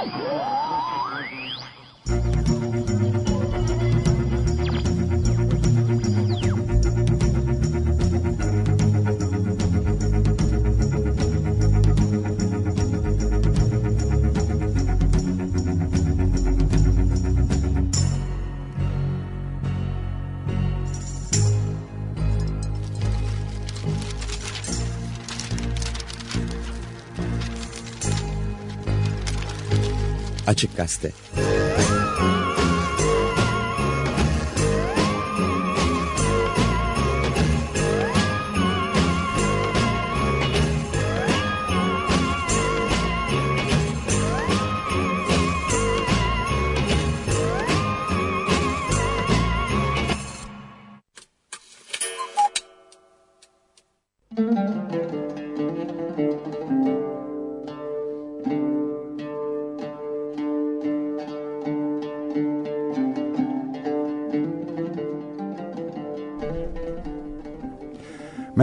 Oh! Açık Gazete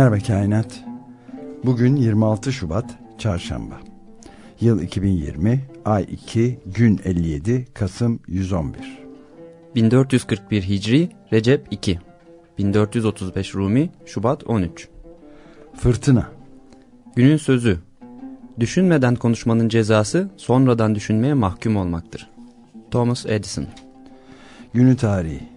Merhaba Kainat. Bugün 26 Şubat Çarşamba. Yıl 2020, ay 2, gün 57, Kasım 111. 1441 Hicri, Recep 2. 1435 Rumi, Şubat 13. Fırtına. Günün sözü. Düşünmeden konuşmanın cezası sonradan düşünmeye mahkum olmaktır. Thomas Edison. Günü tarihi.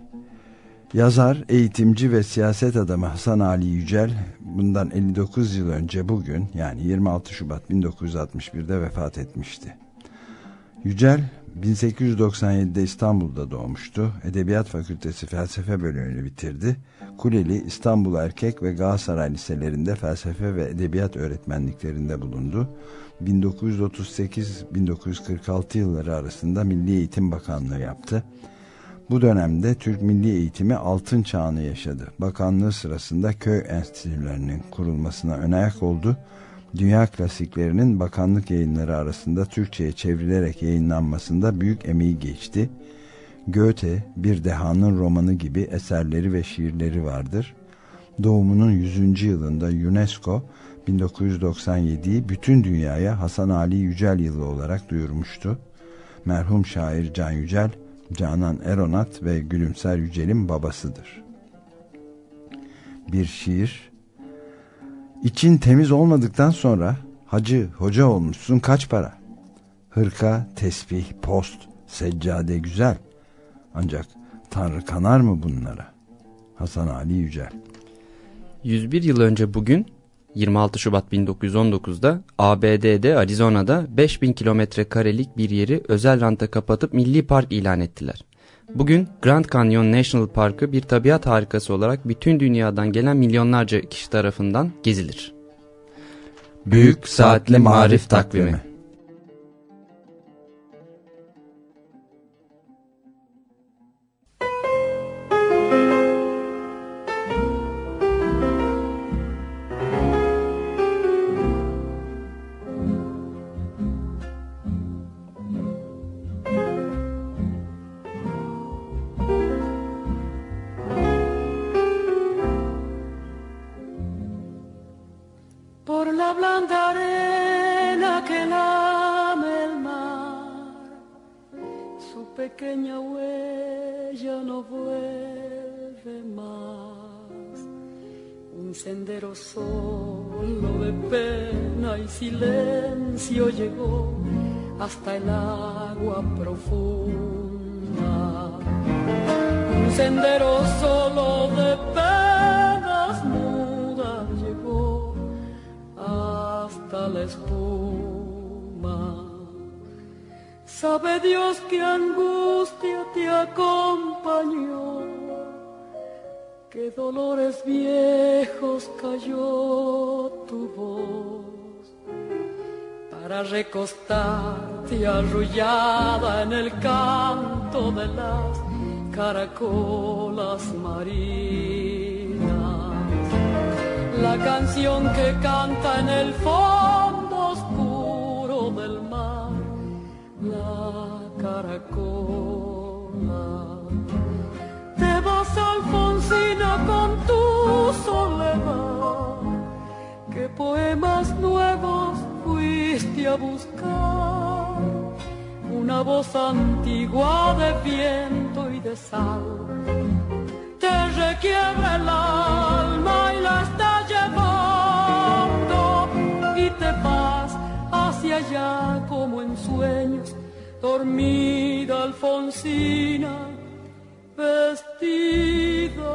Yazar, eğitimci ve siyaset adamı Hasan Ali Yücel bundan 59 yıl önce bugün yani 26 Şubat 1961'de vefat etmişti. Yücel 1897'de İstanbul'da doğmuştu. Edebiyat Fakültesi Felsefe bölümünü bitirdi. Kuleli, İstanbul Erkek ve Galatasaray liselerinde felsefe ve edebiyat öğretmenliklerinde bulundu. 1938-1946 yılları arasında Milli Eğitim Bakanlığı yaptı. Bu dönemde Türk Milli Eğitimi altın çağını yaşadı. Bakanlığı sırasında köy enstitülerinin kurulmasına önayak oldu. Dünya klasiklerinin bakanlık yayınları arasında Türkçe'ye çevrilerek yayınlanmasında büyük emeği geçti. Goethe, bir dehanın romanı gibi eserleri ve şiirleri vardır. Doğumunun 100. yılında UNESCO 1997'yi bütün dünyaya Hasan Ali Yücel yılı olarak duyurmuştu. Merhum şair Can Yücel, Canan Eronat ve Gülümser Yücel'in babasıdır. Bir şiir İçin temiz olmadıktan sonra hacı, hoca olmuşsun kaç para? Hırka, tesbih, post, seccade güzel. Ancak Tanrı kanar mı bunlara? Hasan Ali Yücel 101 yıl önce bugün 26 Şubat 1919'da ABD'de Arizona'da 5000 kilometre karelik bir yeri özel ranta kapatıp milli park ilan ettiler. Bugün Grand Canyon National Parkı bir tabiat harikası olarak bütün dünyadan gelen milyonlarca kişi tarafından gezilir. Büyük Saatli Marif Takvimi hasta el agua profunda. Un sendero solo de penas mudas llegó hasta la espuma. Sabe Dios que angustia te acompañó, qué dolores viejos cayó tu voz para recostarte arrullada en el canto de las caracolas marinas. La canción que canta en el fondo oscuro del mar, la caracola. Alfonsina con tu soledad, que poemas nuevos fuiste a buscar una voz antigua de viento y de sal. Te requiebra el alma y la está llevando y te vas hacia allá como en sueños, dormida Alfonsina, vestida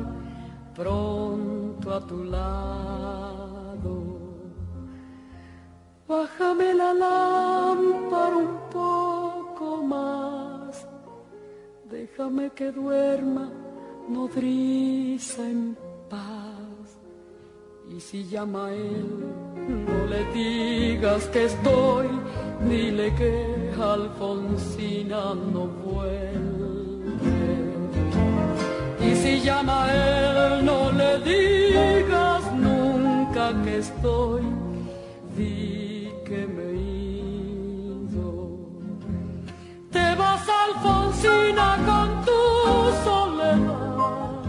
pronto a tu lado Bájame la lámpara un poco más, déjame que duerma nodriza en paz. Y si llama él, no le digas que estoy, dile que Alfonsina no vuelve. Y si llama a él, no le digas nunca que estoy, que me he ido. Te vas, Alfonsina, con tu soledad.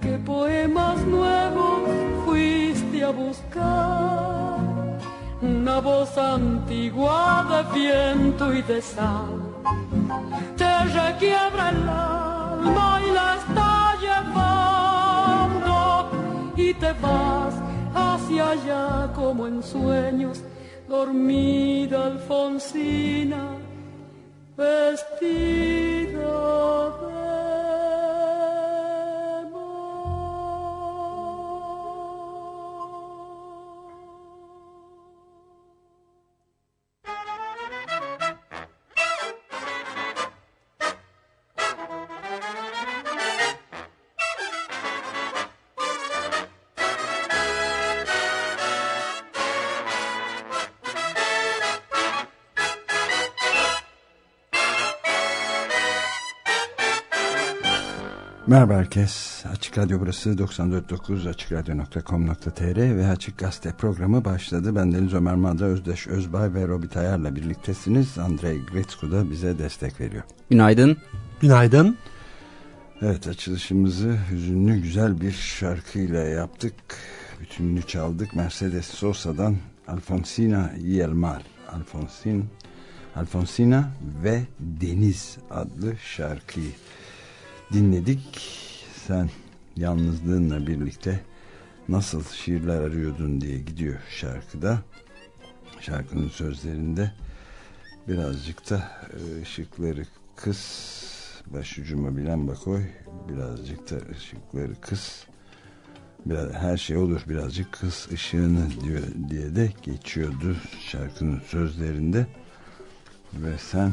¿Qué poemas nuevos fuiste a buscar? Una voz antigua de viento y de sal te requiebra el alma y la está y te vas hacia allá como en sueños dormida Alfonsina, Merhaba herkes. Açık Radyo burası 94.9 AçıkRadyo.com.tr ve Açık Gazete programı başladı. Ben Deniz Ömer Madra, Özdeş Özbay ve Robi Tayar'la birliktesiniz. Andrei Gretzko da bize destek veriyor. Günaydın. Günaydın. Evet açılışımızı hüzünlü güzel bir şarkıyla yaptık. Bütününü çaldık. Mercedes Sosa'dan Alfonsina y el Mar. Alfonsin, Alfonsina ve Deniz adlı şarkıyı dinledik. Sen yalnızlığınla birlikte nasıl şiirler arıyordun diye gidiyor şarkıda. Şarkının sözlerinde birazcık da e, ışıkları kıs başucuma bilen bakoy birazcık da ışıkları kıs biraz, her şey olur birazcık kıs ışığını diyor diye de geçiyordu şarkının sözlerinde ve sen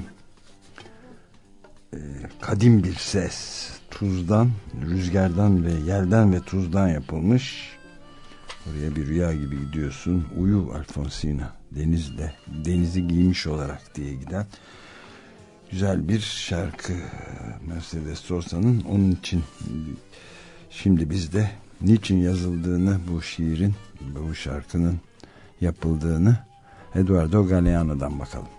e, kadim bir ses tuzdan, rüzgardan ve yerden ve tuzdan yapılmış. Oraya bir rüya gibi gidiyorsun. Uyu Alfonsina denizde, denizi giymiş olarak diye giden güzel bir şarkı Mercedes Sosa'nın onun için şimdi bizde niçin yazıldığını bu şiirin bu şarkının yapıldığını Eduardo Galeano'dan bakalım.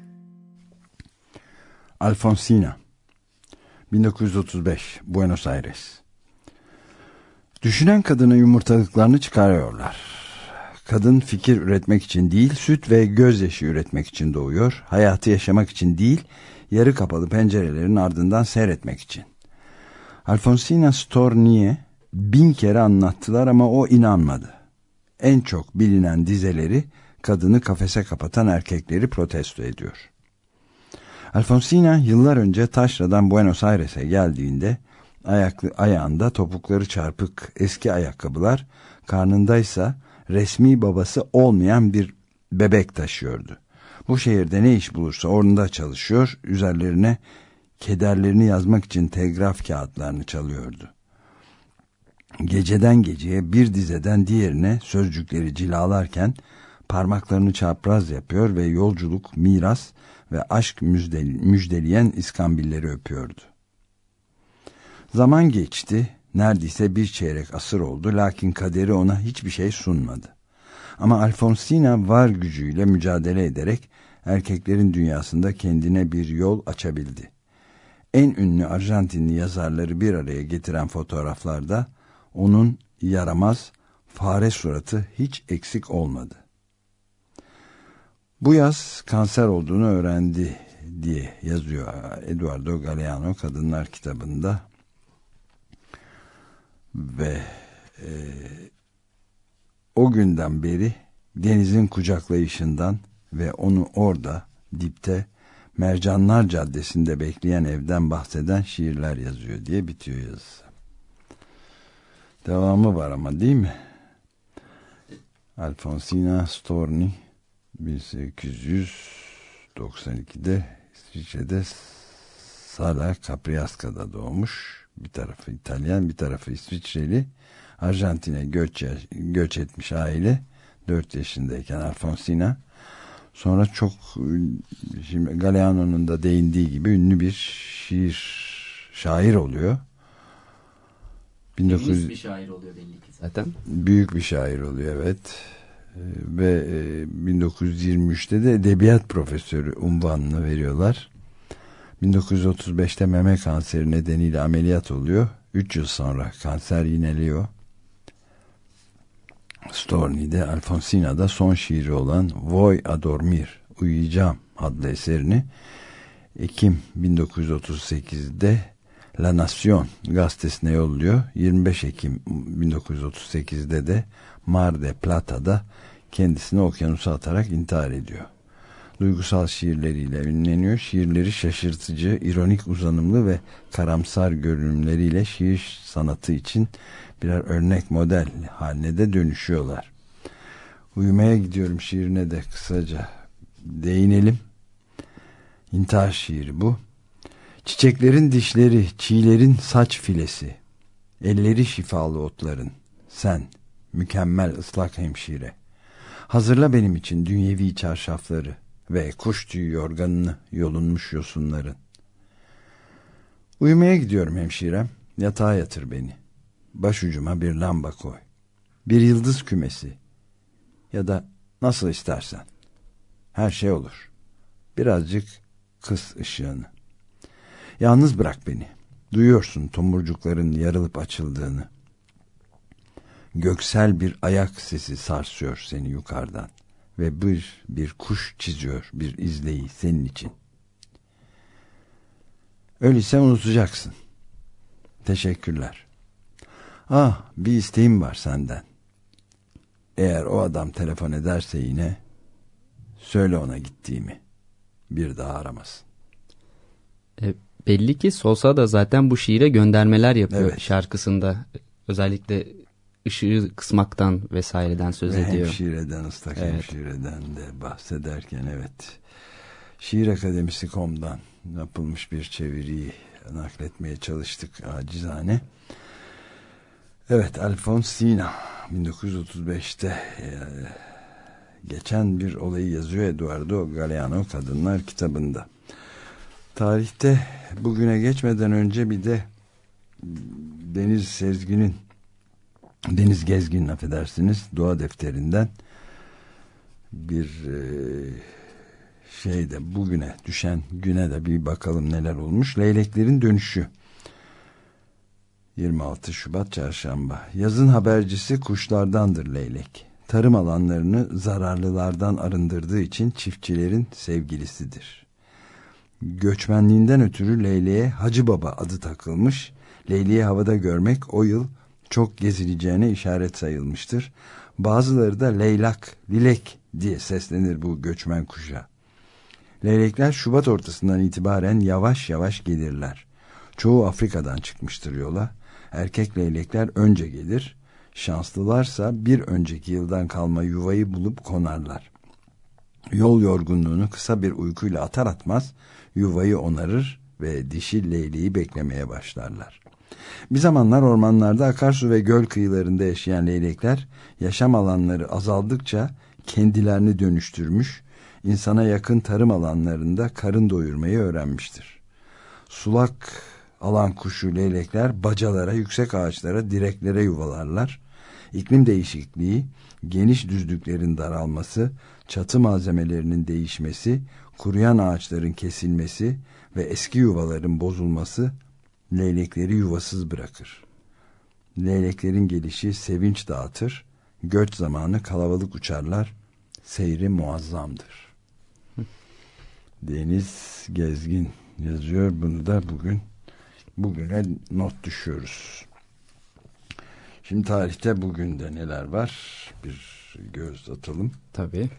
Alfonsina 1935 Buenos Aires Düşünen kadının yumurtalıklarını çıkarıyorlar. Kadın fikir üretmek için değil, süt ve gözyaşı üretmek için doğuyor. Hayatı yaşamak için değil, yarı kapalı pencerelerin ardından seyretmek için. Alfonsina Storni'ye bin kere anlattılar ama o inanmadı. En çok bilinen dizeleri kadını kafese kapatan erkekleri protesto ediyor. Alfonsina yıllar önce Taşra'dan Buenos Aires'e geldiğinde ayaklı, ayağında topukları çarpık eski ayakkabılar, karnındaysa resmi babası olmayan bir bebek taşıyordu. Bu şehirde ne iş bulursa orada çalışıyor, üzerlerine kederlerini yazmak için telgraf kağıtlarını çalıyordu. Geceden geceye bir dizeden diğerine sözcükleri cilalarken parmaklarını çapraz yapıyor ve yolculuk, miras ve aşk müjdeli, müjdeleyen iskambilleri öpüyordu. Zaman geçti, neredeyse bir çeyrek asır oldu lakin kaderi ona hiçbir şey sunmadı. Ama Alfonsina var gücüyle mücadele ederek erkeklerin dünyasında kendine bir yol açabildi. En ünlü Arjantinli yazarları bir araya getiren fotoğraflarda onun yaramaz, fare suratı hiç eksik olmadı. Bu yaz kanser olduğunu öğrendi diye yazıyor Eduardo Galeano Kadınlar kitabında ve e, o günden beri denizin kucaklayışından ve onu orada dipte Mercanlar Caddesi'nde bekleyen evden bahseden şiirler yazıyor diye bitiyor yazısı. Devamı var ama değil mi? Alfonsina Storni 1892'de İsviçre'de Sala Capriasca'da doğmuş. Bir tarafı İtalyan, bir tarafı İsviçreli. Arjantin'e göç, göç etmiş aile. 4 yaşındayken Alfonsina. Sonra çok şimdi Galeano'nun da değindiği gibi ünlü bir şiir şair oluyor. 1900 bir şair oluyor belli ki zaten. Büyük bir şair oluyor evet. Ve 1923'te de edebiyat profesörü unvanını veriyorlar. 1935'te meme kanseri nedeniyle ameliyat oluyor. 3 yıl sonra kanser yineliyor. Storni'de Alfonsina'da son şiiri olan Voy a dormir, Uyuyacağım adlı eserini Ekim 1938'de La Nación gazetesine yolluyor. 25 Ekim 1938'de de Mar de Plata'da kendisini okyanusa atarak intihar ediyor. Duygusal şiirleriyle ünleniyor. Şiirleri şaşırtıcı, ironik uzanımlı ve karamsar görünümleriyle şiir sanatı için birer örnek model haline de dönüşüyorlar. Uyumaya gidiyorum şiirine de kısaca değinelim. İntihar şiiri bu. Çiçeklerin dişleri, çiğlerin saç filesi, elleri şifalı otların, sen, mükemmel ıslak hemşire. Hazırla benim için dünyevi çarşafları ve kuş tüyü yorganını yolunmuş yosunların. Uyumaya gidiyorum hemşirem, yatağa yatır beni. Başucuma bir lamba koy. Bir yıldız kümesi. Ya da nasıl istersen. Her şey olur. Birazcık kıs ışığını. Yalnız bırak beni. Duyuyorsun tomurcukların yarılıp açıldığını. Göksel bir ayak sesi sarsıyor seni yukarıdan ve bir bir kuş çiziyor bir izleyi senin için. Öyleyse unutacaksın. Teşekkürler. Ah bir isteğim var senden. Eğer o adam telefon ederse yine söyle ona gittiğimi. Bir daha aramasın. E, belli ki Sosa da zaten bu şiire göndermeler yapıyor evet. şarkısında. Özellikle ışığı kısmaktan vesaireden söz Ve ediyor. Hemşireden, ıslak evet. hemşireden de bahsederken evet. Şiir Akademisi.com'dan yapılmış bir çeviriyi nakletmeye çalıştık acizane. Evet Alfonsina 1935'te e, geçen bir olayı yazıyor Eduardo Galeano Kadınlar kitabında. Tarihte bugüne geçmeden önce bir de Deniz Sezgin'in Deniz Gezgin'in affedersiniz Doğa Defterinden bir e, şeyde bugüne düşen güne de bir bakalım neler olmuş. Leyleklerin dönüşü. 26 Şubat Çarşamba. Yazın habercisi kuşlardandır leylek. Tarım alanlarını zararlılardan arındırdığı için çiftçilerin sevgilisidir. Göçmenliğinden ötürü leyleğe Hacı Baba adı takılmış. Leyleği havada görmek o yıl çok gezileceğine işaret sayılmıştır. Bazıları da leylak, lilek diye seslenir bu göçmen kuşa. Leylekler Şubat ortasından itibaren yavaş yavaş gelirler. Çoğu Afrika'dan çıkmıştır yola. Erkek leylekler önce gelir. Şanslılarsa bir önceki yıldan kalma yuvayı bulup konarlar. Yol yorgunluğunu kısa bir uykuyla atar atmaz yuvayı onarır ve dişi leyleği beklemeye başlarlar. Bir zamanlar ormanlarda akarsu ve göl kıyılarında yaşayan leylekler yaşam alanları azaldıkça kendilerini dönüştürmüş, insana yakın tarım alanlarında karın doyurmayı öğrenmiştir. Sulak alan kuşu leylekler bacalara, yüksek ağaçlara, direklere yuvalarlar. İklim değişikliği, geniş düzlüklerin daralması, çatı malzemelerinin değişmesi, kuruyan ağaçların kesilmesi ve eski yuvaların bozulması leylekleri yuvasız bırakır. Leyleklerin gelişi sevinç dağıtır, göç zamanı kalabalık uçarlar, seyri muazzamdır. Deniz Gezgin yazıyor. Bunu da bugün bugüne not düşüyoruz. Şimdi tarihte bugün de neler var? Bir göz atalım. Tabii.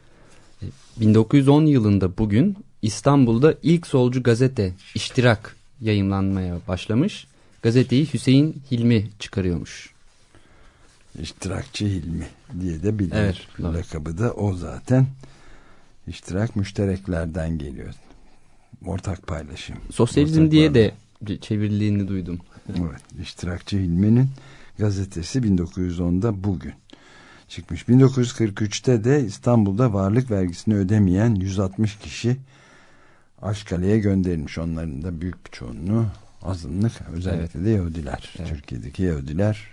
1910 yılında bugün İstanbul'da ilk solcu gazete İştirak yayınlanmaya başlamış. Gazeteyi Hüseyin Hilmi çıkarıyormuş. İştirakçı Hilmi diye de bilinir. Evet, Lakabı da o zaten. İştirak müştereklerden geliyor. Ortak paylaşım. Sosyalizm Ortak diye de çevrildiğini duydum. Evet, İştirakçı Hilmi'nin gazetesi 1910'da bugün çıkmış. 1943'te de İstanbul'da varlık vergisini ödemeyen 160 kişi Aşkale'ye gönderilmiş. Onların da büyük bir çoğunluğu azınlık. Özellikle de Yahudiler. Evet. Türkiye'deki Yahudiler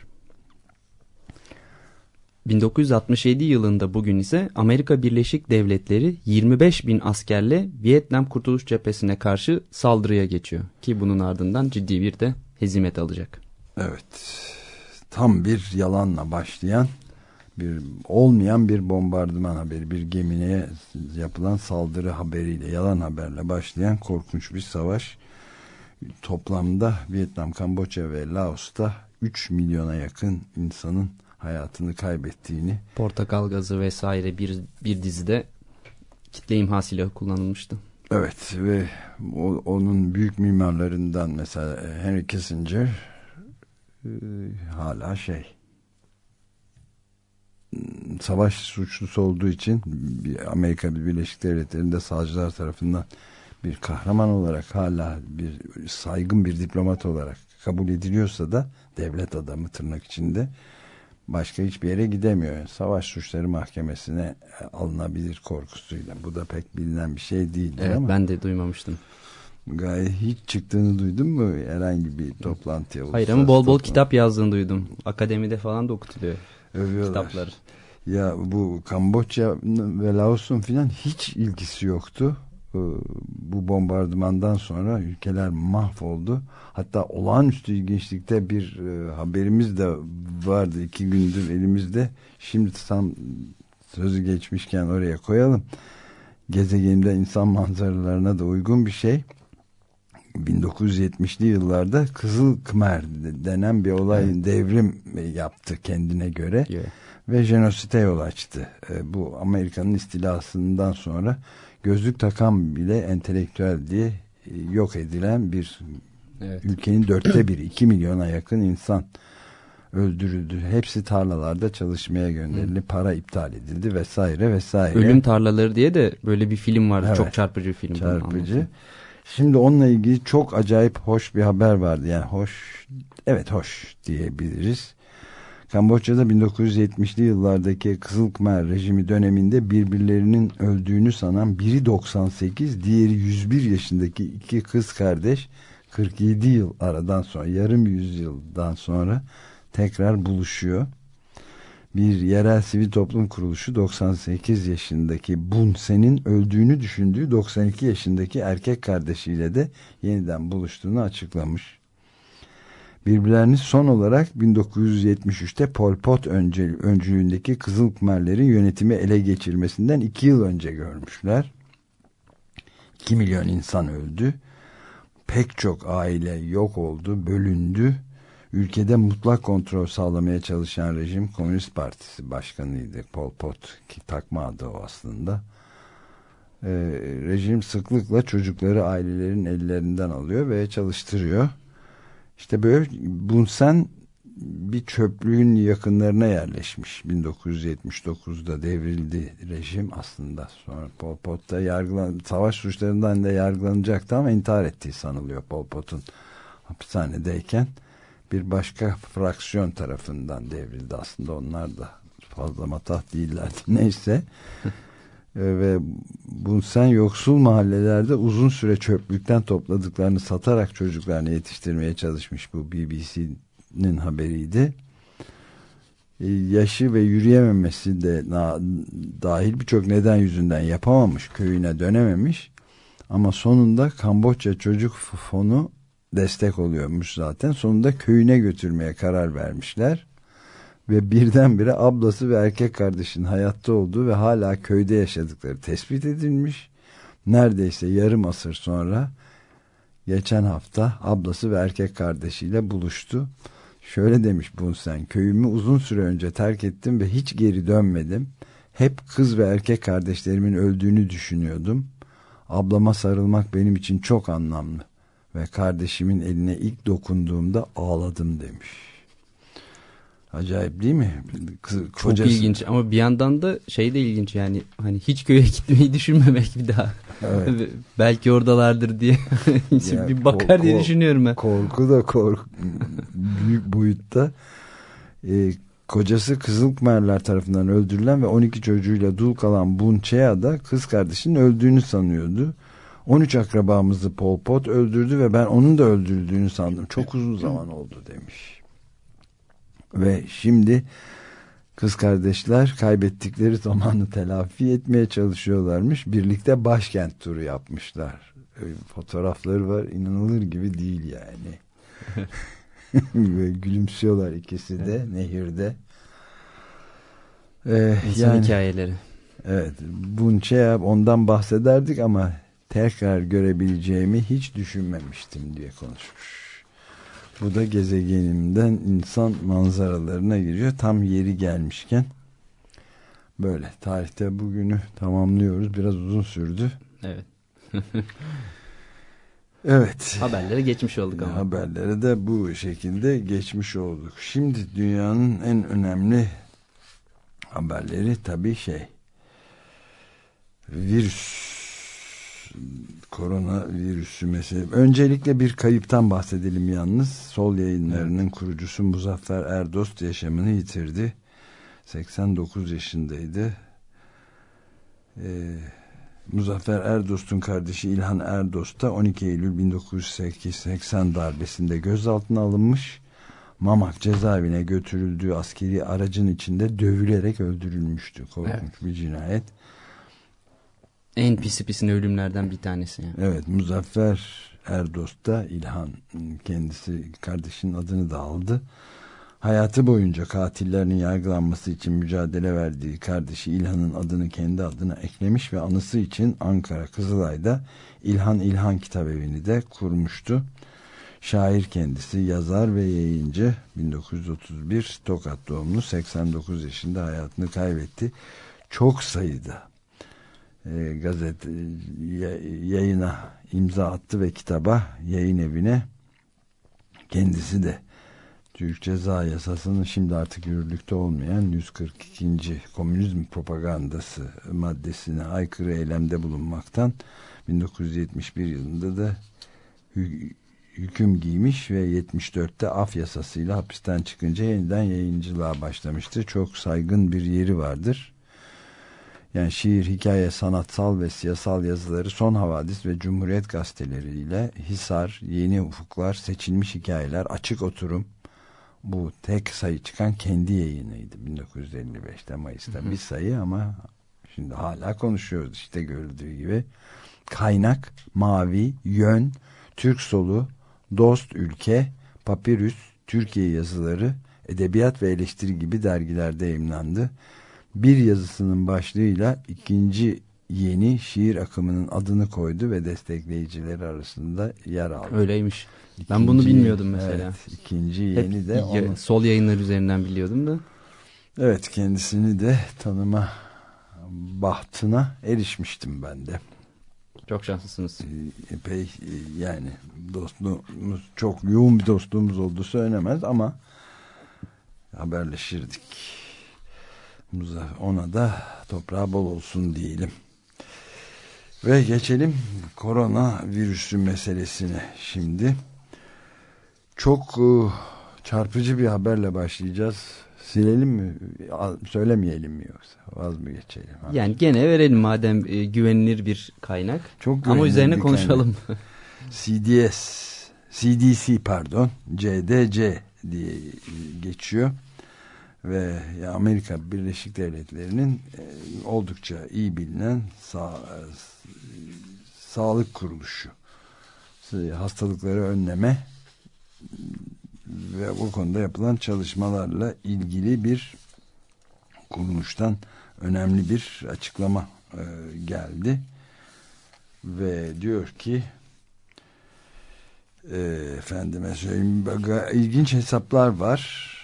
1967 yılında bugün ise Amerika Birleşik Devletleri 25 bin askerle Vietnam Kurtuluş Cephesi'ne karşı saldırıya geçiyor. Ki bunun ardından ciddi bir de hezimet alacak. Evet. Tam bir yalanla başlayan bir olmayan bir bombardıman haberi, bir gemine yapılan saldırı haberiyle, yalan haberle başlayan korkunç bir savaş. Toplamda Vietnam, Kamboçya ve Laos'ta 3 milyona yakın insanın hayatını kaybettiğini Portakal gazı vesaire bir, bir dizide kitle imha silahı kullanılmıştı. Evet ve o, onun büyük mimarlarından mesela Henry Kissinger e, hala şey savaş suçlusu olduğu için bir Amerika Birleşik Devletleri'nde savcılar tarafından bir kahraman olarak hala bir saygın bir diplomat olarak kabul ediliyorsa da devlet adamı tırnak içinde başka hiçbir yere gidemiyor. Savaş suçları mahkemesine alınabilir korkusuyla. Bu da pek bilinen bir şey değildir Evet ama ben de duymamıştım. gayet hiç çıktığını duydun mu herhangi bir toplantıya? Hayır ama bol bol toplantı? kitap yazdığını duydum. Akademide falan da okutuluyor Övüyorlar. kitapları. Ya bu Kamboçya ve Laos'un filan hiç ilgisi yoktu. Ee, Bu bombardımandan sonra ülkeler mahvoldu. Hatta olağanüstü ilginçlikte bir e, haberimiz de vardı iki gündür elimizde. Şimdi tam sözü geçmişken oraya koyalım. Gezegeninde insan manzaralarına da uygun bir şey. 1970'li yıllarda Kızıl Kmer denen bir olay devrim yaptı kendine göre diyor. ve jenosite yol açtı. E, bu Amerika'nın istilasından sonra gözlük takan bile entelektüel diye e, yok edilen bir Evet. ülkenin dörtte biri, iki milyona yakın insan öldürüldü. Hepsi tarlalarda çalışmaya gönderildi, para iptal edildi vesaire vesaire. Ölüm Tarlaları diye de böyle bir film vardı. Evet. Çok çarpıcı bir film. çarpıcı. anlatan. Şimdi onunla ilgili çok acayip hoş bir haber vardı. Yani hoş, evet hoş diyebiliriz. Kamboçya'da 1970'li yıllardaki Kızıl Khmer rejimi döneminde birbirlerinin öldüğünü sanan biri 98, diğeri 101 yaşındaki iki kız kardeş 47 yıl aradan sonra, yarım yüzyıldan sonra tekrar buluşuyor. Bir yerel sivil toplum kuruluşu 98 yaşındaki Bun Sen'in öldüğünü düşündüğü 92 yaşındaki erkek kardeşiyle de yeniden buluştuğunu açıklamış. Birbirlerini son olarak 1973'te Pol Pot öncülüğündeki Kızıl Kımerlerin yönetimi ele geçirmesinden iki yıl önce görmüşler. 2 milyon insan öldü. Pek çok aile yok oldu, bölündü ülkede mutlak kontrol sağlamaya çalışan rejim Komünist Partisi başkanıydı. Pol Pot ki takma adı o aslında. Ee, rejim sıklıkla çocukları ailelerin ellerinden alıyor ve çalıştırıyor. İşte böyle Bunsen bir çöplüğün yakınlarına yerleşmiş. 1979'da devrildi rejim aslında. Sonra Pol Pot da yargılan, savaş suçlarından da yargılanacaktı ama intihar ettiği sanılıyor Pol Pot'un hapishanedeyken bir başka fraksiyon tarafından devrildi. Aslında onlar da fazla matah değillerdi. Neyse. E, ve bu sen yoksul mahallelerde uzun süre çöplükten topladıklarını satarak çocuklarını yetiştirmeye çalışmış bu BBC'nin haberiydi. E, yaşı ve yürüyememesi de dahil birçok neden yüzünden yapamamış, köyüne dönememiş. Ama sonunda Kamboçya Çocuk Fonu destek oluyormuş zaten. Sonunda köyüne götürmeye karar vermişler. Ve birdenbire ablası ve erkek kardeşin hayatta olduğu ve hala köyde yaşadıkları tespit edilmiş. Neredeyse yarım asır sonra geçen hafta ablası ve erkek kardeşiyle buluştu. Şöyle demiş Bunsen, köyümü uzun süre önce terk ettim ve hiç geri dönmedim. Hep kız ve erkek kardeşlerimin öldüğünü düşünüyordum. Ablama sarılmak benim için çok anlamlı ve kardeşimin eline ilk dokunduğumda ağladım demiş. Acayip değil mi? Kız, Çok kocası... ilginç ama bir yandan da şey de ilginç yani hani hiç köye gitmeyi düşünmemek bir daha. Evet. Belki oradalardır diye bir bakar diye düşünüyorum ben. Korku da korku büyük boyutta. Ee, kocası Kızılkmerler tarafından öldürülen ve 12 çocuğuyla dul kalan Bunçea da kız kardeşinin öldüğünü sanıyordu. 13 akrabamızı Pol Pot öldürdü ve ben onun da öldürüldüğünü sandım. Çok uzun zaman oldu demiş. Ve şimdi kız kardeşler kaybettikleri zamanı telafi etmeye çalışıyorlarmış. Birlikte başkent turu yapmışlar. Fotoğrafları var inanılır gibi değil yani. ve gülümsüyorlar ikisi de nehirde. Ee, yani, hikayeleri. Evet. Bunçeya ondan bahsederdik ama tekrar görebileceğimi hiç düşünmemiştim diye konuşmuş. Bu da gezegenimden insan manzaralarına giriyor. Tam yeri gelmişken böyle tarihte bugünü tamamlıyoruz. Biraz uzun sürdü. Evet. evet. Haberlere geçmiş olduk ama. Haberlere de bu şekilde geçmiş olduk. Şimdi dünyanın en önemli haberleri tabii şey virüs korona virüsü mesela. Öncelikle bir kayıptan bahsedelim yalnız. Sol yayınlarının evet. kurucusu Muzaffer Erdost yaşamını yitirdi. 89 yaşındaydı. Ee, Muzaffer Erdost'un kardeşi İlhan Erdost da 12 Eylül 1980 darbesinde gözaltına alınmış. Mamak cezaevine götürüldüğü askeri aracın içinde dövülerek öldürülmüştü. Korkunç evet. bir cinayet. En pisi pisine ölümlerden bir tanesi. Yani. Evet Muzaffer Erdost da İlhan kendisi kardeşinin adını da aldı. Hayatı boyunca katillerinin yargılanması için mücadele verdiği kardeşi İlhan'ın adını kendi adına eklemiş ve anısı için Ankara Kızılay'da İlhan İlhan Kitabevi'ni de kurmuştu. Şair kendisi, yazar ve yayıncı 1931 Tokat doğumlu 89 yaşında hayatını kaybetti. Çok sayıda e, gazete yayına imza attı ve kitaba yayın evine kendisi de Türk Ceza Yasası'nın şimdi artık yürürlükte olmayan 142. komünizm propagandası maddesine aykırı eylemde bulunmaktan 1971 yılında da hüküm giymiş ve 74'te af yasasıyla hapisten çıkınca yeniden yayıncılığa başlamıştı. Çok saygın bir yeri vardır. Yani şiir, hikaye, sanatsal ve siyasal yazıları Son Havadis ve Cumhuriyet gazeteleriyle Hisar, Yeni Ufuklar, Seçilmiş Hikayeler, Açık Oturum, bu tek sayı çıkan kendi yayınıydı 1955'te Mayıs'ta. Hı hı. Bir sayı ama şimdi hala konuşuyoruz işte gördüğü gibi. Kaynak, Mavi, Yön, Türk Solu, Dost Ülke, Papirüs, Türkiye yazıları, Edebiyat ve Eleştiri gibi dergilerde yayınlandı. Bir yazısının başlığıyla ikinci yeni şiir akımının adını koydu ve destekleyicileri arasında yer aldı. Öyleymiş. İkinci, ben bunu bilmiyordum mesela. Evet, ikinci yeni Hep de onu... sol yayınlar üzerinden biliyordum da. Evet kendisini de tanıma bahtına erişmiştim ben de. Çok şanslısınız. Ee, epey e, yani dostluğumuz çok yoğun bir dostluğumuz oldu söylenemez ama haberleşirdik. Ona da toprağı bol olsun diyelim. Ve geçelim korona virüsü meselesine şimdi. Çok e, çarpıcı bir haberle başlayacağız. Silelim mi? Söylemeyelim mi yoksa? Vaz mı geçelim? Yani gene verelim madem e, güvenilir bir kaynak. Çok Ama üzerine konuşalım. CDS, CDC pardon, CDC diye geçiyor ve Amerika Birleşik Devletleri'nin e, oldukça iyi bilinen sağ, e, sağlık kuruluşu. Hastalıkları önleme ve bu konuda yapılan çalışmalarla ilgili bir kuruluştan önemli bir açıklama e, geldi. Ve diyor ki e, efendime söyleyeyim ilginç hesaplar var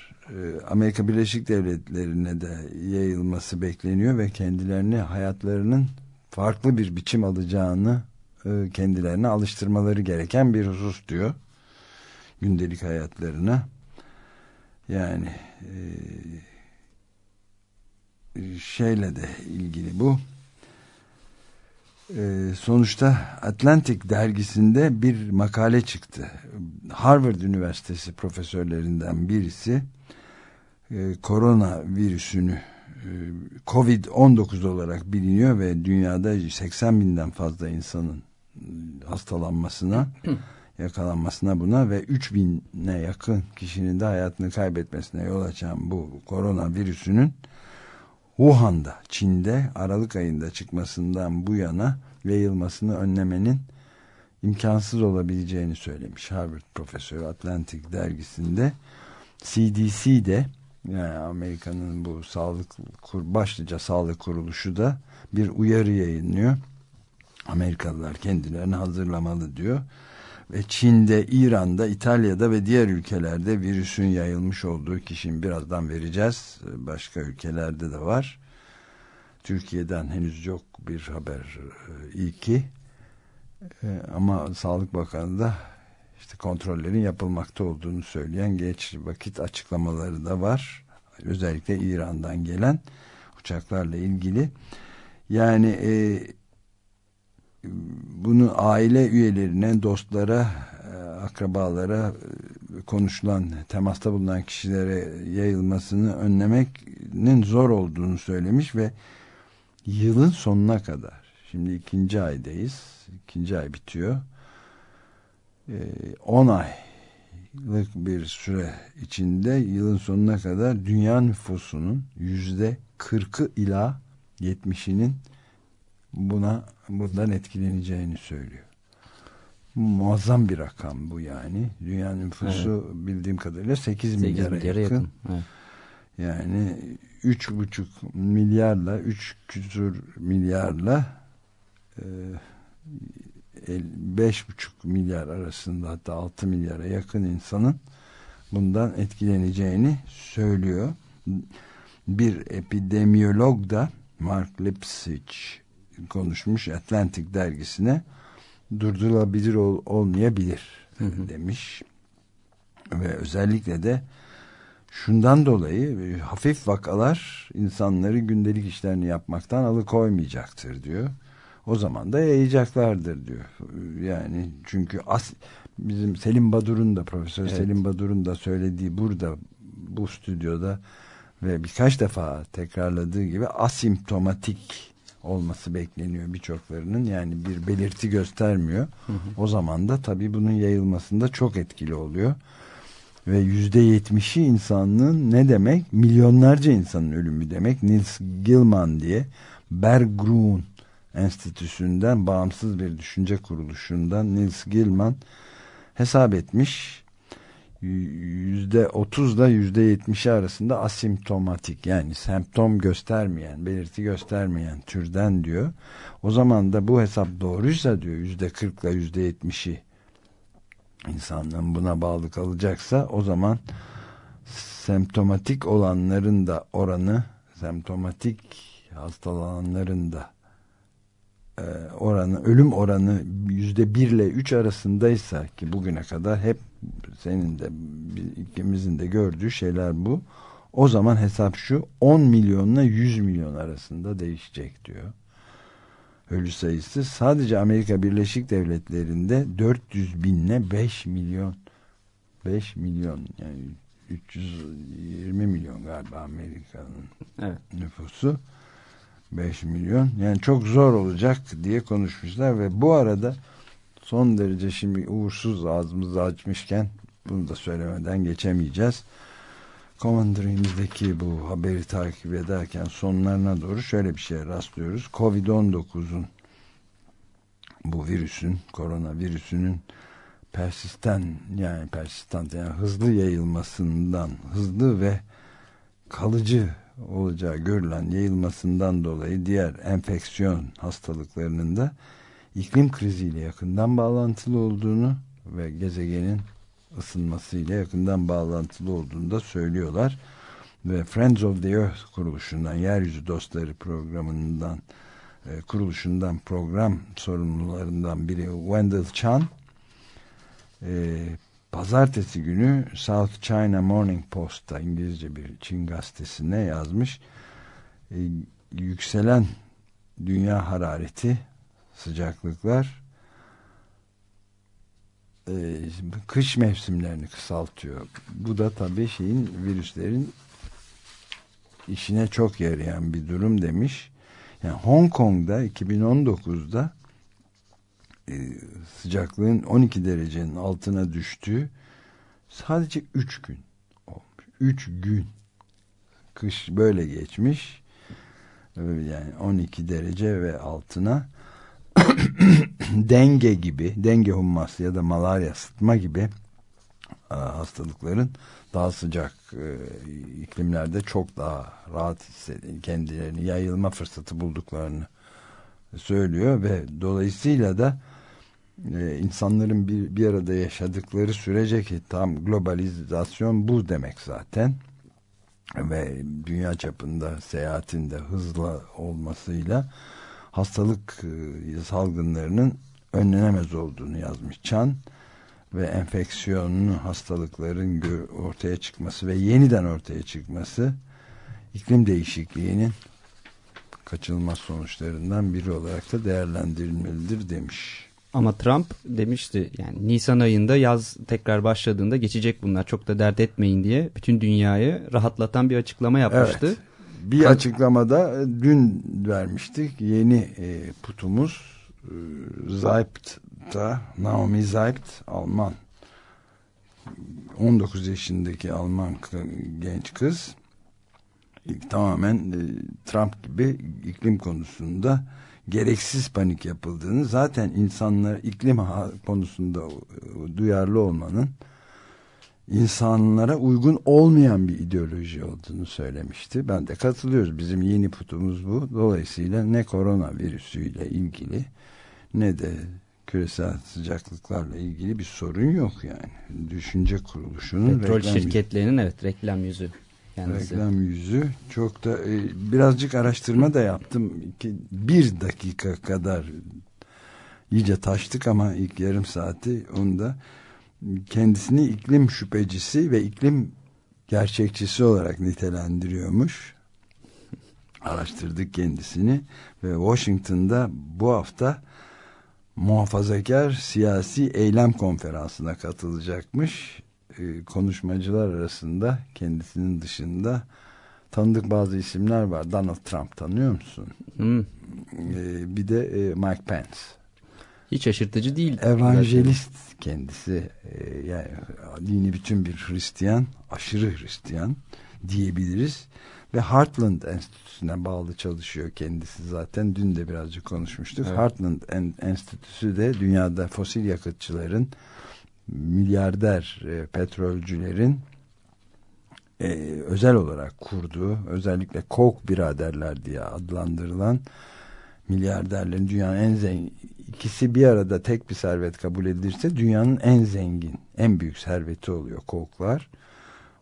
Amerika Birleşik Devletleri'ne de yayılması bekleniyor ve kendilerini hayatlarının farklı bir biçim alacağını e, kendilerine alıştırmaları gereken bir husus diyor gündelik hayatlarına. Yani e, şeyle de ilgili bu. Sonuçta Atlantic dergisinde bir makale çıktı. Harvard Üniversitesi profesörlerinden birisi e, korona virüsünü e, Covid-19 olarak biliniyor ve dünyada 80 binden fazla insanın e, hastalanmasına yakalanmasına buna ve 3 bin'e yakın kişinin de hayatını kaybetmesine yol açan bu korona virüsünün Wuhan'da, Çin'de Aralık ayında çıkmasından bu yana yayılmasını önlemenin imkansız olabileceğini söylemiş Harvard profesörü Atlantic dergisinde. CDC de yani Amerika'nın bu sağlık kur, başlıca sağlık kuruluşu da bir uyarı yayınlıyor. Amerikalılar kendilerini hazırlamalı diyor. Ve Çin'de, İran'da, İtalya'da ve diğer ülkelerde virüsün yayılmış olduğu kişinin birazdan vereceğiz. Başka ülkelerde de var. Türkiye'den henüz yok bir haber e, iyi ki. E, ama Sağlık Bakanı da kontrollerin yapılmakta olduğunu söyleyen geç vakit açıklamaları da var. Özellikle İran'dan gelen uçaklarla ilgili. Yani e, bunu aile üyelerine, dostlara, e, akrabalara e, konuşulan, temasta bulunan kişilere yayılmasını önlemeknin zor olduğunu söylemiş ve yılın sonuna kadar, şimdi ikinci aydayız, ikinci ay bitiyor, 10 ee, aylık bir süre içinde yılın sonuna kadar dünya nüfusunun yüzde 40'ı ila 70'inin buna bundan etkileneceğini söylüyor. Muazzam bir rakam bu yani. Dünya nüfusu evet. bildiğim kadarıyla 8, 8 milyara, milyara yakın. yakın. Evet. Yani 3,5 milyarla 3 küsur milyarla e, beş buçuk milyar arasında hatta altı milyara yakın insanın bundan etkileneceğini söylüyor. Bir epidemiyolog da Mark Lipsitch konuşmuş Atlantic dergisine durdurulabilir ol, olmayabilir hı hı. demiş. Ve özellikle de şundan dolayı hafif vakalar insanları gündelik işlerini yapmaktan alıkoymayacaktır diyor o zaman da yayacaklardır diyor. Yani çünkü as, bizim Selim Badur'un da Profesör evet. Selim Badur'un da söylediği burada bu stüdyoda ve birkaç defa tekrarladığı gibi asimptomatik olması bekleniyor birçoklarının yani bir belirti göstermiyor. Hı hı. O zaman da tabii bunun yayılmasında çok etkili oluyor. ve yüzde yetmişi insanlığın ne demek? Milyonlarca insanın ölümü demek. Nils Gilman diye Berggruen Enstitüsü'nden bağımsız bir düşünce kuruluşundan Nils Gilman hesap etmiş. Yüzde otuzla yüzde yetmişi arasında asimptomatik yani semptom göstermeyen, belirti göstermeyen türden diyor. O zaman da bu hesap doğruysa diyor yüzde kırkla yüzde yetmişi insanlığın buna bağlı kalacaksa o zaman semptomatik olanların da oranı semptomatik hastalananların da oranı ölüm oranı yüzde bir ile üç arasındaysa ki bugüne kadar hep senin de ikimizin de gördüğü şeyler bu. O zaman hesap şu 10 milyonla 100 milyon arasında değişecek diyor. Ölü sayısı. Sadece Amerika Birleşik Devletleri'nde 400 binle 5 milyon 5 milyon yani 320 milyon galiba Amerika'nın evet. nüfusu 5 milyon yani çok zor olacak diye konuşmuşlar ve bu arada son derece şimdi uğursuz ağzımızı açmışken bunu da söylemeden geçemeyeceğiz. Commander'imizdeki bu haberi takip ederken sonlarına doğru şöyle bir şeye rastlıyoruz. Covid-19'un bu virüsün, koronavirüsünün persisten yani persistant yani hızlı yayılmasından, hızlı ve kalıcı olacağı görülen yayılmasından dolayı diğer enfeksiyon hastalıklarının da iklim kriziyle yakından bağlantılı olduğunu ve gezegenin ısınmasıyla yakından bağlantılı olduğunu da söylüyorlar. Ve Friends of the Earth kuruluşundan, Yeryüzü Dostları programından e, kuruluşundan program sorumlularından biri Wendell Chan e, pazartesi günü South China Morning Post'ta İngilizce bir Çin gazetesine yazmış e, yükselen dünya harareti sıcaklıklar e, kış mevsimlerini kısaltıyor. Bu da tabii şeyin virüslerin işine çok yarayan bir durum demiş. Yani Hong Kong'da 2019'da e, sıcaklığın 12 derecenin altına düştüğü sadece 3 gün olmuş. 3 gün kış böyle geçmiş. Yani 12 derece ve altına denge gibi, denge humması ya da malaria, sıtma gibi e, hastalıkların daha sıcak e, iklimlerde çok daha rahat hissedin, kendilerini yayılma fırsatı bulduklarını söylüyor ve dolayısıyla da e, insanların bir, bir arada yaşadıkları sürece ki tam globalizasyon bu demek zaten ve dünya çapında seyahatin de hızlı olmasıyla hastalık e, salgınlarının önlenemez olduğunu yazmış Çan ve enfeksiyonlu hastalıkların ortaya çıkması ve yeniden ortaya çıkması iklim değişikliğinin kaçınılmaz sonuçlarından biri olarak da değerlendirilmelidir demiş. Ama Trump demişti yani Nisan ayında yaz tekrar başladığında geçecek bunlar çok da dert etmeyin diye bütün dünyayı rahatlatan bir açıklama yapmıştı. Evet. Bir Ka açıklamada e, dün vermiştik yeni e, putumuz e, Zeipt'ta Naomi Zeipt Alman 19 yaşındaki Alman genç kız tamamen e, Trump gibi iklim konusunda gereksiz panik yapıldığını zaten insanlar iklim konusunda duyarlı olmanın insanlara uygun olmayan bir ideoloji olduğunu söylemişti. Ben de katılıyoruz. Bizim yeni putumuz bu. Dolayısıyla ne koronavirüsüyle ilgili ne de küresel sıcaklıklarla ilgili bir sorun yok yani. Düşünce kuruluşunun petrol şirketlerinin evet reklam yüzü. Kendisi. Reklam yüzü çok da e, birazcık araştırma da yaptım. İki, bir dakika kadar iyice taştık ama ilk yarım saati onda kendisini iklim şüphecisi ve iklim gerçekçisi olarak nitelendiriyormuş. Araştırdık kendisini ve Washington'da bu hafta muhafazakar siyasi eylem konferansına katılacakmış. Ee, konuşmacılar arasında kendisinin dışında tanıdık bazı isimler var. Donald Trump tanıyor musun? Hmm. Ee, bir de e, Mike Pence. Hiç şaşırtıcı değil. Evangelist zaten. kendisi. E, yani dini bütün bir Hristiyan, aşırı Hristiyan diyebiliriz. Ve Heartland Enstitüsü'ne bağlı çalışıyor kendisi zaten. Dün de birazcık konuşmuştuk. Evet. Heartland Enstitüsü de dünyada fosil yakıtçıların, milyarder e, petrolcülerin e, özel olarak kurduğu, özellikle Koch biraderler diye adlandırılan milyarderlerin dünyanın en zengin ikisi bir arada tek bir servet kabul edilirse dünyanın en zengin, en büyük serveti oluyor Koch'lar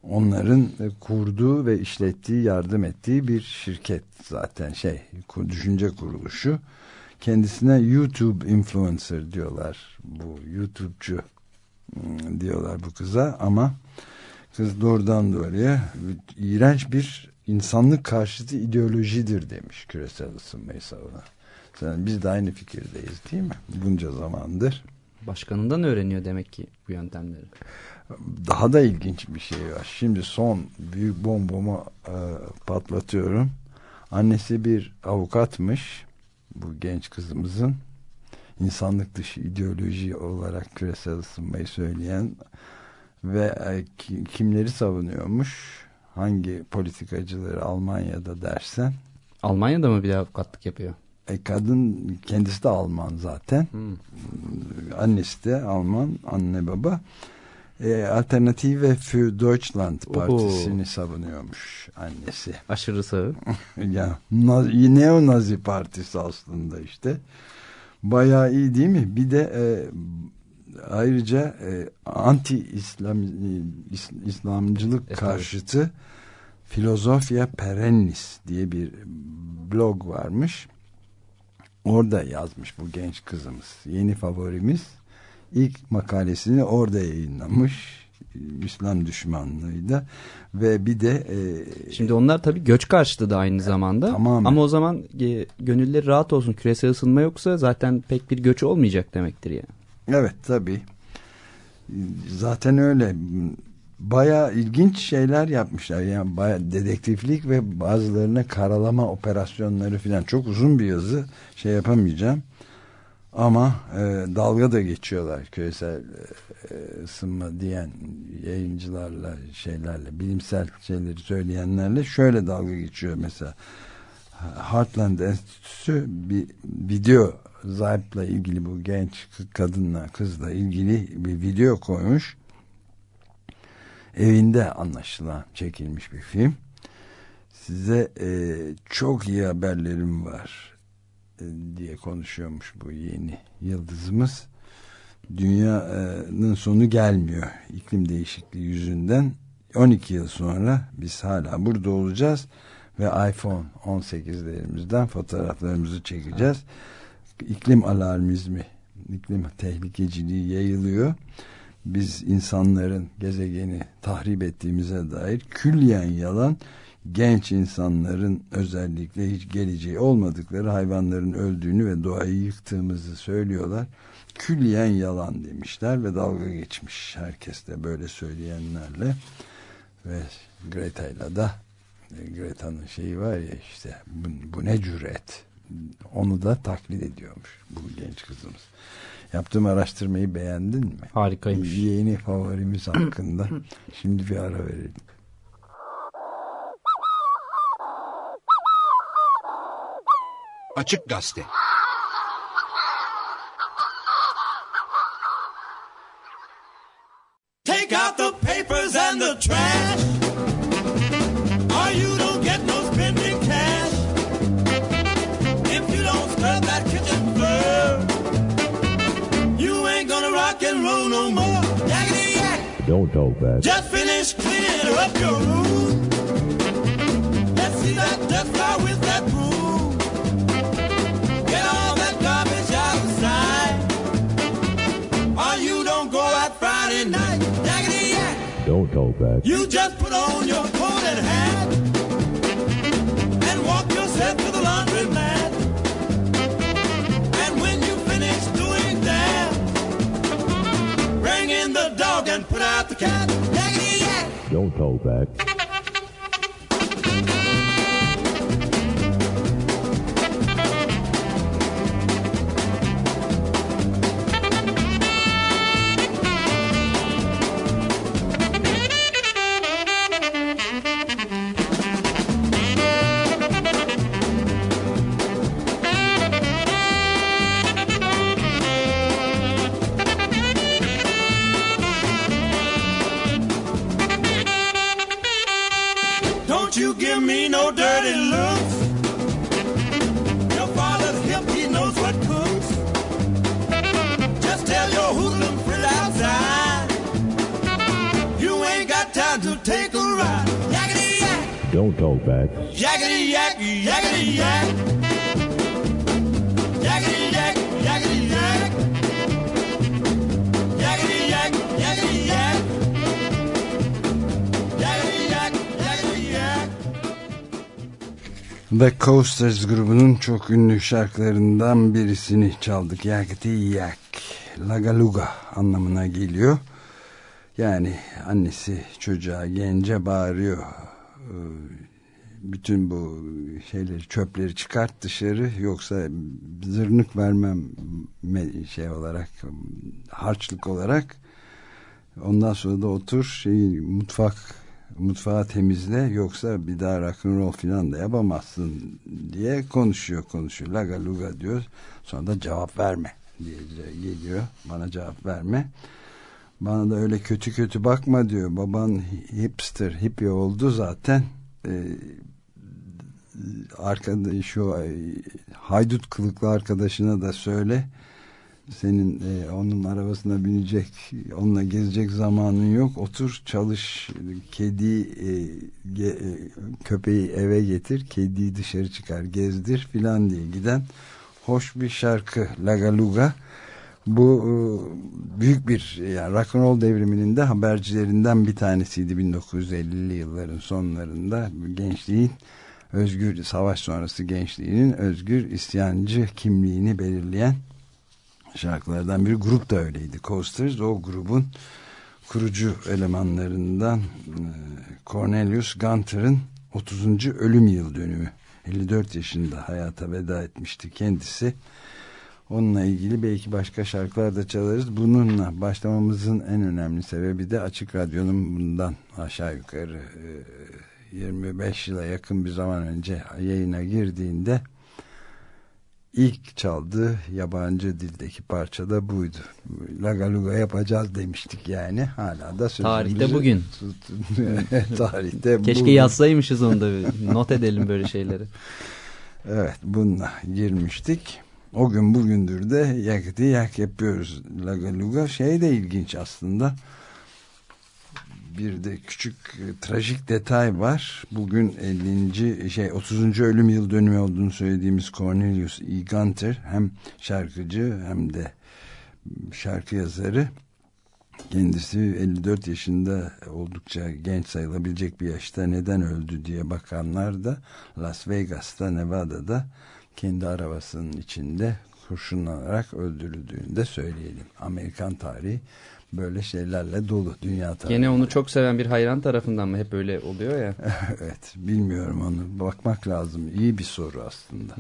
onların kurduğu ve işlettiği, yardım ettiği bir şirket zaten şey, düşünce kuruluşu. Kendisine YouTube influencer diyorlar. Bu YouTube'cu diyorlar bu kıza ama kız doğrudan doğruya iğrenç bir insanlık karşıtı ideolojidir demiş küresel ısınmayı savunan. Sen, biz de aynı fikirdeyiz değil mi? Bunca zamandır. Başkanından öğreniyor demek ki bu yöntemleri daha da ilginç bir şey var. Şimdi son büyük bombomu e, patlatıyorum. Annesi bir avukatmış. Bu genç kızımızın insanlık dışı ideoloji olarak küresel ısınmayı söyleyen ve e, kimleri savunuyormuş? Hangi politikacıları Almanya'da dersen? Almanya'da mı bir avukatlık yapıyor? E, kadın kendisi de Alman zaten. Hmm. Annesi de Alman, anne baba e, Alternative für Deutschland partisini Oho. savunuyormuş annesi. Aşırı sağ. ya nazi, neo-nazi partisi aslında işte. Bayağı iyi değil mi? Bir de e, ayrıca e, anti-İslam is, İslamcılık evet, karşıtı Filozofia Perennis diye bir blog varmış. Orada yazmış bu genç kızımız. Yeni favorimiz ilk makalesini orada yayınlamış. İslam düşmanlığıydı. Ve bir de e, şimdi onlar tabii göç karşıtı da aynı zamanda. tamamen. ama o zaman e, gönülleri rahat olsun küresel ısınma yoksa zaten pek bir göç olmayacak demektir yani. Evet tabii. Zaten öyle. Baya ilginç şeyler yapmışlar. Yani baya dedektiflik ve bazılarına karalama operasyonları falan çok uzun bir yazı şey yapamayacağım. Ama e, dalga da geçiyorlar küresel e, ısınma diyen yayıncılarla şeylerle bilimsel şeyleri söyleyenlerle şöyle dalga geçiyor mesela. Heartland Enstitüsü bir video Zayp'la ilgili bu genç kadınla kızla ilgili bir video koymuş. Evinde anlaşılan çekilmiş bir film. Size e, çok iyi haberlerim var e, diye konuşuyormuş bu yeni yıldızımız. Dünyanın sonu gelmiyor iklim değişikliği yüzünden. 12 yıl sonra biz hala burada olacağız ve iPhone 18'lerimizden fotoğraflarımızı çekeceğiz. İklim alarmizmi, iklim tehlikeciliği yayılıyor. Biz insanların gezegeni tahrip ettiğimize dair külliyen yalan genç insanların özellikle hiç geleceği olmadıkları hayvanların öldüğünü ve doğayı yıktığımızı söylüyorlar. Külliyen yalan demişler ve dalga geçmiş herkes de böyle söyleyenlerle ve Greta'yla da e, Greta'nın şeyi var ya işte bu, bu ne cüret onu da taklit ediyormuş bu genç kızımız. Yaptığım araştırmayı beğendin mi? Harikaymış. Yeni favorimiz hakkında. Şimdi bir ara verelim. Açık Gazete. Take out the papers and the trash. Or you don't get no spending cash. If you don't scrub that kitchen floor, you ain't gonna rock and roll no more. Yaggity yak. Don't talk back. Just finish cleaning up your room. Back. You just put on your coat and hat and walk yourself to the laundry mat. And when you finish doing that, bring in the dog and put out the cat. Don't talk back. Me no dirty looks. Your father's hip, he knows what cooks. Just tell your hoodlum friend outside. You ain't got time to take a ride. Yakety yak, Don't talk back. yakety yak, yakety yak. The Coasters grubunun çok ünlü şarkılarından birisini çaldık. Yakti Yak. Lagaluga anlamına geliyor. Yani annesi çocuğa gence bağırıyor. Ee, Bütün bu şeyleri çöpleri çıkart dışarı yoksa zırnık vermem me- şey olarak harçlık olarak ondan sonra da otur şeyi mutfak mutfağı temizle yoksa bir daha rock'n'roll falan da yapamazsın diye konuşuyor konuşuyor. Laga luga diyor. Sonra da cevap verme diye geliyor. Bana cevap verme. Bana da öyle kötü kötü bakma diyor. Baban hipster hippie oldu zaten. Ee, arkadaş şu haydut kılıklı arkadaşına da söyle senin e, onun arabasına binecek onunla gezecek zamanın yok. Otur çalış kedi e, ge, e, köpeği eve getir kediyi dışarı çıkar gezdir filan diye giden hoş bir şarkı Lagaluga bu e, büyük bir yani rock'n'roll devriminin de habercilerinden bir tanesiydi 1950'li yılların sonlarında. Gençliğin özgür savaş sonrası gençliğinin özgür isyancı kimliğini belirleyen şarkılardan biri grup da öyleydi. Coasters o grubun kurucu elemanlarından e, Cornelius Gunter'ın 30. ölüm yıl dönümü. 54 yaşında hayata veda etmişti kendisi. Onunla ilgili belki başka şarkılar da çalarız. Bununla başlamamızın en önemli sebebi de Açık Radyo'nun bundan aşağı yukarı e, 25 yıla yakın bir zaman önce yayına girdiğinde ilk çaldığı yabancı dildeki parça da buydu. Laga Luga yapacağız demiştik yani. Hala da sözümüzü... Tarihte bugün. Tarihte Keşke bugün. yazsaymışız onu da bir not edelim böyle şeyleri. Evet bununla girmiştik. O gün bugündür de yakıtı yak yapıyoruz. Laga Luga şey de ilginç aslında. Bir de küçük e, trajik detay var. Bugün 50. şey 30. ölüm yıl dönümü olduğunu söylediğimiz Cornelius E. Gunter hem şarkıcı hem de şarkı yazarı. Kendisi 54 yaşında oldukça genç sayılabilecek bir yaşta neden öldü diye bakanlar da Las Vegas'ta Nevada'da kendi arabasının içinde kurşunlanarak öldürüldüğünü de söyleyelim. Amerikan tarihi böyle şeylerle dolu dünya tarihi. Gene onu çok seven bir hayran tarafından mı hep öyle oluyor ya? evet bilmiyorum onu bakmak lazım. İyi bir soru aslında.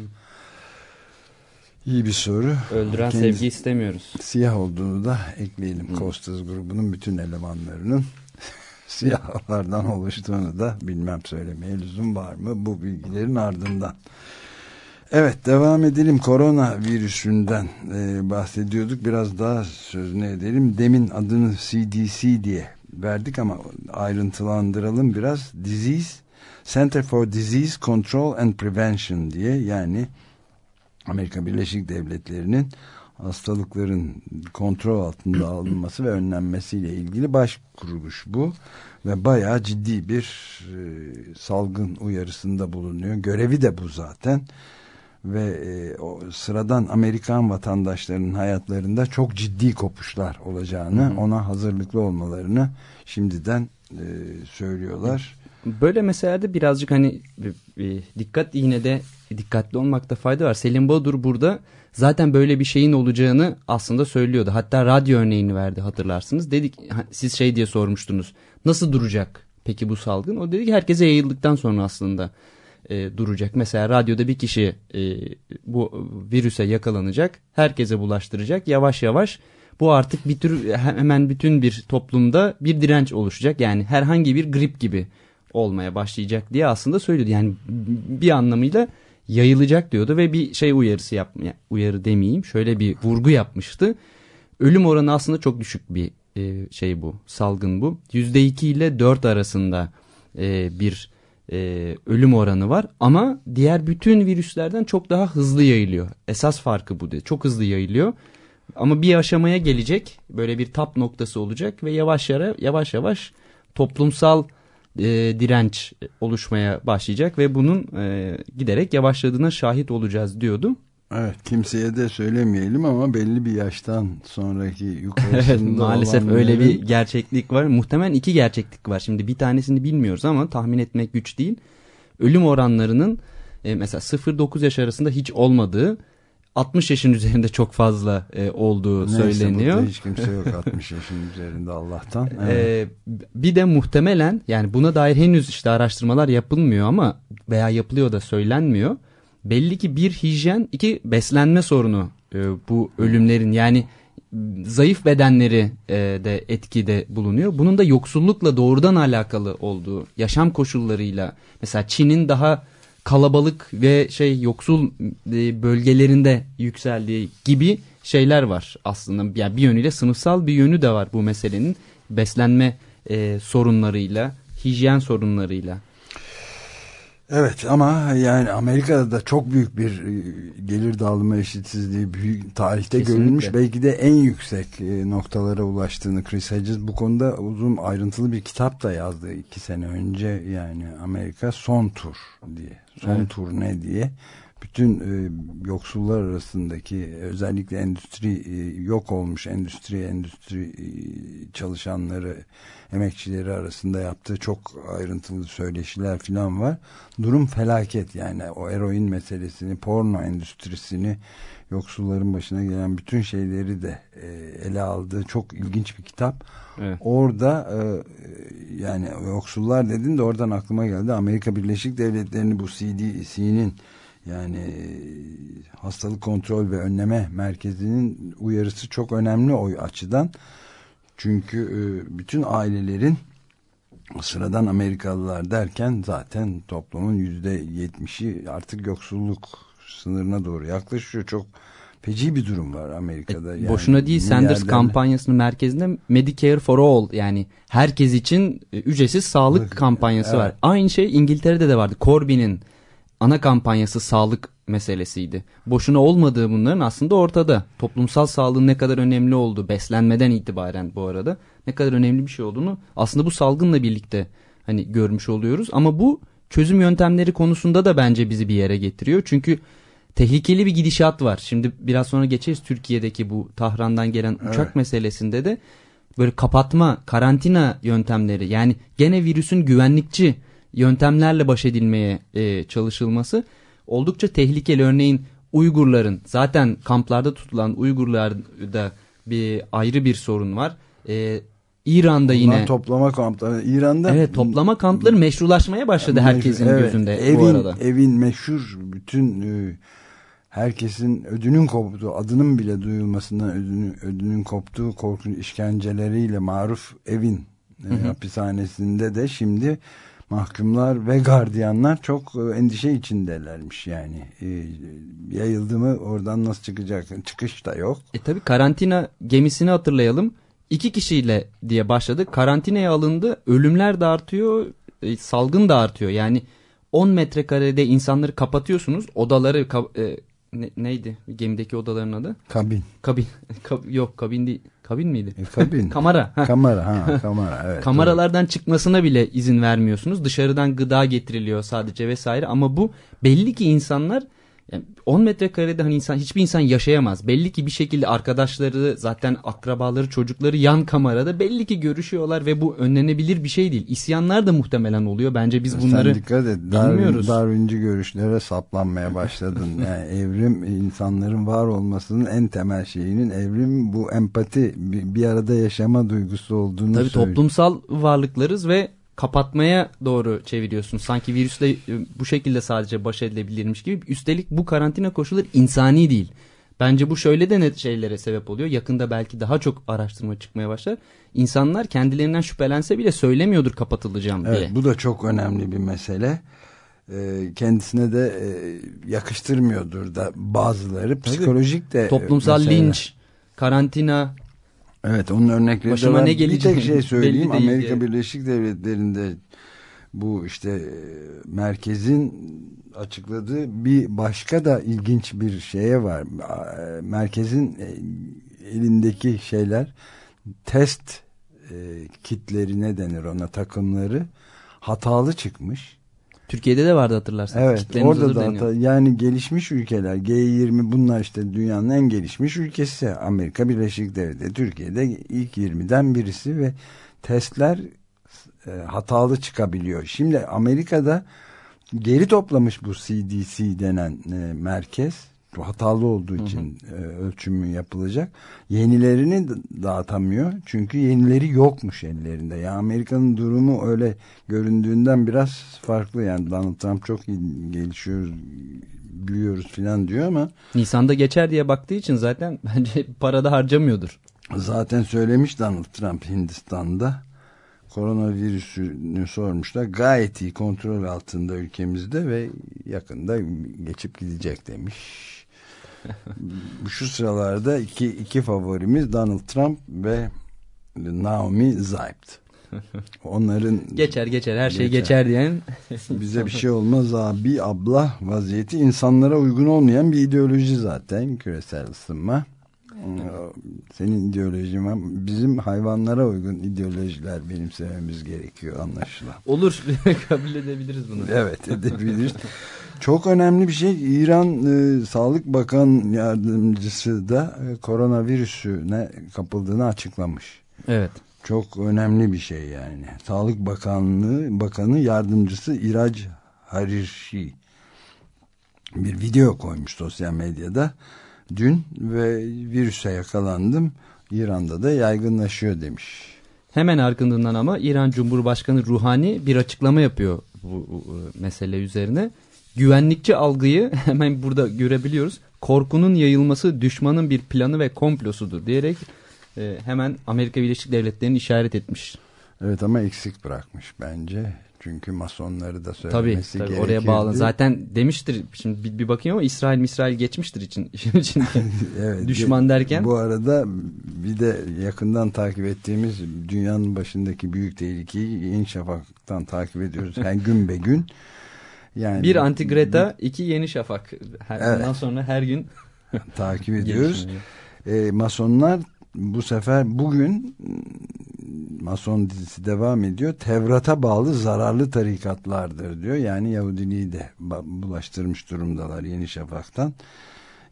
İyi bir soru. Öldüren Kendisi- sevgi istemiyoruz. Siyah olduğunu da ekleyelim. Costas grubunun bütün elemanlarının siyahlardan oluştuğunu da bilmem söylemeye lüzum var mı bu bilgilerin ardından. Evet devam edelim. Korona virüsünden e, bahsediyorduk. Biraz daha sözünü edelim. Demin adını CDC diye verdik ama ayrıntılandıralım biraz. Disease Center for Disease Control and Prevention diye yani Amerika Birleşik Devletleri'nin hastalıkların kontrol altında alınması ve önlenmesiyle ilgili baş kuruluş bu ve bayağı ciddi bir e, salgın uyarısında bulunuyor. Görevi de bu zaten ve e, o sıradan Amerikan vatandaşlarının hayatlarında çok ciddi kopuşlar olacağını, ona hazırlıklı olmalarını şimdiden e, söylüyorlar. Böyle meselelerde birazcık hani e, e, dikkat yine de dikkatli olmakta fayda var. Selim Bodur burada zaten böyle bir şeyin olacağını aslında söylüyordu. Hatta radyo örneğini verdi hatırlarsınız. Dedik siz şey diye sormuştunuz. Nasıl duracak peki bu salgın? O dedi ki herkese yayıldıktan sonra aslında e, duracak. Mesela radyoda bir kişi e, bu virüse yakalanacak. Herkese bulaştıracak. Yavaş yavaş bu artık bir tür hemen bütün bir toplumda bir direnç oluşacak. Yani herhangi bir grip gibi olmaya başlayacak diye aslında söylüyordu. Yani bir anlamıyla yayılacak diyordu ve bir şey uyarısı yapmaya uyarı demeyeyim şöyle bir vurgu yapmıştı. Ölüm oranı aslında çok düşük bir e, şey bu salgın bu. %2 ile 4 arasında e, bir e, ölüm oranı var. Ama diğer bütün virüslerden çok daha hızlı yayılıyor. Esas farkı bu. Çok hızlı yayılıyor. Ama bir aşamaya gelecek. Böyle bir tap noktası olacak ve yavaş yavaş yavaş yavaş toplumsal e, direnç oluşmaya başlayacak ve bunun e, giderek yavaşladığına şahit olacağız diyordu. Evet kimseye de söylemeyelim ama belli bir yaştan sonraki yukarısında evet, maalesef olanların... öyle bir gerçeklik var. Muhtemelen iki gerçeklik var. Şimdi bir tanesini bilmiyoruz ama tahmin etmek güç değil. Ölüm oranlarının e, mesela 0-9 yaş arasında hiç olmadığı 60 yaşın üzerinde çok fazla e, olduğu Neyse, söyleniyor. Neyse hiç kimse yok 60 yaşın üzerinde Allah'tan. E, Evet. Ee, bir de muhtemelen yani buna dair henüz işte araştırmalar yapılmıyor ama veya yapılıyor da söylenmiyor. Belli ki bir hijyen, iki beslenme sorunu e, bu ölümlerin yani zayıf bedenleri e, de etkide bulunuyor. Bunun da yoksullukla doğrudan alakalı olduğu, yaşam koşullarıyla mesela Çin'in daha kalabalık ve şey yoksul e, bölgelerinde yükseldiği gibi şeyler var aslında. Yani bir yönüyle sınıfsal bir yönü de var bu meselenin beslenme e, sorunlarıyla, hijyen sorunlarıyla. Evet ama yani Amerika'da da çok büyük bir e, gelir dağılımı eşitsizliği büyük tarihte Kesinlikle. görülmüş. Belki de en yüksek e, noktalara ulaştığını Chris Hedges bu konuda uzun ayrıntılı bir kitap da yazdı iki sene önce yani Amerika son tur diye. Son Evet. tur ne diye. Bütün e, yoksullar arasındaki özellikle endüstri e, yok olmuş endüstri endüstri e, çalışanları emekçileri arasında yaptığı çok ayrıntılı söyleşiler falan var. Durum felaket yani o eroin meselesini, porno endüstrisini, yoksulların başına gelen bütün şeyleri de e, ele aldığı çok ilginç bir kitap. Evet. Orada e, yani yoksullar dedin de oradan aklıma geldi. Amerika Birleşik Devletleri'nin bu CDC'nin yani hastalık kontrol ve önleme merkezinin uyarısı çok önemli o açıdan. Çünkü e, bütün ailelerin sıradan Amerikalılar derken zaten toplumun yüzde yetmişi artık yoksulluk sınırına doğru yaklaşıyor. Çok feci bir durum var Amerika'da. Yani E, Boşuna değil Sanders milyarderle- kampanyasının merkezinde Medicare for All yani herkes için e, ücretsiz sağlık Evet. kampanyası var. Aynı şey İngiltere'de de vardı. Corbyn'in ana kampanyası sağlık meselesiydi. Boşuna olmadığı bunların aslında ortada. Toplumsal sağlığın ne kadar önemli olduğu beslenmeden itibaren bu arada ne kadar önemli bir şey olduğunu aslında bu salgınla birlikte hani görmüş oluyoruz. Ama bu çözüm yöntemleri konusunda da bence bizi bir yere getiriyor. Çünkü tehlikeli bir gidişat var. Şimdi biraz sonra geçeriz Türkiye'deki bu Tahran'dan gelen uçak Evet. meselesinde de böyle kapatma, karantina yöntemleri yani gene virüsün güvenlikçi yöntemlerle baş edilmeye e, çalışılması oldukça tehlikeli. Örneğin Uygurların zaten kamplarda tutulan Uygurlarda bir ayrı bir sorun var. E, İran'da Bunlar yine toplama kampları. İran'da evet toplama kampları meşrulaşmaya başladı Meşhur- herkesin evet, gözünde evin, bu arada. Evin meşhur bütün e, herkesin ödünün koptuğu adının bile duyulmasından ödünün, ödünün koptuğu korkunç işkenceleriyle maruf evin e, hapishanesinde de şimdi mahkumlar ve gardiyanlar çok endişe içindelermiş yani e, yayıldı mı oradan nasıl çıkacak çıkış da yok E tabi karantina gemisini hatırlayalım. İki kişiyle diye başladı. Karantinaya alındı. Ölümler de artıyor. e, salgın da artıyor. Yani 10 metrekarede insanları kapatıyorsunuz. Odaları ka- e, ne- neydi gemideki odaların adı? kabin Kabin. Kab- yok kabin değil. Kabin miydi? e, kabin Kamera. heh. kamera ha kamera evet Kameralardan çıkmasına bile izin vermiyorsunuz. Dışarıdan gıda getiriliyor sadece vesaire ama bu belli ki insanlar yani 10 metrekarede hani insan hiçbir insan yaşayamaz. Belli ki bir şekilde arkadaşları, zaten akrabaları, çocukları yan kamerada belli ki görüşüyorlar ve bu önlenebilir bir şey değil. İsyanlar da muhtemelen oluyor. Bence biz bunları Sen dikkat et. Darwin, bilmiyoruz. Darwinci görüşlere saplanmaya başladın. yani evrim insanların var olmasının en temel şeyinin evrim bu empati bir, bir arada yaşama duygusu olduğunu Tabii söylüyor. toplumsal varlıklarız ve kapatmaya doğru çeviriyorsun. Sanki virüsle e, bu şekilde sadece baş edilebilirmiş gibi. Üstelik bu karantina koşulları insani değil. Bence bu şöyle de net şeylere sebep oluyor. Yakında belki daha çok araştırma çıkmaya başlar. İnsanlar kendilerinden şüphelense bile söylemiyordur kapatılacağım Evet, diye. bu da çok önemli bir mesele. Ee, kendisine de e, yakıştırmıyordur da bazıları. Psikolojik de Toplumsal mesele. linç, karantina, Evet onun örnekleri Başıma ne Bir tek şey söyleyeyim. Amerika diye. Birleşik Devletleri'nde bu işte e, merkezin açıkladığı bir başka da ilginç bir şeye var. E, Merkezin e, elindeki şeyler test e, kitleri ne denir ona takımları hatalı çıkmış. Türkiye'de de vardı hatırlarsanız. Evet Kitleriniz orada da hata, yani gelişmiş ülkeler G20 bunlar işte dünyanın en gelişmiş ülkesi Amerika Birleşik Devletleri Türkiye'de ilk 20'den birisi ve testler e, hatalı çıkabiliyor. Şimdi Amerika'da geri toplamış bu CDC denen e, merkez hatalı olduğu için e, ölçümü yapılacak. Yenilerini dağıtamıyor. Çünkü yenileri yokmuş ellerinde. Ya Amerika'nın durumu öyle göründüğünden biraz farklı. Yani Donald Trump çok gelişiyoruz, büyüyoruz falan diyor ama Nisan'da geçer diye baktığı için zaten bence para da harcamıyordur. zaten söylemiş Donald Trump Hindistan'da koronavirüsünü sormuşlar. Gayet iyi kontrol altında ülkemizde ve yakında geçip gidecek demiş. Şu sıralarda iki, iki favorimiz Donald Trump ve Naomi Zaypt. Onların Geçer geçer her şey Geçer. geçer diyen bize bir şey olmaz abi abla vaziyeti insanlara uygun olmayan bir ideoloji zaten küresel ısınma. Senin ideolojin var. Bizim hayvanlara uygun ideolojiler benimsememiz gerekiyor anlaşılan. olur kabul edebiliriz bunu. Evet edebiliriz. Çok önemli bir şey İran e, Sağlık Bakan Yardımcısı da e, koronavirüsüne kapıldığını açıklamış. Evet. Çok önemli bir şey yani. Sağlık Bakanlığı Bakanı Yardımcısı İrac Harişi bir video koymuş sosyal medyada dün ve virüse yakalandım. İran'da da yaygınlaşıyor demiş. Hemen arkasından ama İran Cumhurbaşkanı Ruhani bir açıklama yapıyor bu, bu, e, mesele üzerine. Güvenlikçi algıyı hemen burada görebiliyoruz. Korkunun yayılması düşmanın bir planı ve komplosudur diyerek e, hemen Amerika Birleşik Devletleri'ni işaret etmiş. Evet ama eksik bırakmış bence. Çünkü masonları da Tabii, söylemesi tabii gerekirdi. oraya bağlı. Zaten demiştir şimdi bir, bir bakayım ama İsrail İsrail geçmiştir için içinde. Evet, Düşman derken Bu arada bir de yakından takip ettiğimiz dünyanın başındaki büyük tehlikeyi Yeni Şafak'tan takip ediyoruz. Her gün be gün. Yani bir anti Greta, iki yeni şafak. Her, Evet. Ondan sonra her gün takip ediyoruz. E, masonlar bu sefer bugün Mason dizisi devam ediyor. Tevrat'a bağlı zararlı tarikatlardır diyor. Yani Yahudiliği de bulaştırmış durumdalar Yeni Şafak'tan.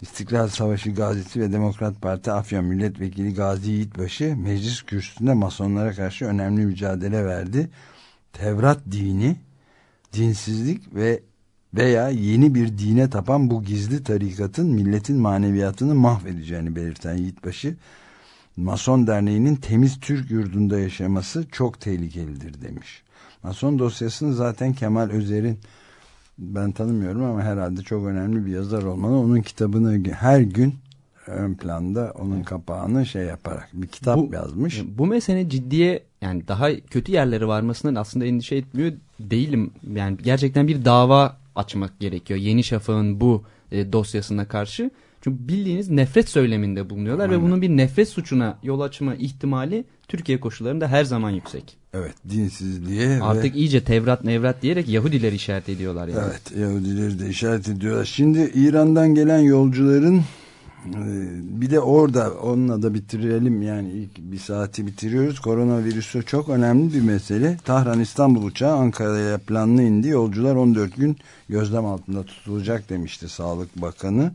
İstiklal Savaşı gazisi ve Demokrat Parti Afyon Milletvekili Gazi Yiğitbaşı meclis kürsüsünde masonlara karşı önemli mücadele verdi. Tevrat dini, dinsizlik ve veya yeni bir dine tapan bu gizli tarikatın milletin maneviyatını mahvedeceğini belirten Yiğitbaşı, Mason Derneği'nin temiz Türk yurdunda yaşaması çok tehlikelidir demiş. Mason dosyasını zaten Kemal Özer'in ben tanımıyorum ama herhalde çok önemli bir yazar olmalı. Onun kitabını her gün ön planda onun kapağını şey yaparak bir kitap Bu- yazmış. Bu mesele ciddiye yani daha kötü yerlere varmasından aslında endişe etmiyor değilim. Yani gerçekten bir dava açmak gerekiyor. Yeni Şafak'ın bu e, dosyasına karşı. Çünkü bildiğiniz nefret söyleminde bulunuyorlar ve Aynen. bunun bir nefret suçuna yol açma ihtimali Türkiye koşullarında her zaman yüksek. Evet dinsizliğe Artık ve iyice Tevrat Nevrat diyerek Yahudileri işaret ediyorlar yani. evet Yahudileri de işaret ediyorlar. Şimdi İran'dan gelen yolcuların bir de orada onunla da bitirelim yani ilk bir saati bitiriyoruz. Koronavirüsü çok önemli bir mesele. Tahran İstanbul uçağı Ankara'ya planlı indi. Yolcular 14 gün gözlem altında tutulacak demişti Sağlık Bakanı.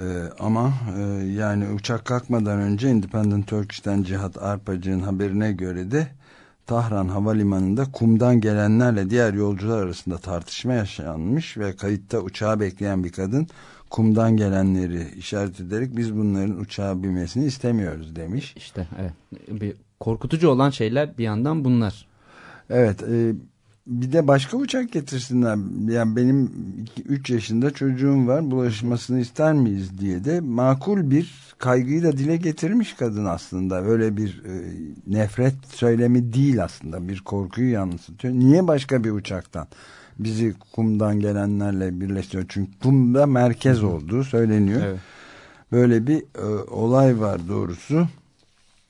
Ee, ama e, yani uçak kalkmadan önce Independent Turkish'ten Cihat Arpacı'nın haberine göre de Tahran Havalimanı'nda kumdan gelenlerle diğer yolcular arasında tartışma yaşanmış ve kayıtta uçağı bekleyen bir kadın kumdan gelenleri işaret ederek biz bunların uçağa binmesini istemiyoruz demiş. İşte evet. Bir korkutucu olan şeyler bir yandan bunlar. Evet e, bir de başka uçak getirsinler. Yani benim 3 yaşında çocuğum var bulaşmasını ister miyiz diye de makul bir kaygıyı da dile getirmiş kadın aslında. Öyle bir e, nefret söylemi değil aslında bir korkuyu yansıtıyor. Niye başka bir uçaktan bizi kumdan gelenlerle birleştiriyor? Çünkü kumda merkez olduğu söyleniyor. Evet. Böyle bir e, olay var doğrusu.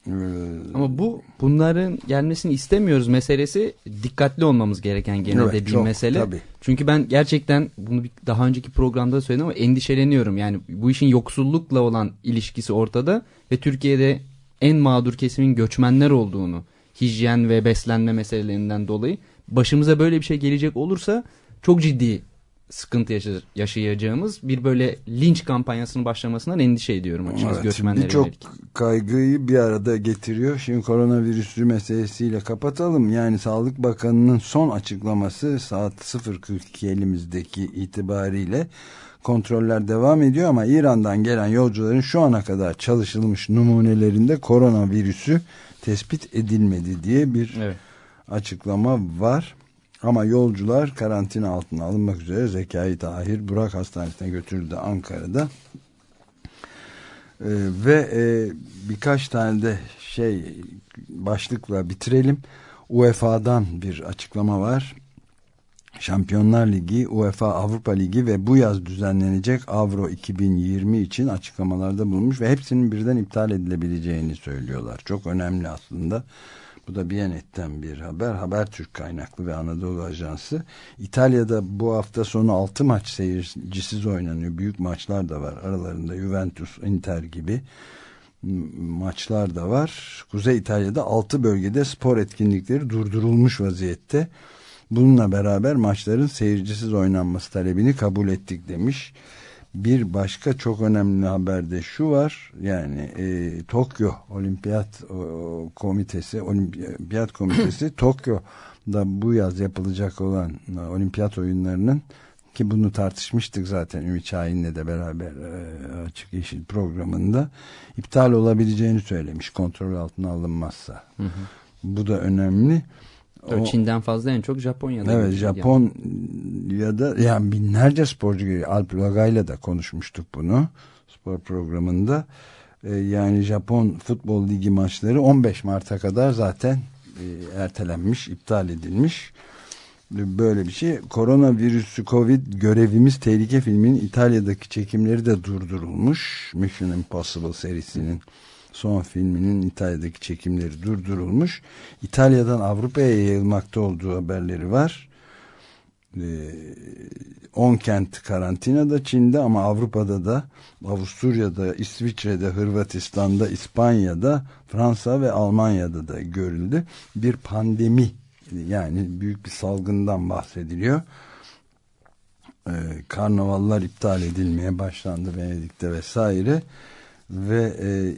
Ee, Ama bu bunların gelmesini istemiyoruz meselesi dikkatli olmamız gereken gene Evet, de bir çok, mesele. tabii. Çünkü ben gerçekten bunu daha önceki programda da söyledim ama endişeleniyorum. Yani bu işin yoksullukla olan ilişkisi ortada ve Türkiye'de en mağdur kesimin göçmenler olduğunu hijyen ve beslenme meselelerinden dolayı başımıza böyle bir şey gelecek olursa çok ciddi sıkıntı yaşa- yaşayacağımız bir böyle linç kampanyasının başlamasından endişe ediyorum açıkçası Evet, göçmenlere Birçok kaygıyı bir arada getiriyor. Şimdi koronavirüsü meselesiyle kapatalım. Yani Sağlık Bakanı'nın son açıklaması saat 0.42 elimizdeki itibariyle kontroller devam ediyor ama İran'dan gelen yolcuların şu ana kadar çalışılmış numunelerinde koronavirüsü tespit edilmedi diye bir Evet. Açıklama var. Ama yolcular karantina altına alınmak üzere Zekai Tahir Burak Hastanesi'ne götürüldü Ankara'da. Ee, ve e, birkaç tane de şey başlıkla bitirelim. UEFA'dan bir açıklama var. Şampiyonlar Ligi, UEFA Avrupa Ligi ve bu yaz düzenlenecek Avro 2020 için açıklamalarda bulunmuş ve hepsinin birden iptal edilebileceğini söylüyorlar. Çok önemli aslında. Bu da Biyanet'ten bir haber. Habertürk kaynaklı ve Anadolu Ajansı. İtalya'da bu hafta sonu 6 maç seyircisiz oynanıyor. Büyük maçlar da var. Aralarında Juventus, Inter gibi maçlar da var. Kuzey İtalya'da 6 bölgede spor etkinlikleri durdurulmuş vaziyette. Bununla beraber maçların seyircisiz oynanması talebini kabul ettik demiş. Bir başka çok önemli haber de şu var. Yani e, Tokyo Olimpiyat o, Komitesi, Olimpiyat Komitesi Tokyo'da bu yaz yapılacak olan e, olimpiyat oyunlarının ki bunu tartışmıştık zaten Ümit Şahin'le de beraber e, Açık Yeşil programında iptal olabileceğini söylemiş kontrol altına alınmazsa. Hı hı. Bu da önemli. Tabii Çin'den fazla en çok Japonya'da. Evet gidiyor. Japon ya da yani binlerce sporcu geliyor. Alp Lagay'la da konuşmuştuk bunu spor programında. Ee, yani Japon futbol ligi maçları 15 Mart'a kadar zaten e, ertelenmiş, iptal edilmiş. Böyle bir şey. Koronavirüsü Covid görevimiz tehlike filminin İtalya'daki çekimleri de durdurulmuş. Mission Impossible serisinin son filminin İtalya'daki çekimleri durdurulmuş. İtalya'dan Avrupa'ya yayılmakta olduğu haberleri var. 10 ee, kent karantinada Çin'de ama Avrupa'da da Avusturya'da, İsviçre'de, Hırvatistan'da, İspanya'da, Fransa ve Almanya'da da görüldü. Bir pandemi yani büyük bir salgından bahsediliyor. Ee, karnavallar iptal edilmeye başlandı Venedik'te vesaire ve e,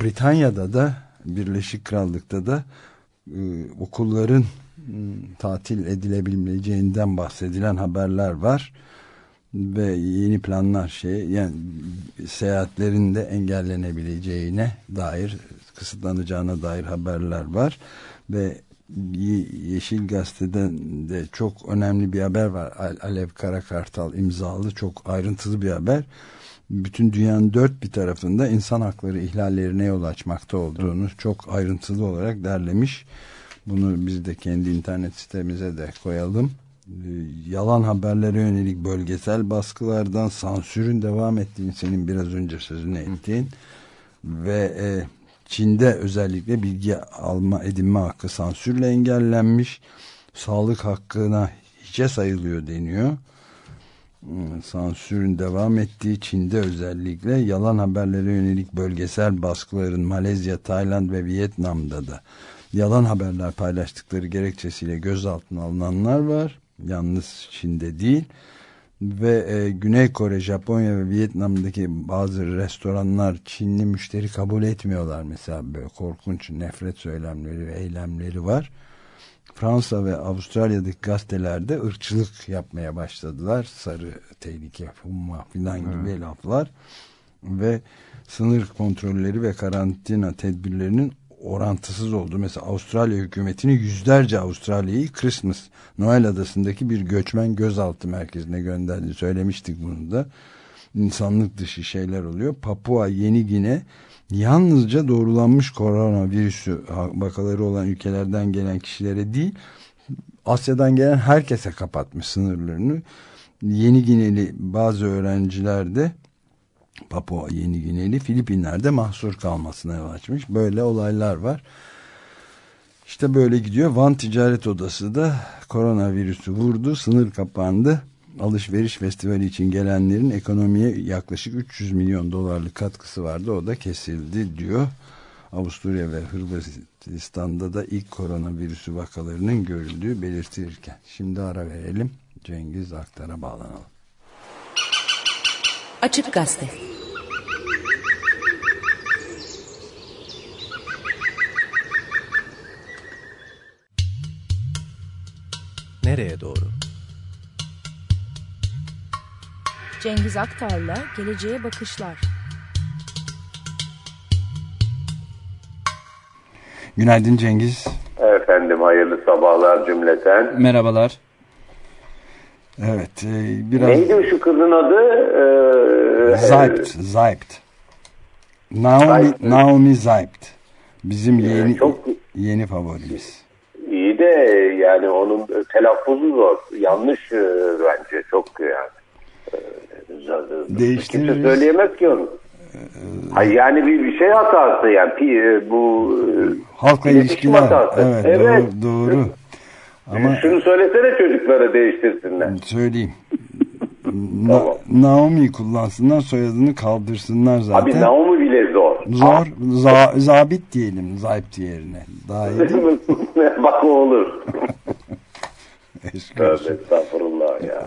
Britanya'da da Birleşik Krallık'ta da e, okulların m, tatil edilebileceğinden bahsedilen haberler var. Ve yeni planlar şey yani seyahatlerin de engellenebileceğine dair kısıtlanacağına dair haberler var. Ve Yeşil Gazete'den de çok önemli bir haber var. Alev Karakartal imzalı çok ayrıntılı bir haber bütün dünyanın dört bir tarafında insan hakları ihlallerine yol açmakta olduğunu evet. çok ayrıntılı olarak derlemiş. Bunu biz de kendi internet sitemize de koyalım. Yalan haberlere yönelik bölgesel baskılardan sansürün devam ettiğini senin biraz önce sözünü ettiğin ve e, Çin'de özellikle bilgi alma edinme hakkı sansürle engellenmiş. Sağlık hakkına hiçe sayılıyor deniyor sansürün devam ettiği Çin'de özellikle yalan haberlere yönelik bölgesel baskıların Malezya, Tayland ve Vietnam'da da yalan haberler paylaştıkları gerekçesiyle gözaltına alınanlar var. Yalnız Çin'de değil. Ve e, Güney Kore, Japonya ve Vietnam'daki bazı restoranlar Çinli müşteri kabul etmiyorlar. Mesela böyle korkunç nefret söylemleri ve eylemleri var. Fransa ve Avustralya'daki gazetelerde ırkçılık yapmaya başladılar. Sarı tehlike, humma filan gibi evet. laflar. Ve sınır kontrolleri ve karantina tedbirlerinin orantısız oldu. Mesela Avustralya hükümetinin yüzlerce Avustralya'yı Christmas, Noel adasındaki bir göçmen gözaltı merkezine gönderdi. Söylemiştik bunu da. İnsanlık dışı şeyler oluyor. Papua Yeni Gine yalnızca doğrulanmış koronavirüsü vakaları olan ülkelerden gelen kişilere değil Asya'dan gelen herkese kapatmış sınırlarını. Yeni Gineli bazı öğrenciler de Papua Yeni Güneyli Filipinler'de mahsur kalmasına yol açmış. Böyle olaylar var. İşte böyle gidiyor. Van Ticaret Odası da koronavirüsü vurdu. Sınır kapandı. Alışveriş festivali için gelenlerin ekonomiye yaklaşık 300 milyon dolarlık katkısı vardı. O da kesildi diyor. Avusturya ve Hırvatistan'da da ilk koronavirüsü vakalarının görüldüğü belirtilirken. Şimdi ara verelim. Cengiz Aktar'a bağlanalım. Açık Gazete Nereye doğru? Cengiz Aktar'la Geleceğe Bakışlar. Günaydın Cengiz. Efendim hayırlı sabahlar cümleten. Merhabalar. Evet, e, biraz Neydi şu kızın adı? Ee, Zaypt, Zaypt. Naomi, Zaypt. Naomi Zaypt. Bizim yeni çok- yeni favorimiz. İyi de yani onun telaffuzu zor. Yanlış e, bence çok yani. Ee, Değiştiririz. Kimse söyleyemez ki onu. Hayır yani bir, bir şey hatası yani e, bu e, Halkla ilişkiler. hatası. Evet, Evet. doğru, doğru. Ama şunu söylesene çocuklara değiştirsinler. söyleyeyim. Na- Tamam. Naomi kullansınlar, soyadını kaldırsınlar zaten. Abi Naomi bile zor. Zor, za- zabit diyelim Zaypt yerine. Daha iyi? Bak o olur. Estağfurullah ya.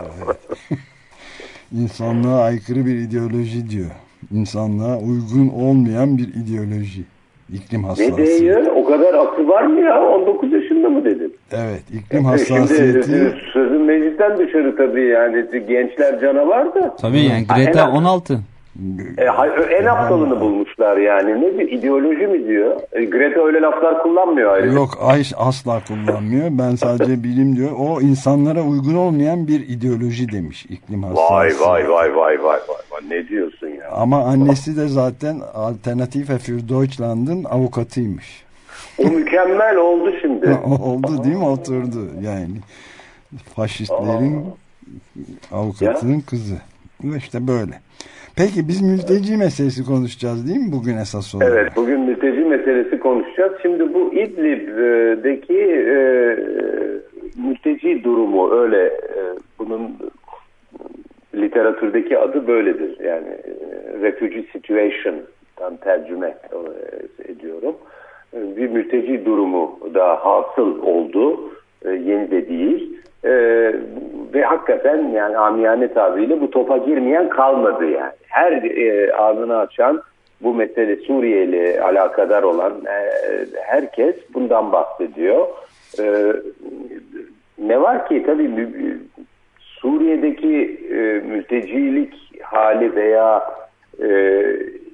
İnsanlığa aykırı bir ideoloji diyor. İnsanlığa uygun olmayan bir ideoloji. İklim Ne hassasiyeti. diyor? O kadar aklı var mı ya? 19 yaşında mı dedin? Evet, iklim E hassasiyeti. Şimdi sözün meclisten dışarı tabii yani gençler canavar da. Tabii yani Greta en- 16. E, hay- en aptalını bulmuşlar yani. Ne bir ideoloji mi diyor? E, Greta öyle laflar kullanmıyor ayrıca. Yok ay asla kullanmıyor. Ben sadece bilim diyor. O insanlara uygun olmayan bir ideoloji demiş iklim hassasiyeti. vay vay vay vay vay. vay. Ne diyorsun ya? Ama annesi de zaten Alternative für Deutschland'ın avukatıymış. O mükemmel oldu şimdi. Oldu değil mi? Oturdu. Yani faşistlerin avukatının kızı. İşte böyle. Peki biz mülteci meselesi konuşacağız değil mi bugün esas olarak? Evet bugün mülteci meselesi konuşacağız. Şimdi bu İdlib'deki e, mülteci durumu öyle e, bunun literatürdeki adı böyledir. Yani e, refugee situation tam tercüme e, ediyorum. E, Bir mülteci durumu da hasıl oldu. E, yeni de değil. E, ve hakikaten yani amiyane tabiriyle bu topa girmeyen kalmadı yani. Her e, ağzını açan bu mesele Suriye ile alakadar olan e, herkes bundan bahsediyor. E, ne var ki tabii Suriye'deki e, mültecilik hali veya e,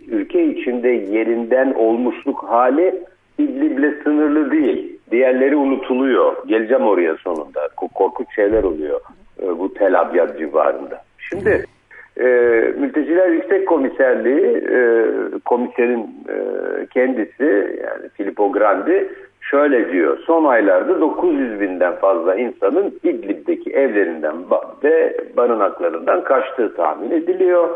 ülke içinde yerinden olmuşluk hali İdlib'le sınırlı değil. Diğerleri unutuluyor. Geleceğim oraya sonunda. Ko- Korkunç şeyler oluyor e, bu Tel Abyad civarında. Şimdi e, Mülteciler Yüksek Komiserliği e, komiserin e, kendisi yani Filippo Grandi şöyle diyor. Son aylarda 900 binden fazla insanın İdlib'deki evlerinden ve barınaklarından kaçtığı tahmin ediliyor.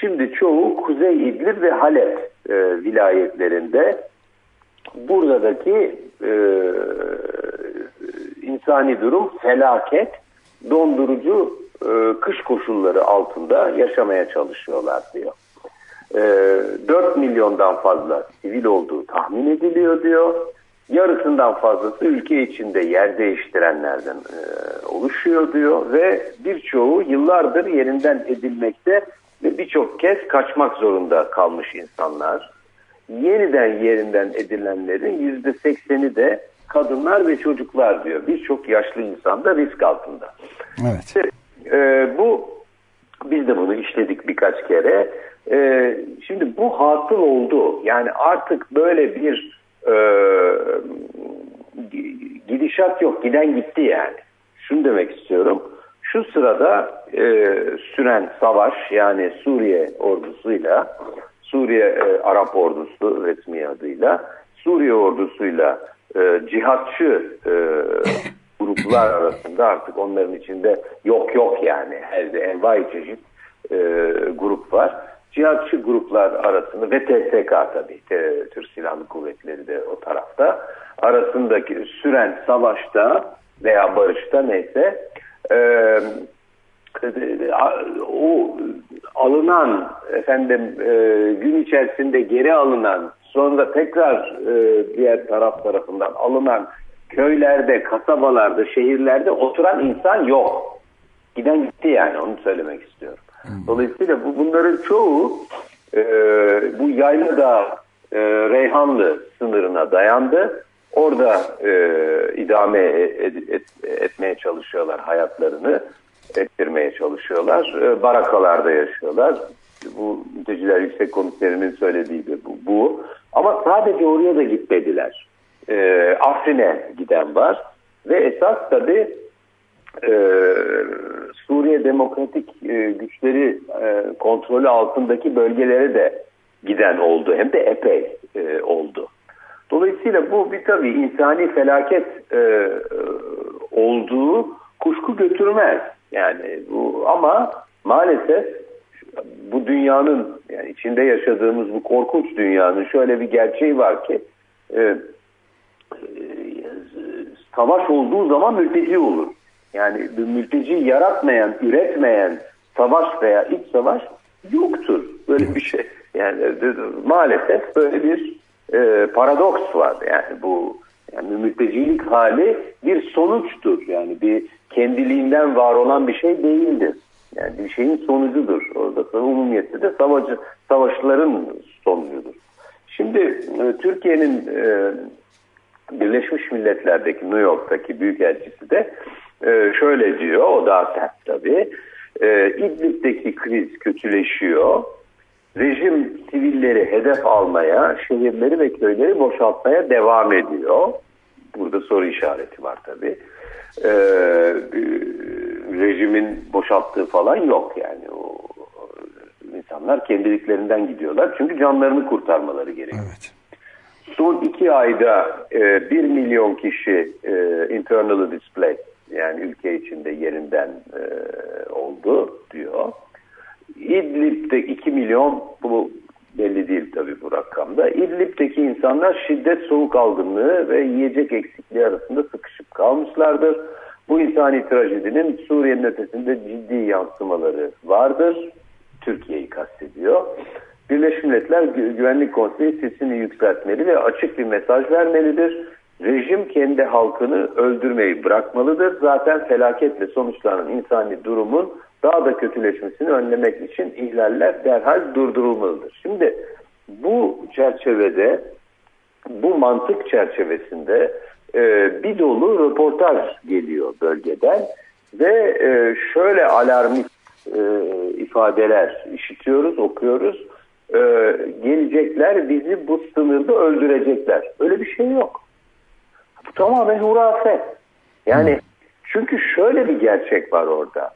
Şimdi çoğu Kuzey İdlib ve Halep e, vilayetlerinde buradaki e, insani durum felaket, dondurucu e, kış koşulları altında yaşamaya çalışıyorlar diyor. E, 4 milyondan fazla sivil olduğu tahmin ediliyor diyor. Yarısından fazlası ülke içinde yer değiştirenlerden e, oluşuyor diyor ve birçoğu yıllardır yerinden edilmekte ve birçok kez kaçmak zorunda kalmış insanlar. Yeniden yerinden edilenlerin yüzde sekseni de kadınlar ve çocuklar diyor. Birçok yaşlı insan da risk altında. Evet. Ee, bu biz de bunu işledik birkaç kere. Ee, şimdi bu hasıl oldu. Yani artık böyle bir e, gidişat yok. Giden gitti yani. Şunu demek istiyorum. Şu sırada e, süren savaş yani Suriye ordusuyla Suriye e, Arap ordusu resmi adıyla Suriye ordusuyla e, cihatçı e, gruplar arasında artık onların içinde yok yok yani her envai çeşit e, grup var. cihatçı gruplar arasında ve TSK tabii T- Türk Silahlı Kuvvetleri de o tarafta arasındaki süren savaşta veya barışta neyse e, o alınan efendim e, gün içerisinde geri alınan sonra tekrar e, diğer taraf tarafından alınan köylerde, kasabalarda, şehirlerde oturan insan yok. Giden gitti yani onu söylemek istiyorum. Dolayısıyla bu bunların çoğu e, bu Yayladağ e, Reyhanlı sınırına dayandı. Orada e, idame ed- et- etmeye çalışıyorlar hayatlarını ettirmeye çalışıyorlar. E, barakalarda yaşıyorlar. Bu mülteciler yüksek komiserinin söylediği de bu. bu. Ama sadece oraya da gitmediler. E, Afrin'e giden var. Ve esas tabii e, Suriye Demokratik e, Güçleri e, kontrolü altındaki bölgelere de giden oldu. Hem de epey e, oldu. Dolayısıyla bu bir tabii insani felaket e, e, olduğu kuşku götürmez. Yani bu ama maalesef bu dünyanın yani içinde yaşadığımız bu korkunç dünyanın şöyle bir gerçeği var ki e, e, savaş olduğu zaman mülteci olur. Yani bir mülteci yaratmayan, üretmeyen savaş veya iç savaş yoktur. Böyle bir şey. Yani maalesef böyle bir e, paradoks var. Yani bu yani mültecilik hali bir sonuçtur. Yani bir kendiliğinden var olan bir şey değildir. Yani bir şeyin sonucudur. Orada umumiyette de savaşı, savaşların sonucudur. Şimdi e, Türkiye'nin e, Birleşmiş Milletler'deki New York'taki Büyükelçisi de e, şöyle diyor, o daha sert tabii. E, İdlib'deki kriz kötüleşiyor. Rejim sivilleri hedef almaya, şehirleri ve köyleri boşaltmaya devam ediyor. Burada soru işareti var tabii. E, rejimin boşalttığı falan yok yani. O, insanlar kendiliklerinden gidiyorlar. Çünkü canlarını kurtarmaları gerekiyor. Evet. Son iki ayda e, 1 milyon kişi e, internally displaced yani ülke içinde yerinden e, oldu diyor. İdlib'de 2 milyon bu belli değil tabii bu rakamda. İdlib'deki insanlar şiddet soğuk algınlığı ve yiyecek eksikliği arasında sıkışıp kalmışlardır. Bu insani trajedinin Suriye'nin ötesinde ciddi yansımaları vardır. Türkiye'yi kastediyor. Birleşmiş Milletler Gü- Güvenlik Konseyi sesini yükseltmeli ve açık bir mesaj vermelidir. Rejim kendi halkını öldürmeyi bırakmalıdır. Zaten felaketle sonuçlanan insani durumun daha da kötüleşmesini önlemek için ihlaller derhal durdurulmalıdır. Şimdi bu çerçevede, bu mantık çerçevesinde e, bir dolu röportaj geliyor bölgeden ve e, şöyle alarmist e, ifadeler işitiyoruz, okuyoruz. E, gelecekler bizi bu sınırda öldürecekler. Öyle bir şey yok. Bu tamamen hurafe. Yani çünkü şöyle bir gerçek var orada.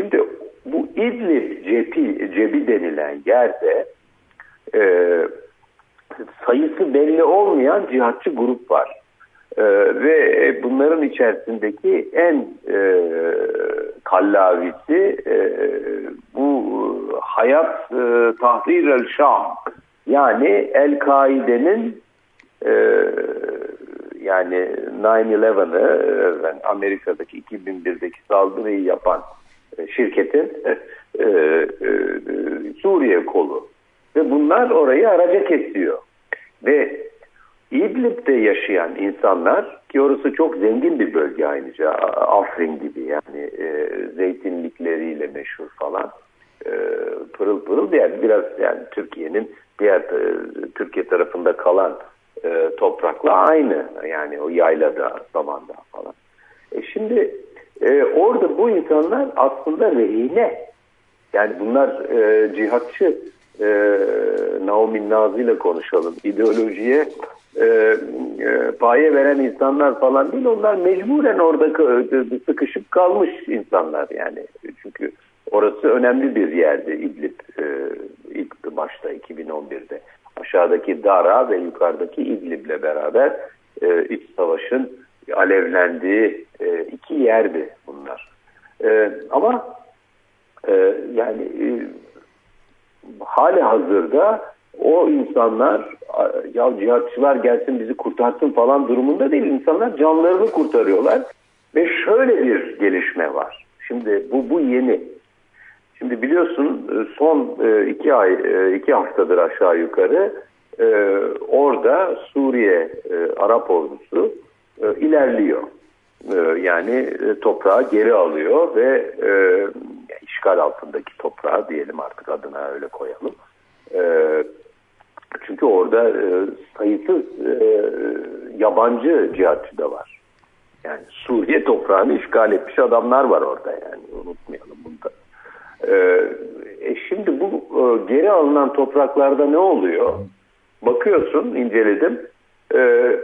Şimdi bu İdlib cepi, cebi denilen yerde e, sayısı belli olmayan cihatçı grup var. E, ve bunların içerisindeki en e, kallavisi e, bu Hayat e, Tahrir el Şam yani El-Kaide'nin e, yani 9-11'ı e, Amerika'daki 2001'deki saldırıyı yapan şirketin e, e, e, Suriye kolu ve bunlar orayı araca kesiyor ve İdlib'de yaşayan insanlar ki orası çok zengin bir bölge ayrıca Afrin gibi yani e, zeytinlikleriyle meşhur falan e, pırıl pırıl yani biraz yani Türkiye'nin diğer e, Türkiye tarafında kalan e, toprakla aynı yani o yaylada zamanda falan. E şimdi e, orada bu insanlar aslında rehine. Yani bunlar e, cihatçı e, Naomi Nazı ile konuşalım ideolojiye e, e, paye veren insanlar falan değil onlar mecburen orada kı- sıkışıp kalmış insanlar yani. Çünkü orası önemli bir yerdi İdlib e, ilk başta 2011'de aşağıdaki Dara ve yukarıdaki İdlib'le beraber e, iç savaşın alevlendiği e, iki yerdi bunlar. E, ama e, yani e, hali hazırda o insanlar ya cihatçılar gelsin bizi kurtarsın falan durumunda değil. İnsanlar canlarını kurtarıyorlar ve şöyle bir gelişme var. Şimdi bu, bu yeni. Şimdi biliyorsun son iki ay, iki haftadır aşağı yukarı orada Suriye Arap ordusu ilerliyor. Yani toprağı geri alıyor ve işgal altındaki toprağı diyelim artık adına öyle koyalım. Çünkü orada sayısız yabancı cihatçı da var. Yani Suriye toprağını işgal etmiş adamlar var orada yani unutmayalım bunu da. E şimdi bu e, geri alınan topraklarda ne oluyor? Bakıyorsun inceledim. E, e,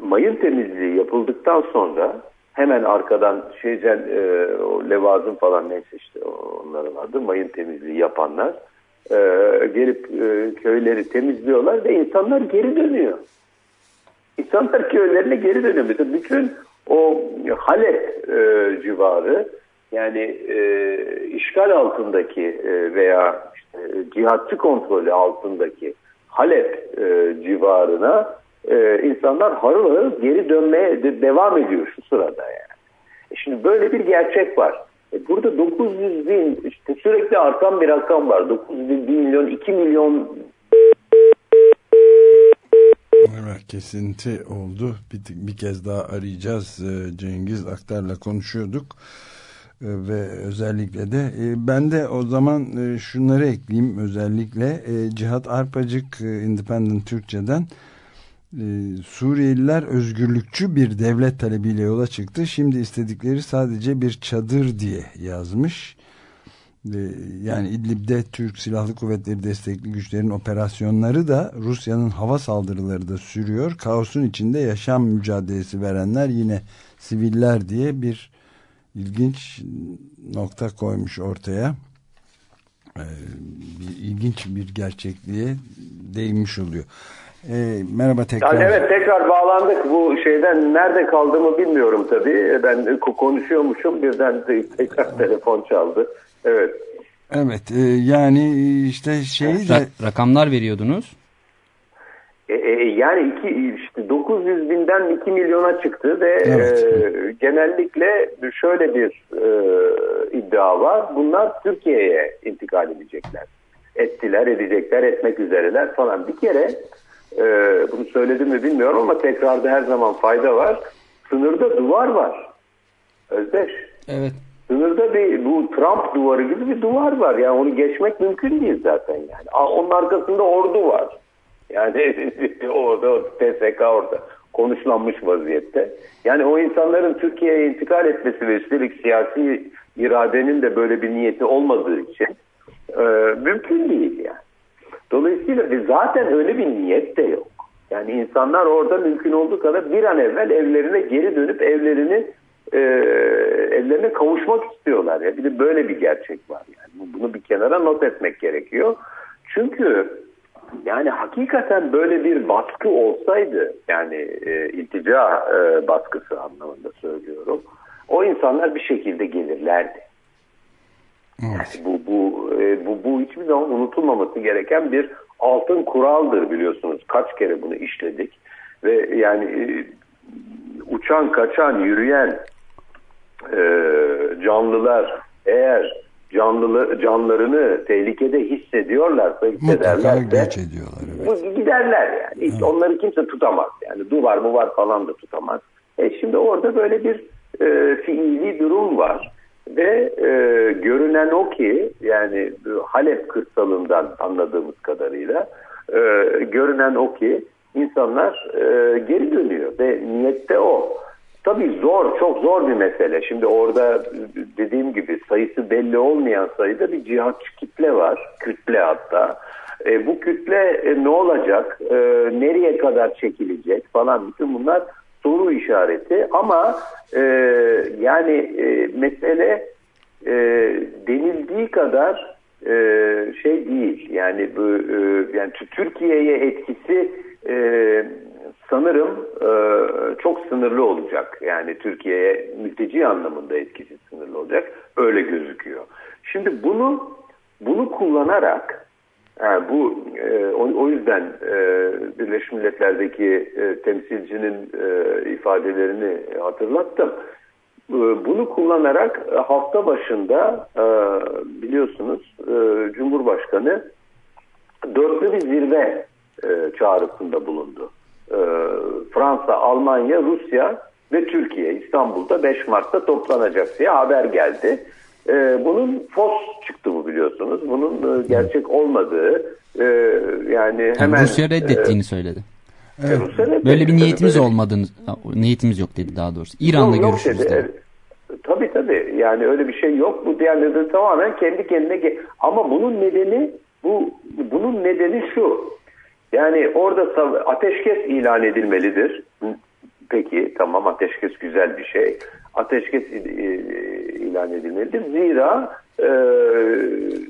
mayın temizliği yapıldıktan sonra hemen arkadan şeyden e, o levazım falan neyse işte onların adı mayın temizliği yapanlar e, gelip e, köyleri temizliyorlar ve insanlar geri dönüyor. İnsanlar köylerine geri dönüyor. Mesela bütün o Halep e, civarı yani e, işgal altındaki e, veya işte, cihatçı kontrolü altındaki Halep e, civarına e, insanlar harıl harıl geri dönmeye de, devam ediyor şu sırada yani. E şimdi böyle bir gerçek var. E burada 900 bin işte sürekli artan bir rakam var. 900 bin, 1 milyon, 2 milyon Evet kesinti oldu. Bir, bir kez daha arayacağız. E, Cengiz Aktar'la konuşuyorduk. E, ve özellikle de e, ben de o zaman şunları ekleyeyim özellikle Cihat Arpacık Independent Türkçe'den Suriyeliler özgürlükçü bir devlet talebiyle yola çıktı. Şimdi istedikleri sadece bir çadır diye yazmış. Yani İdlib'de Türk Silahlı Kuvvetleri destekli güçlerin operasyonları da Rusya'nın hava saldırıları da sürüyor. Kaosun içinde yaşam mücadelesi verenler yine siviller diye bir ilginç nokta koymuş ortaya. Ee, bir ilginç bir gerçekliğe değinmiş oluyor. Ee, merhaba tekrar. Yani evet tekrar bağlandık. Bu şeyden nerede kaldığımı bilmiyorum tabii. Ben konuşuyormuşum birden tekrar telefon çaldı. Evet. Evet e, yani işte şeyi de... rakamlar veriyordunuz. E, e, yani iki, işte 900 binden 2 milyona çıktı ve evet. e, genellikle şöyle bir e, iddia var. Bunlar Türkiye'ye intikal edecekler. Ettiler, edecekler, etmek üzereler falan. Bir kere e, bunu söyledim mi bilmiyorum ama tekrarda her zaman fayda var. Sınırda duvar var. Özdeş. Evet. Sınırda bir bu Trump duvarı gibi bir duvar var. Yani onu geçmek mümkün değil zaten yani. Onun arkasında ordu var. Yani orada TSK orada konuşlanmış vaziyette. Yani o insanların Türkiye'ye intikal etmesi ve üstelik siyasi iradenin de böyle bir niyeti olmadığı için e, mümkün değil yani. Dolayısıyla zaten öyle bir niyet de yok. Yani insanlar orada mümkün olduğu kadar bir an evvel evlerine geri dönüp evlerini e, evlerine kavuşmak istiyorlar. Ya bir de böyle bir gerçek var yani. Bunu bir kenara not etmek gerekiyor. Çünkü yani hakikaten böyle bir baskı olsaydı yani e, iltica e, baskısı anlamında söylüyorum. O insanlar bir şekilde gelirlerdi. Evet. Bu bu e, bu bu hiçbir zaman unutulmaması gereken bir altın kuraldır biliyorsunuz. Kaç kere bunu işledik ve yani e, uçan, kaçan, yürüyen e, canlılar eğer canlı canlarını tehlikede hissediyorlarsa hissederlerse geç ediyorlar. Evet. Giderler yani. Hiç evet. Onları kimse tutamaz. Yani duvar mı var falan da tutamaz. E şimdi orada böyle bir e, fiili durum var. Ve e, görünen o ki yani Halep kırsalından anladığımız kadarıyla e, görünen o ki insanlar e, geri dönüyor ve niyette o. Tabii zor, çok zor bir mesele. Şimdi orada dediğim gibi sayısı belli olmayan sayıda bir cihatçı kitle var. Kütle hatta. E, bu kütle e, ne olacak? E, nereye kadar çekilecek falan bütün bunlar soru işareti. Ama e, yani e, mesele e, denildiği kadar e, şey değil. Yani bu e, yani Türkiye'ye etkisi e, sanırım e, çok sınırlı olacak. Yani Türkiye'ye mülteci anlamında etkisi sınırlı olacak. Öyle gözüküyor. Şimdi bunu bunu kullanarak Ha, bu e, o, yüzden e, Birleşmiş Milletler'deki e, temsilcinin ifadelerini hatırlattım. Bunu kullanarak hafta başında biliyorsunuz Cumhurbaşkanı dörtlü bir zirve çağrısında bulundu. Fransa, Almanya, Rusya ve Türkiye İstanbul'da 5 Mart'ta toplanacak diye haber geldi. E, bunun fos çıktı bu biliyorsunuz. Bunun e, gerçek olmadığı e, yani Yani hemen Rusya reddettiğini söyledi. e, Rusya reddetti Böyle bir niyetimiz böyle- olmadığını, niyetimiz yok dedi daha doğrusu. İran'la Yok, görüşürüz dedi, dedi. evet. Tabii tabii yani öyle bir şey yok. Bu diğerleri de tamamen kendi kendine ama bunun nedeni bu bunun nedeni şu. Yani orada ateşkes ilan edilmelidir. Peki tamam ateşkes güzel bir şey. Ateşkes ilan edilmelidir. Zira e,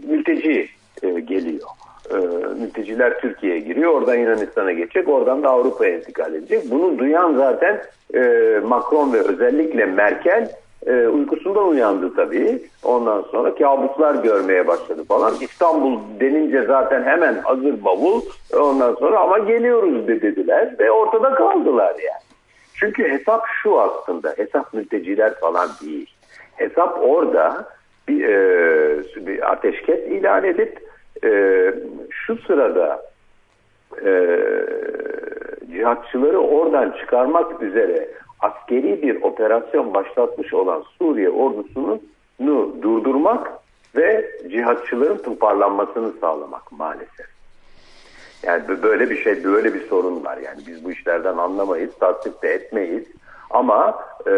mülteci e, geliyor. E, mülteciler Türkiye'ye giriyor. Oradan Yunanistan'a geçecek. Oradan da Avrupa'ya intikal edecek. Bunu duyan zaten e, Macron ve özellikle Merkel e, uykusundan uyandı tabii. Ondan sonra kabuslar görmeye başladı falan. İstanbul denince zaten hemen hazır bavul. Ondan sonra ama geliyoruz de dediler ve ortada kaldılar yani. Çünkü hesap şu aslında. Hesap mülteciler falan değil. Hesap orada bir, e, bir ateşkes ilan edip e, şu sırada e, cihatçıları oradan çıkarmak üzere askeri bir operasyon başlatmış olan Suriye ordusunu durdurmak ve cihatçıların toparlanmasını sağlamak maalesef. Yani bö- böyle bir şey, böyle bir sorun var. Yani biz bu işlerden anlamayız, tasdik de etmeyiz. Ama e,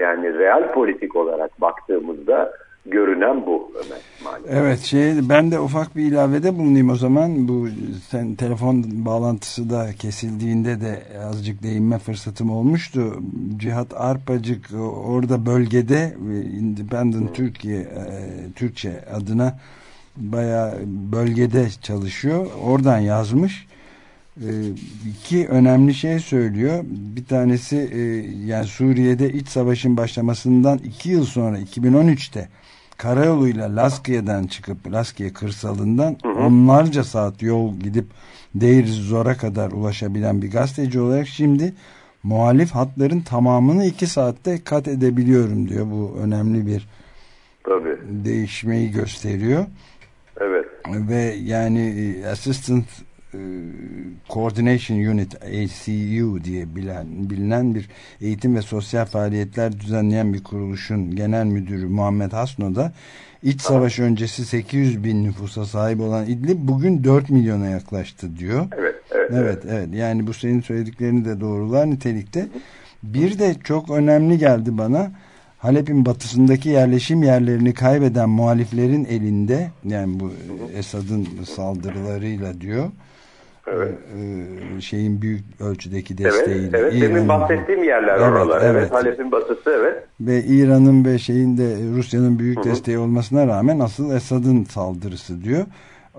yani real politik olarak baktığımızda görünen bu Ömer maalesef. Evet şey ben de ufak bir ilavede bulunayım o zaman. Bu sen telefon bağlantısı da kesildiğinde de azıcık değinme fırsatım olmuştu. Cihat Arpacık orada bölgede e, Independent Türkiye e, Türkçe adına bayağı bölgede çalışıyor. Oradan yazmış. E, iki önemli şey söylüyor. Bir tanesi e, yani Suriye'de iç savaşın başlamasından iki yıl sonra 2013'te karayoluyla Laskiye'den çıkıp Laskiye kırsalından onlarca saat yol gidip Deir Zor'a kadar ulaşabilen bir gazeteci olarak şimdi muhalif hatların tamamını iki saatte kat edebiliyorum diyor. Bu önemli bir Tabii. değişmeyi gösteriyor. Evet. Ve yani e, Assistant e, Coordination Unit ACU diye bilen, bilinen bir eğitim ve sosyal faaliyetler düzenleyen bir kuruluşun genel müdürü Muhammed Hasno da iç savaş öncesi 800 bin nüfusa sahip olan İdlib bugün 4 milyona yaklaştı diyor. Evet, evet, Evet, evet. Yani bu senin söylediklerini de doğrular nitelikte. Bir de çok önemli geldi bana. Halep'in batısındaki yerleşim yerlerini kaybeden muhaliflerin elinde yani bu Esad'ın saldırılarıyla diyor. Evet. e, şeyin büyük ölçüdeki Evet, desteğiyle. evet. Demin İran'ın- bahsettiğim yerler Evet, oralar. Evet, evet. Halep'in batısı evet. ve İran'ın ve şeyin de Rusya'nın büyük desteği olmasına rağmen asıl Esad'ın saldırısı diyor.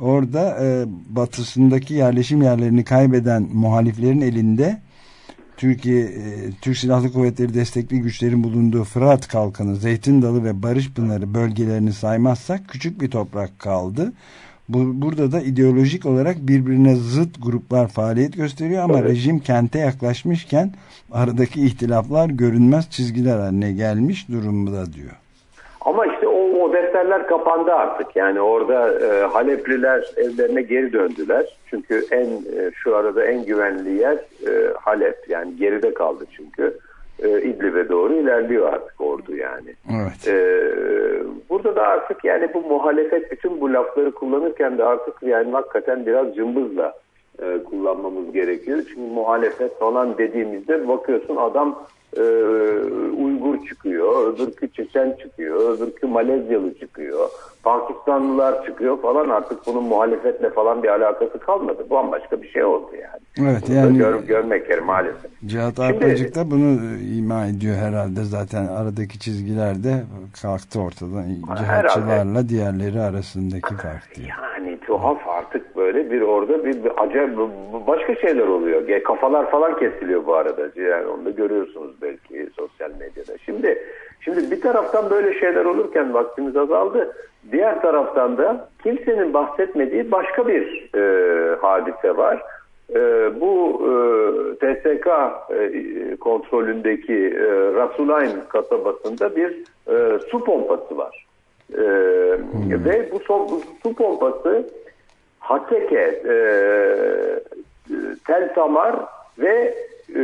Orada e, batısındaki yerleşim yerlerini kaybeden muhaliflerin elinde Türkiye e, Türk Silahlı Kuvvetleri destekli güçlerin bulunduğu Fırat Kalkanı, Zeytin Dalı ve Barış Pınarı bölgelerini saymazsak küçük bir toprak kaldı. Bu, burada da ideolojik olarak birbirine zıt gruplar faaliyet gösteriyor ama Evet. rejim kente yaklaşmışken aradaki ihtilaflar görünmez çizgiler haline gelmiş durumda diyor. Ama işte o, o defterler kapandı artık. Yani orada e, Halepliler evlerine geri döndüler. Çünkü en e, şu arada en güvenli yer e, Halep. Yani geride kaldı çünkü. E, İdlib'e doğru ilerliyor artık ordu yani. Evet. E, burada da artık yani bu muhalefet bütün bu lafları kullanırken de artık yani hakikaten biraz cımbızla e, kullanmamız gerekiyor. Çünkü muhalefet falan dediğimizde bakıyorsun adam e, Uygur çıkıyor, öbürkü Çeçen çıkıyor, öbürkü Malezyalı çıkıyor, Pakistanlılar çıkıyor falan artık bunun muhalefetle falan bir alakası kalmadı. Bambaşka bir şey oldu yani. Evet Bunu yani gör, görmek gerek maalesef. Cihat Arpacık da bunu e, ima ediyor herhalde zaten aradaki çizgiler de kalktı ortadan. Cihatçılarla diğerleri arasındaki fark diyor. Yani tuhaf artık böyle bir orada bir, bir acayip başka şeyler oluyor. Kafalar falan kesiliyor bu arada. Yani onu da görüyorsunuz belki sosyal medyada. Şimdi şimdi bir taraftan böyle şeyler olurken vaktimiz azaldı. diğer taraftan da kimsenin bahsetmediği başka bir e, hadise var. E, bu e, TSK e, kontrolündeki e, Rasulayn kasabasında bir e, su pompası var. E, Ve bu, so, bu su pompası Hakeke, e, Tel Tamar ve e,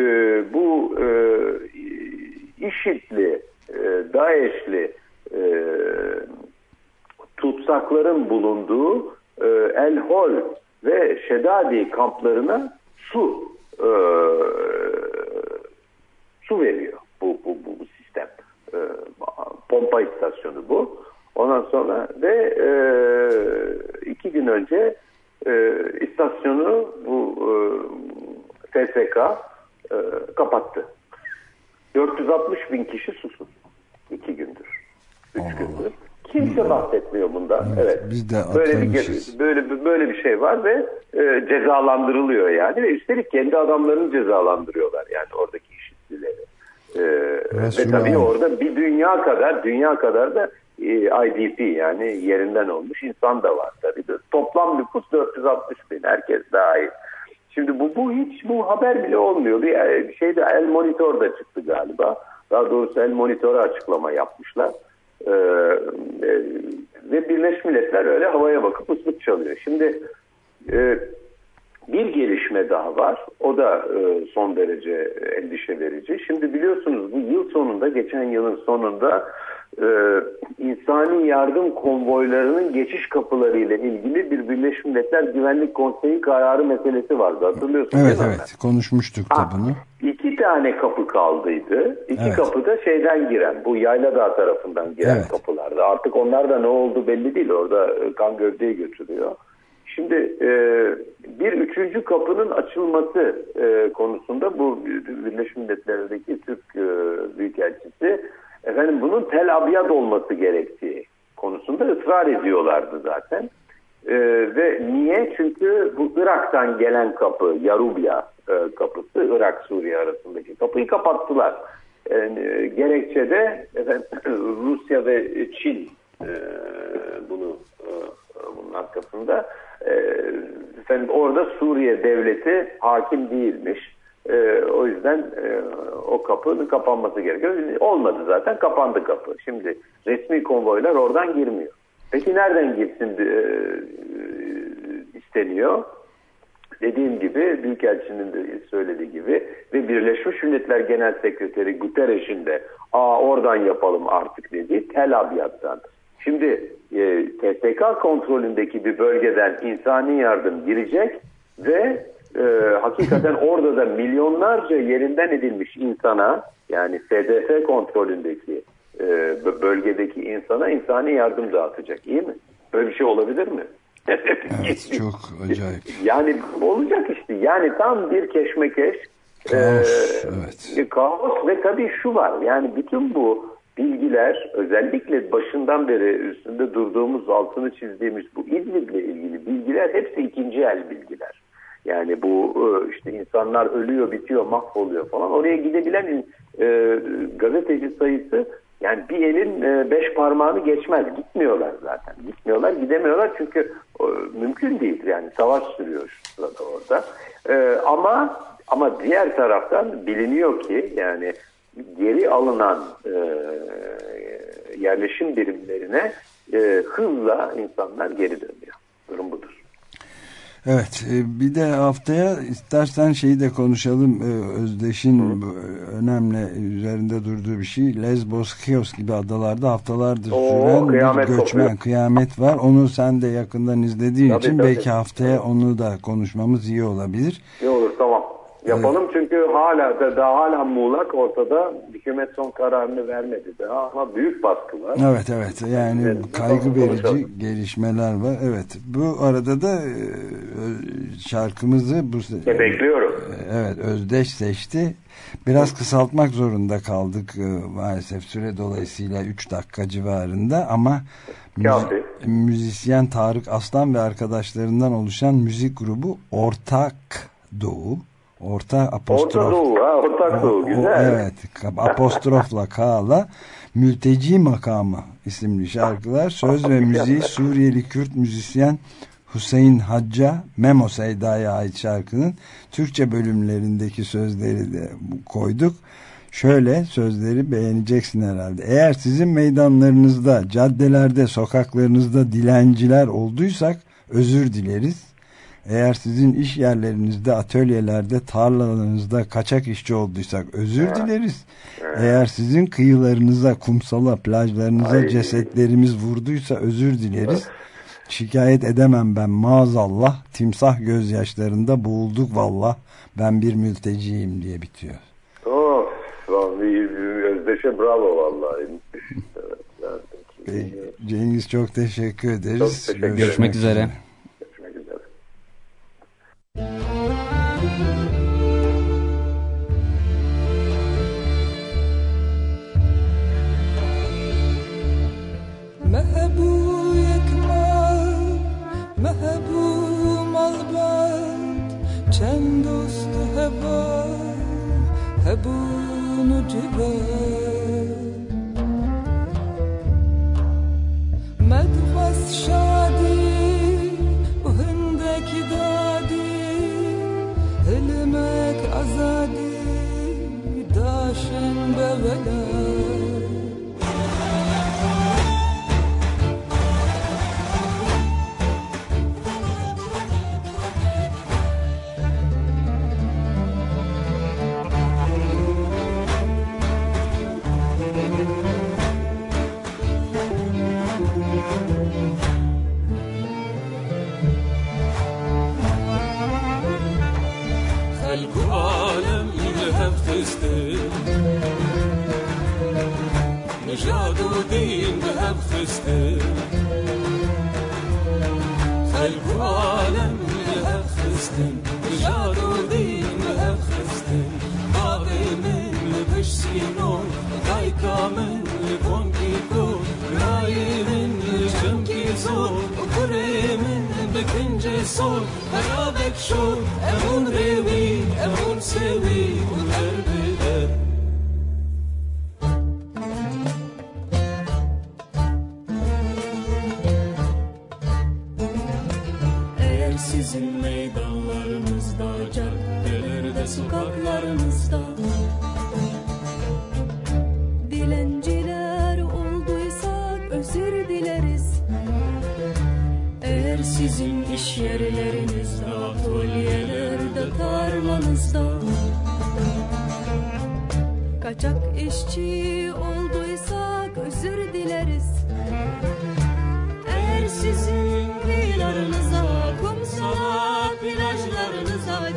bu e, IŞİD'li, e, DAEŞ'li e, tutsakların bulunduğu e, El Hol ve Şedadi kamplarına su e, su veriyor bu, bu, bu, bu sistem. E, pompa istasyonu bu. Ondan sonra ve e, iki gün önce e, istasyonu bu e, TSK e, kapattı. 460 bin kişi susuz. iki gündür. Üç gündür. Kimse bahsetmiyor bundan. Evet. Biz de Böyle bir böyle böyle bir şey var ve e, cezalandırılıyor yani ve üstelik kendi adamlarını cezalandırıyorlar yani oradaki işitlileri. E, ve tabii orada bir dünya kadar dünya kadar da IDP yani yerinden olmuş insan da var tabii. Toplam nüfus 460 bin herkes dahil. Şimdi bu, bu hiç bu haber bile olmuyor. Bir e, şeyde El Monitor da çıktı galiba. Daha doğrusu El Monitor'a açıklama yapmışlar. Ee, e, ve Birleşmiş Milletler öyle havaya bakıp ıslık çalıyor. Şimdi e, bir gelişme daha var. O da e, son derece endişe verici. Şimdi biliyorsunuz bu yıl sonunda, geçen yılın sonunda e, insani yardım konvoylarının geçiş kapıları ile ilgili bir Birleşmiş Milletler Güvenlik Konseyi kararı meselesi vardı. Hatırlıyorsunuz Evet değil mi? evet konuşmuştuk da Ha, bunu. İki tane kapı kaldıydı. İki Evet. kapı da şeyden giren, bu Yayladağ tarafından giren Evet. kapılardı. Artık onlar da ne oldu belli değil. Orada e, kan gövdeyi götürüyor. Şimdi e, bir üçüncü kapının açılması e, konusunda bu Birleşmiş Milletler'deki Türk e, Büyükelçisi efendim bunun Tel Abyad olması gerektiği konusunda ısrar ediyorlardı zaten. Ve niye? Çünkü bu Irak'tan gelen kapı, Yarubya kapısı, Irak-Suriye arasındaki kapıyı kapattılar. Gerekçe de efendim, Rusya ve Çin e, bunu e, bunun arkasında. E, efendim, orada Suriye devleti hakim değilmiş. E, o yüzden e, o kapının kapanması gerekiyor. Olmadı zaten kapandı kapı. Şimdi resmi konvoylar oradan girmiyor. Peki nereden girsin e, isteniyor? Dediğim gibi Büyükelçinin de söylediği gibi ve Birleşmiş Milletler Genel Sekreteri Guterres'in de Aa, oradan yapalım artık dediği Tel Abyad'dan. Şimdi e, TSK kontrolündeki bir bölgeden insani yardım girecek ve e, hakikaten orada da milyonlarca yerinden edilmiş insana yani SDF kontrolündeki e, bö- bölgedeki insana insani yardım dağıtacak. İyi mi? Böyle bir şey olabilir mi? Evet çok acayip. Yani olacak işte. Yani tam bir keşmekeş. Kaos, Ee, evet. Kaos ve tabii şu var. Yani bütün bu bilgiler özellikle başından beri üstünde durduğumuz, altını çizdiğimiz bu İdlib'le ilgili bilgiler hepsi ikinci el bilgiler. Yani bu e, işte insanlar ölüyor, bitiyor, mahvoluyor falan. Oraya gidebilen e, gazeteci sayısı yani bir elin e, beş parmağını geçmez. Gitmiyorlar zaten. Gitmiyorlar, gidemiyorlar çünkü e, mümkün değil. Yani savaş sürüyor şu sırada orada. E, ama ama diğer taraftan biliniyor ki yani geri alınan e, yerleşim birimlerine e, hızla insanlar geri dönüyor. Durum budur. Evet e, bir de haftaya istersen şeyi de konuşalım E, Özdeş'in bu önemli üzerinde durduğu bir şey Lesbos, Chios gibi adalarda haftalardır Oo, süren kıyamet bir göçmen kopuyor. kıyamet var. Onu sen de yakından izlediğin Tabii, için tabii. belki haftaya onu da konuşmamız iyi olabilir. Ne olur tamam. Yapalım çünkü hala da daha hala muğlak ortada hükümet son kararını vermedi daha ama büyük baskı var. Evet evet yani Evet, kaygı verici konuşalım. gelişmeler var. Evet bu arada da e, şarkımızı bu E, bekliyorum. Evet Özdeş seçti. Biraz kısaltmak zorunda kaldık e, maalesef süre dolayısıyla 3 dakika civarında ama Kafi. müzi- müzisyen Tarık Aslan ve arkadaşlarından oluşan müzik grubu Ortak Doğu Orta apostrof. Orta Doğu ha Ortak Doğu O- güzel. evet apostrofla K'la Mülteci Makamı isimli şarkılar söz ve müziği Suriyeli Kürt müzisyen Hüseyin Hacca Memo Seyda'ya ait şarkının Türkçe bölümlerindeki sözleri de koyduk. Şöyle sözleri beğeneceksin herhalde. Eğer sizin meydanlarınızda, caddelerde, sokaklarınızda dilenciler olduysak özür dileriz. Eğer sizin iş yerlerinizde, atölyelerde, tarlalarınızda kaçak işçi olduysak özür dileriz. Eğer sizin kıyılarınıza, kumsala, plajlarınıza Ay. cesetlerimiz vurduysa özür dileriz. Şikayet edemem ben maazallah. Timsah gözyaşlarında boğulduk valla. Ben bir mülteciyim diye bitiyor. Oh, vallahi Özdeş'e bravo vallahi. Evet, Cengiz çok teşekkür ederiz. Çok teşekkür. Görüşmek üzere. görüşmek üzere. محبوك ما محبو مالبعد چند دوست هبا هبو نجبا مدغس شادي داشن ببلاد لهب خسته نجاد ودين لهب خسته خلق عالم لهب خسته نجاد ودين لهب خسته باقي من لبشسينو دايكا من لبونكيكو راي من لجمكي زور وكري من بكنجي صور خرابك شو امون ريوي امون سوي والقلب ده Eğer sizin meydanlarınızda, caddelerde, sokaklarınızda Dilenciler olduysak özür dileriz. Eğer sizin iş yerlerinizde, atölyelerde, tarlanızda Kaçak işçi olduysak özür dileriz. Eğer sizin kıyılarınıza, kumsala, plajlarınıza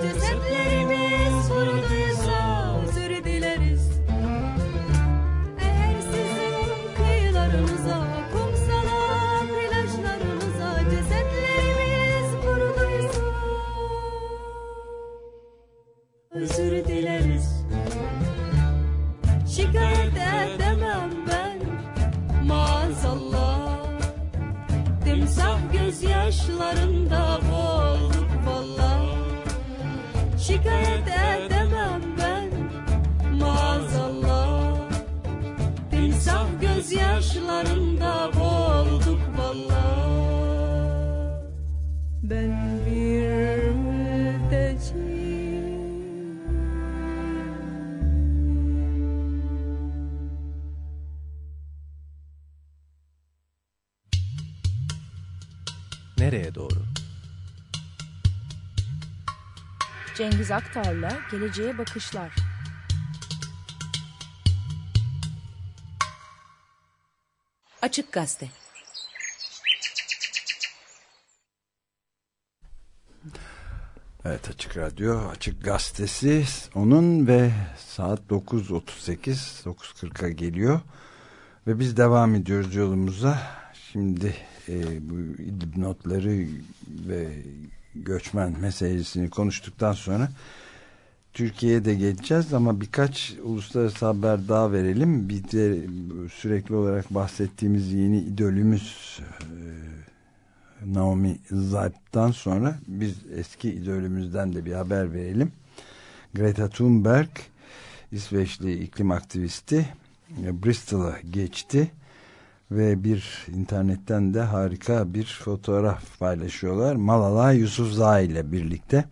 Timsah gözyaşlarında boğulduk valla Şikayet edemem ben maazallah. Timsah gözyaşlarında boğulduk valla Ben bir Cengiz Aktar'la Geleceğe Bakışlar. Açık Gazete Evet Açık Radyo, Açık Gazetesi onun ve saat 9.38, 9.40'a geliyor. Ve biz devam ediyoruz yolumuza. Şimdi e, bu notları ve göçmen meselesini konuştuktan sonra Türkiye'ye de geçeceğiz ama birkaç uluslararası haber daha verelim. Bir de sürekli olarak bahsettiğimiz yeni idolümüz e, Naomi Zaip'tan sonra biz eski idolümüzden de bir haber verelim. Greta Thunberg İsveçli iklim aktivisti e, Bristol'a geçti ve bir internetten de harika bir fotoğraf paylaşıyorlar. Malala Yousafzai ile birlikte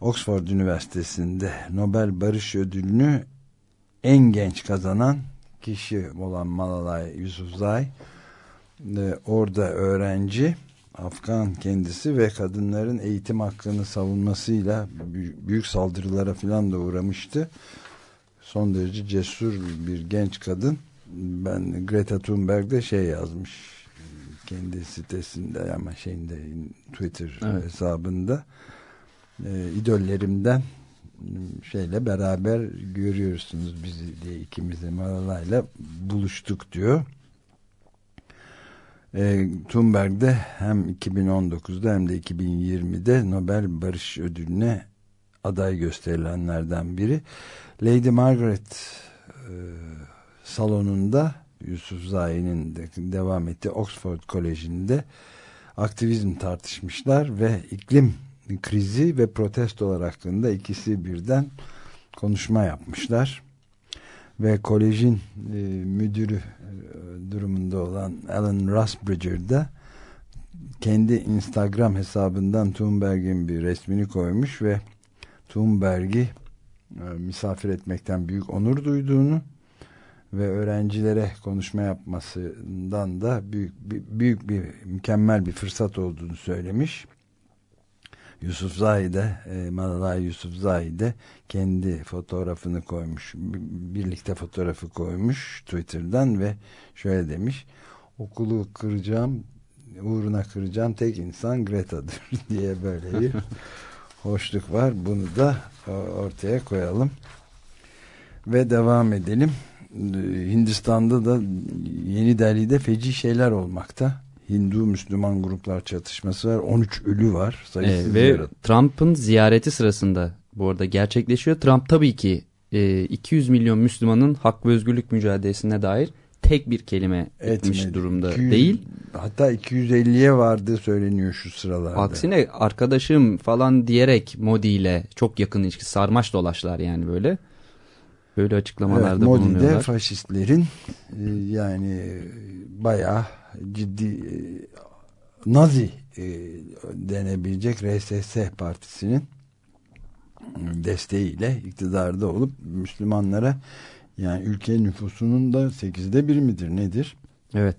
Oxford Üniversitesi'nde Nobel Barış Ödülünü en genç kazanan kişi olan Malala Yousafzai e, orada öğrenci Afgan kendisi ve kadınların eğitim hakkını savunmasıyla büyük saldırılara falan da uğramıştı. Son derece cesur bir genç kadın. Ben Greta Thunberg de şey yazmış kendi sitesinde ama şeyinde Twitter evet. hesabında e, idollerimden şeyle beraber görüyorsunuz bizi diye ikimizi Malala'yla buluştuk diyor. E, Thunberg de hem 2019'da hem de 2020'de Nobel Barış Ödülü'ne aday gösterilenlerden biri. Lady Margaret e, salonunda Yusuf Zahi'nin de devam ettiği Oxford Koleji'nde aktivizm tartışmışlar ve iklim krizi ve protestolar hakkında ikisi birden konuşma yapmışlar. Ve kolejin e, müdürü e, durumunda olan Alan Rusbridger de kendi Instagram hesabından Thunberg'in bir resmini koymuş ve Thunberg'i e, misafir etmekten büyük onur duyduğunu ve öğrencilere konuşma yapmasından da büyük, büyük bir mükemmel bir fırsat olduğunu söylemiş. Yusuf Zahide, e, Yusuf Zahide kendi fotoğrafını koymuş. Birlikte fotoğrafı koymuş Twitter'dan ve şöyle demiş. Okulu kıracağım, uğruna kıracağım tek insan Greta'dır diye böyle bir hoşluk var. Bunu da ortaya koyalım. Ve devam edelim. Hindistan'da da Yeni Delhi'de feci şeyler olmakta. Hindu Müslüman gruplar çatışması var. 13 ölü var. Sayısız ve Trump'ın ziyareti sırasında bu arada gerçekleşiyor. Trump tabii ki e, 200 milyon Müslümanın hak ve özgürlük mücadelesine dair tek bir kelime etmiş Etmedi. durumda 200, değil. Hatta 250'ye vardı söyleniyor şu sıralarda. Aksine arkadaşım falan diyerek Modi ile çok yakın ilişki sarmaş dolaşlar yani böyle. Böyle açıklamalarda evet, Modi bulunuyorlar. Modi de faşistlerin e, yani bayağı ciddi e, Nazi e, denebilecek RSS partisinin desteğiyle iktidarda olup Müslümanlara yani ülke nüfusunun da sekizde bir midir nedir? Evet.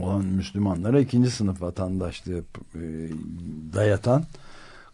Olan Müslümanlara ikinci sınıf vatandaşlığı e, dayatan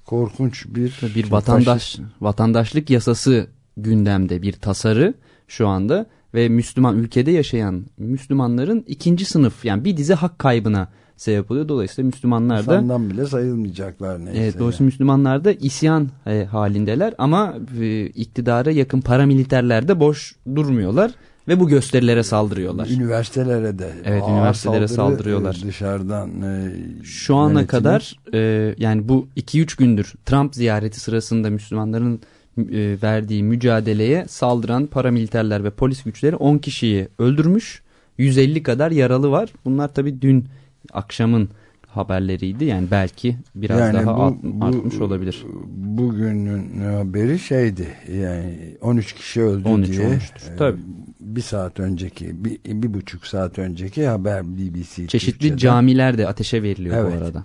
korkunç bir bir vatandaş vatandaşlık yasası gündemde bir tasarı şu anda ve Müslüman ülkede yaşayan Müslümanların ikinci sınıf yani bir dizi hak kaybına sebep oluyor. Dolayısıyla Müslümanlar da İslam'dan bile sayılmayacaklar neyse. Evet, dolayısıyla. Müslümanlar da isyan e, halindeler ama e, iktidara yakın paramiliterler de boş durmuyorlar ve bu gösterilere saldırıyorlar. Üniversitelere de. Evet, üniversitelere saldırıyorlar. E, dışarıdan e, Şu ana yönetimi. kadar e, yani bu 2-3 gündür Trump ziyareti sırasında Müslümanların e, verdiği mücadeleye saldıran paramiliterler ve polis güçleri 10 kişiyi öldürmüş. 150 kadar yaralı var. Bunlar tabii dün akşamın haberleriydi. Yani belki biraz yani daha bu, bu, artmış olabilir. Bugünün haberi şeydi. Yani 13 kişi öldü 13 diye. Olmuştur. E, tabii. Bir saat önceki, bir, bir buçuk saat önceki haber BBC. Çeşitli Türkçe'de. camiler de ateşe veriliyor evet. bu arada.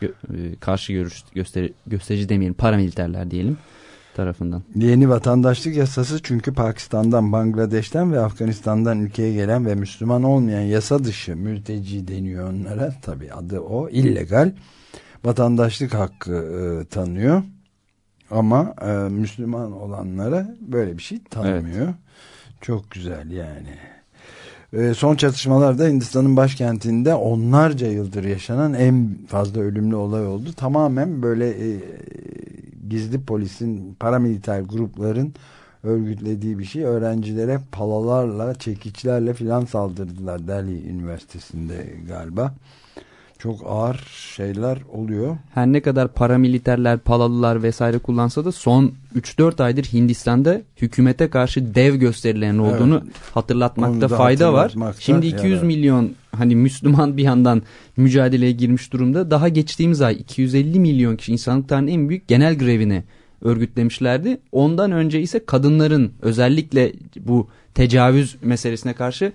Gö e, karşı görüş gösteri gösterici demeyelim, paramiliterler diyelim tarafından. Yeni vatandaşlık yasası çünkü Pakistan'dan, Bangladeş'ten ve Afganistan'dan ülkeye gelen ve Müslüman olmayan yasa dışı mülteci deniyor onlara. Tabi adı o illegal vatandaşlık hakkı e, tanıyor. Ama e, Müslüman olanlara böyle bir şey tanımıyor. Evet. Çok güzel yani. E, son çatışmalarda Hindistan'ın başkentinde onlarca yıldır yaşanan en fazla ölümlü olay oldu. Tamamen böyle e, gizli polisin paramiliter grupların örgütlediği bir şey. Öğrencilere palalarla, çekiçlerle filan saldırdılar Delhi Üniversitesi'nde galiba. Çok ağır şeyler oluyor. Her ne kadar paramiliterler, palalılar vesaire kullansa da son 3-4 aydır Hindistan'da hükümete karşı dev gösterilerin olduğunu evet. hatırlatmakta fayda var. Şimdi 200 yarar. milyon hani Müslüman bir yandan mücadeleye girmiş durumda. Daha geçtiğimiz ay 250 milyon kişi insanlık tarihinin en büyük genel grevine örgütlemişlerdi. Ondan önce ise kadınların özellikle bu tecavüz meselesine karşı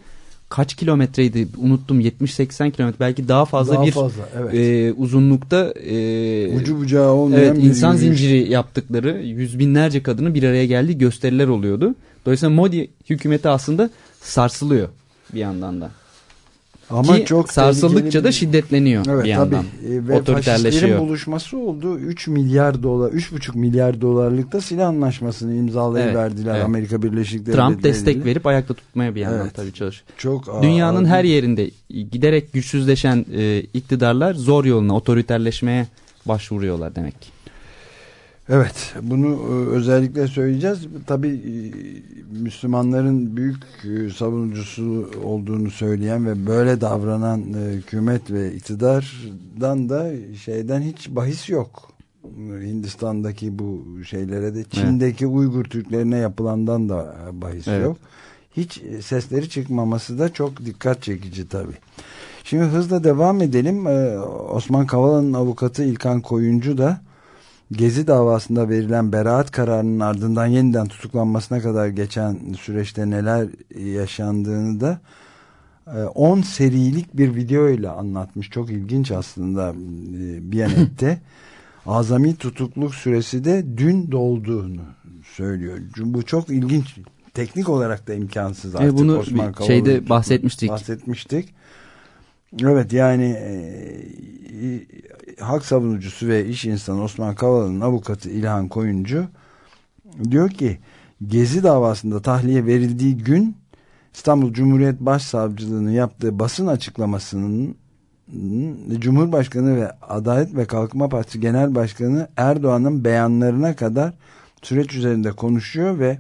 kaç kilometreydi unuttum 70-80 kilometre belki daha fazla Daha bir fazla, evet. e, uzunlukta e, Ucu bucağı olmayan evet, insan yürüyüş. zinciri yaptıkları yüz binlerce kadının bir araya geldiği gösteriler oluyordu. Dolayısıyla Modi hükümeti aslında sarsılıyor bir yandan da. Ama Ki çok sarsıldıkça tehlikeli da bir- şiddetleniyor Evet bir yandan. tabii. E, Ve Otoriterleşiyor. buluşması oldu. 3 milyar dolar, 3,5 milyar dolarlıkta silah anlaşmasını imzalayıverdiler evet. Amerika Birleşik Devletleri. Trump destek verip ayakta tutmaya bir yandan Evet. tabii çalışıyor. Çok Dünyanın ağır her bir- yerinde giderek güçsüzleşen e, iktidarlar zor yoluna otoriterleşmeye başvuruyorlar demek ki. Evet, bunu e, özellikle söyleyeceğiz. Tabii e, Müslümanların büyük e, savunucusu olduğunu söyleyen ve böyle davranan hükümet ve iktidardan da şeyden hiç bahis yok. Hindistan'daki bu şeylere de Çin'deki Uygur Türklerine yapılandan da bahis Evet. yok. Hiç sesleri çıkmaması da çok dikkat çekici tabii. Şimdi hızla devam edelim. Osman Kavala'nın avukatı İlkan Koyuncu da Gezi davasında verilen beraat kararının ardından yeniden tutuklanmasına kadar geçen süreçte neler yaşandığını da 10 serilik bir video ile anlatmış. Çok ilginç aslında e, Biyanet'te. Azami tutukluk süresi de dün dolduğunu söylüyor. Bu çok ilginç. Teknik olarak da imkansız artık. E, bunu Osman şeyde bahsetmiştik. Bahsetmiştik. Evet yani e, hak savunucusu ve iş insanı Osman Kavala'nın avukatı İlhan Koyuncu diyor ki Gezi davasında tahliye verildiği gün İstanbul Cumhuriyet Başsavcılığı'nın yaptığı basın açıklamasının Cumhurbaşkanı ve Adalet ve Kalkınma Partisi Genel Başkanı Erdoğan'ın beyanlarına kadar süreç üzerinde konuşuyor ve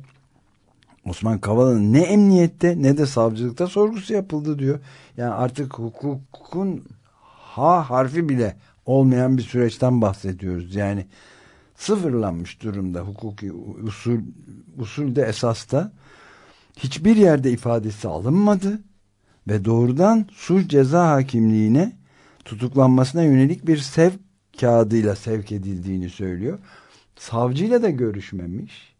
Osman Kavala'nın ne emniyette ne de savcılıkta sorgusu yapıldı diyor. Yani artık hukukun ha harfi bile olmayan bir süreçten bahsediyoruz. Yani sıfırlanmış durumda hukuki usul usulde esasta hiçbir yerde ifadesi alınmadı ve doğrudan suç ceza hakimliğine tutuklanmasına yönelik bir sevk kağıdıyla sevk edildiğini söylüyor. Savcıyla da görüşmemiş.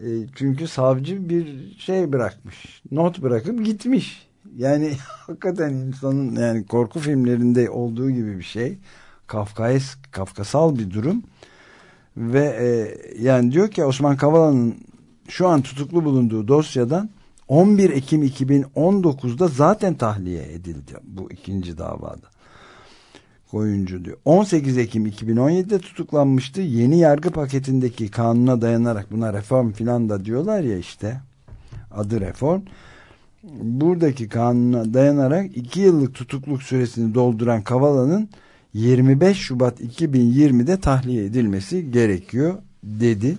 E, çünkü savcı bir şey bırakmış. Not bırakıp gitmiş. Yani hakikaten insanın yani korku filmlerinde olduğu gibi bir şey. Kafkayes, kafkasal bir durum. Ve e, yani diyor ki Osman Kavala'nın şu an tutuklu bulunduğu dosyadan 11 Ekim 2019'da zaten tahliye edildi bu ikinci davada. Koyuncu diyor. 18 Ekim 2017'de tutuklanmıştı. Yeni yargı paketindeki kanuna dayanarak buna reform filan da diyorlar ya işte. Adı reform. Buradaki kanuna dayanarak 2 yıllık tutukluk süresini dolduran Kavala'nın 25 Şubat 2020'de tahliye edilmesi gerekiyor dedi.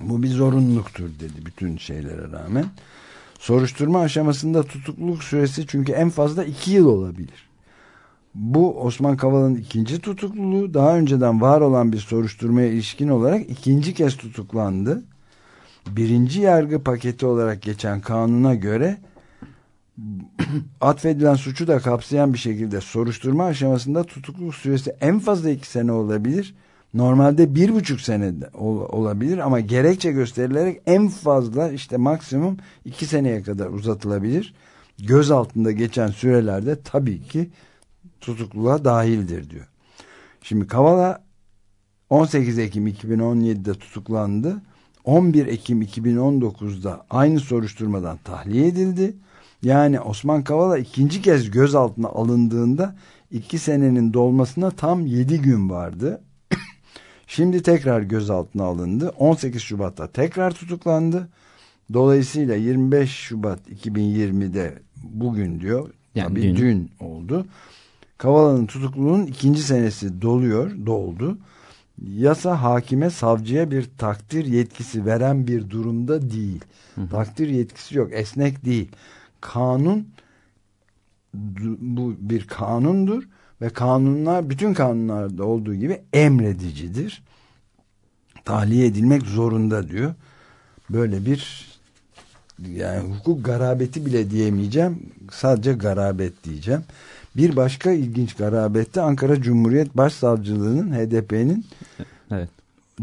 Bu bir zorunluluktur dedi bütün şeylere rağmen. Soruşturma aşamasında tutukluluk süresi çünkü en fazla 2 yıl olabilir. Bu Osman Kavala'nın ikinci tutukluluğu daha önceden var olan bir soruşturmaya ilişkin olarak ikinci kez tutuklandı. Birinci yargı paketi olarak geçen kanuna göre atfedilen suçu da kapsayan bir şekilde soruşturma aşamasında tutukluluk süresi en fazla iki sene olabilir. Normalde bir buçuk sene ol, olabilir ama gerekçe gösterilerek en fazla işte maksimum iki seneye kadar uzatılabilir. Göz altında geçen sürelerde tabii ki tutukluluğa dahildir diyor. Şimdi Kavala 18 Ekim 2017'de tutuklandı. 11 Ekim 2019'da aynı soruşturmadan tahliye edildi. Yani Osman Kavala ikinci kez gözaltına alındığında iki senenin dolmasına tam 7 gün vardı. Şimdi tekrar gözaltına alındı. 18 Şubat'ta tekrar tutuklandı. Dolayısıyla 25 Şubat 2020'de bugün diyor. Yani tabii dün. dün oldu. Kavala'nın tutukluluğunun ikinci senesi doluyor, doldu. Yasa hakime, savcıya bir takdir yetkisi veren bir durumda değil. Hı hı. Takdir yetkisi yok, esnek değil. Kanun bu bir kanundur ve kanunlar bütün kanunlarda olduğu gibi emredicidir. Tahliye edilmek zorunda diyor. Böyle bir yani hukuk garabeti bile diyemeyeceğim. Sadece garabet diyeceğim. Bir başka ilginç garabette Ankara Cumhuriyet Başsavcılığı'nın HDP'nin evet.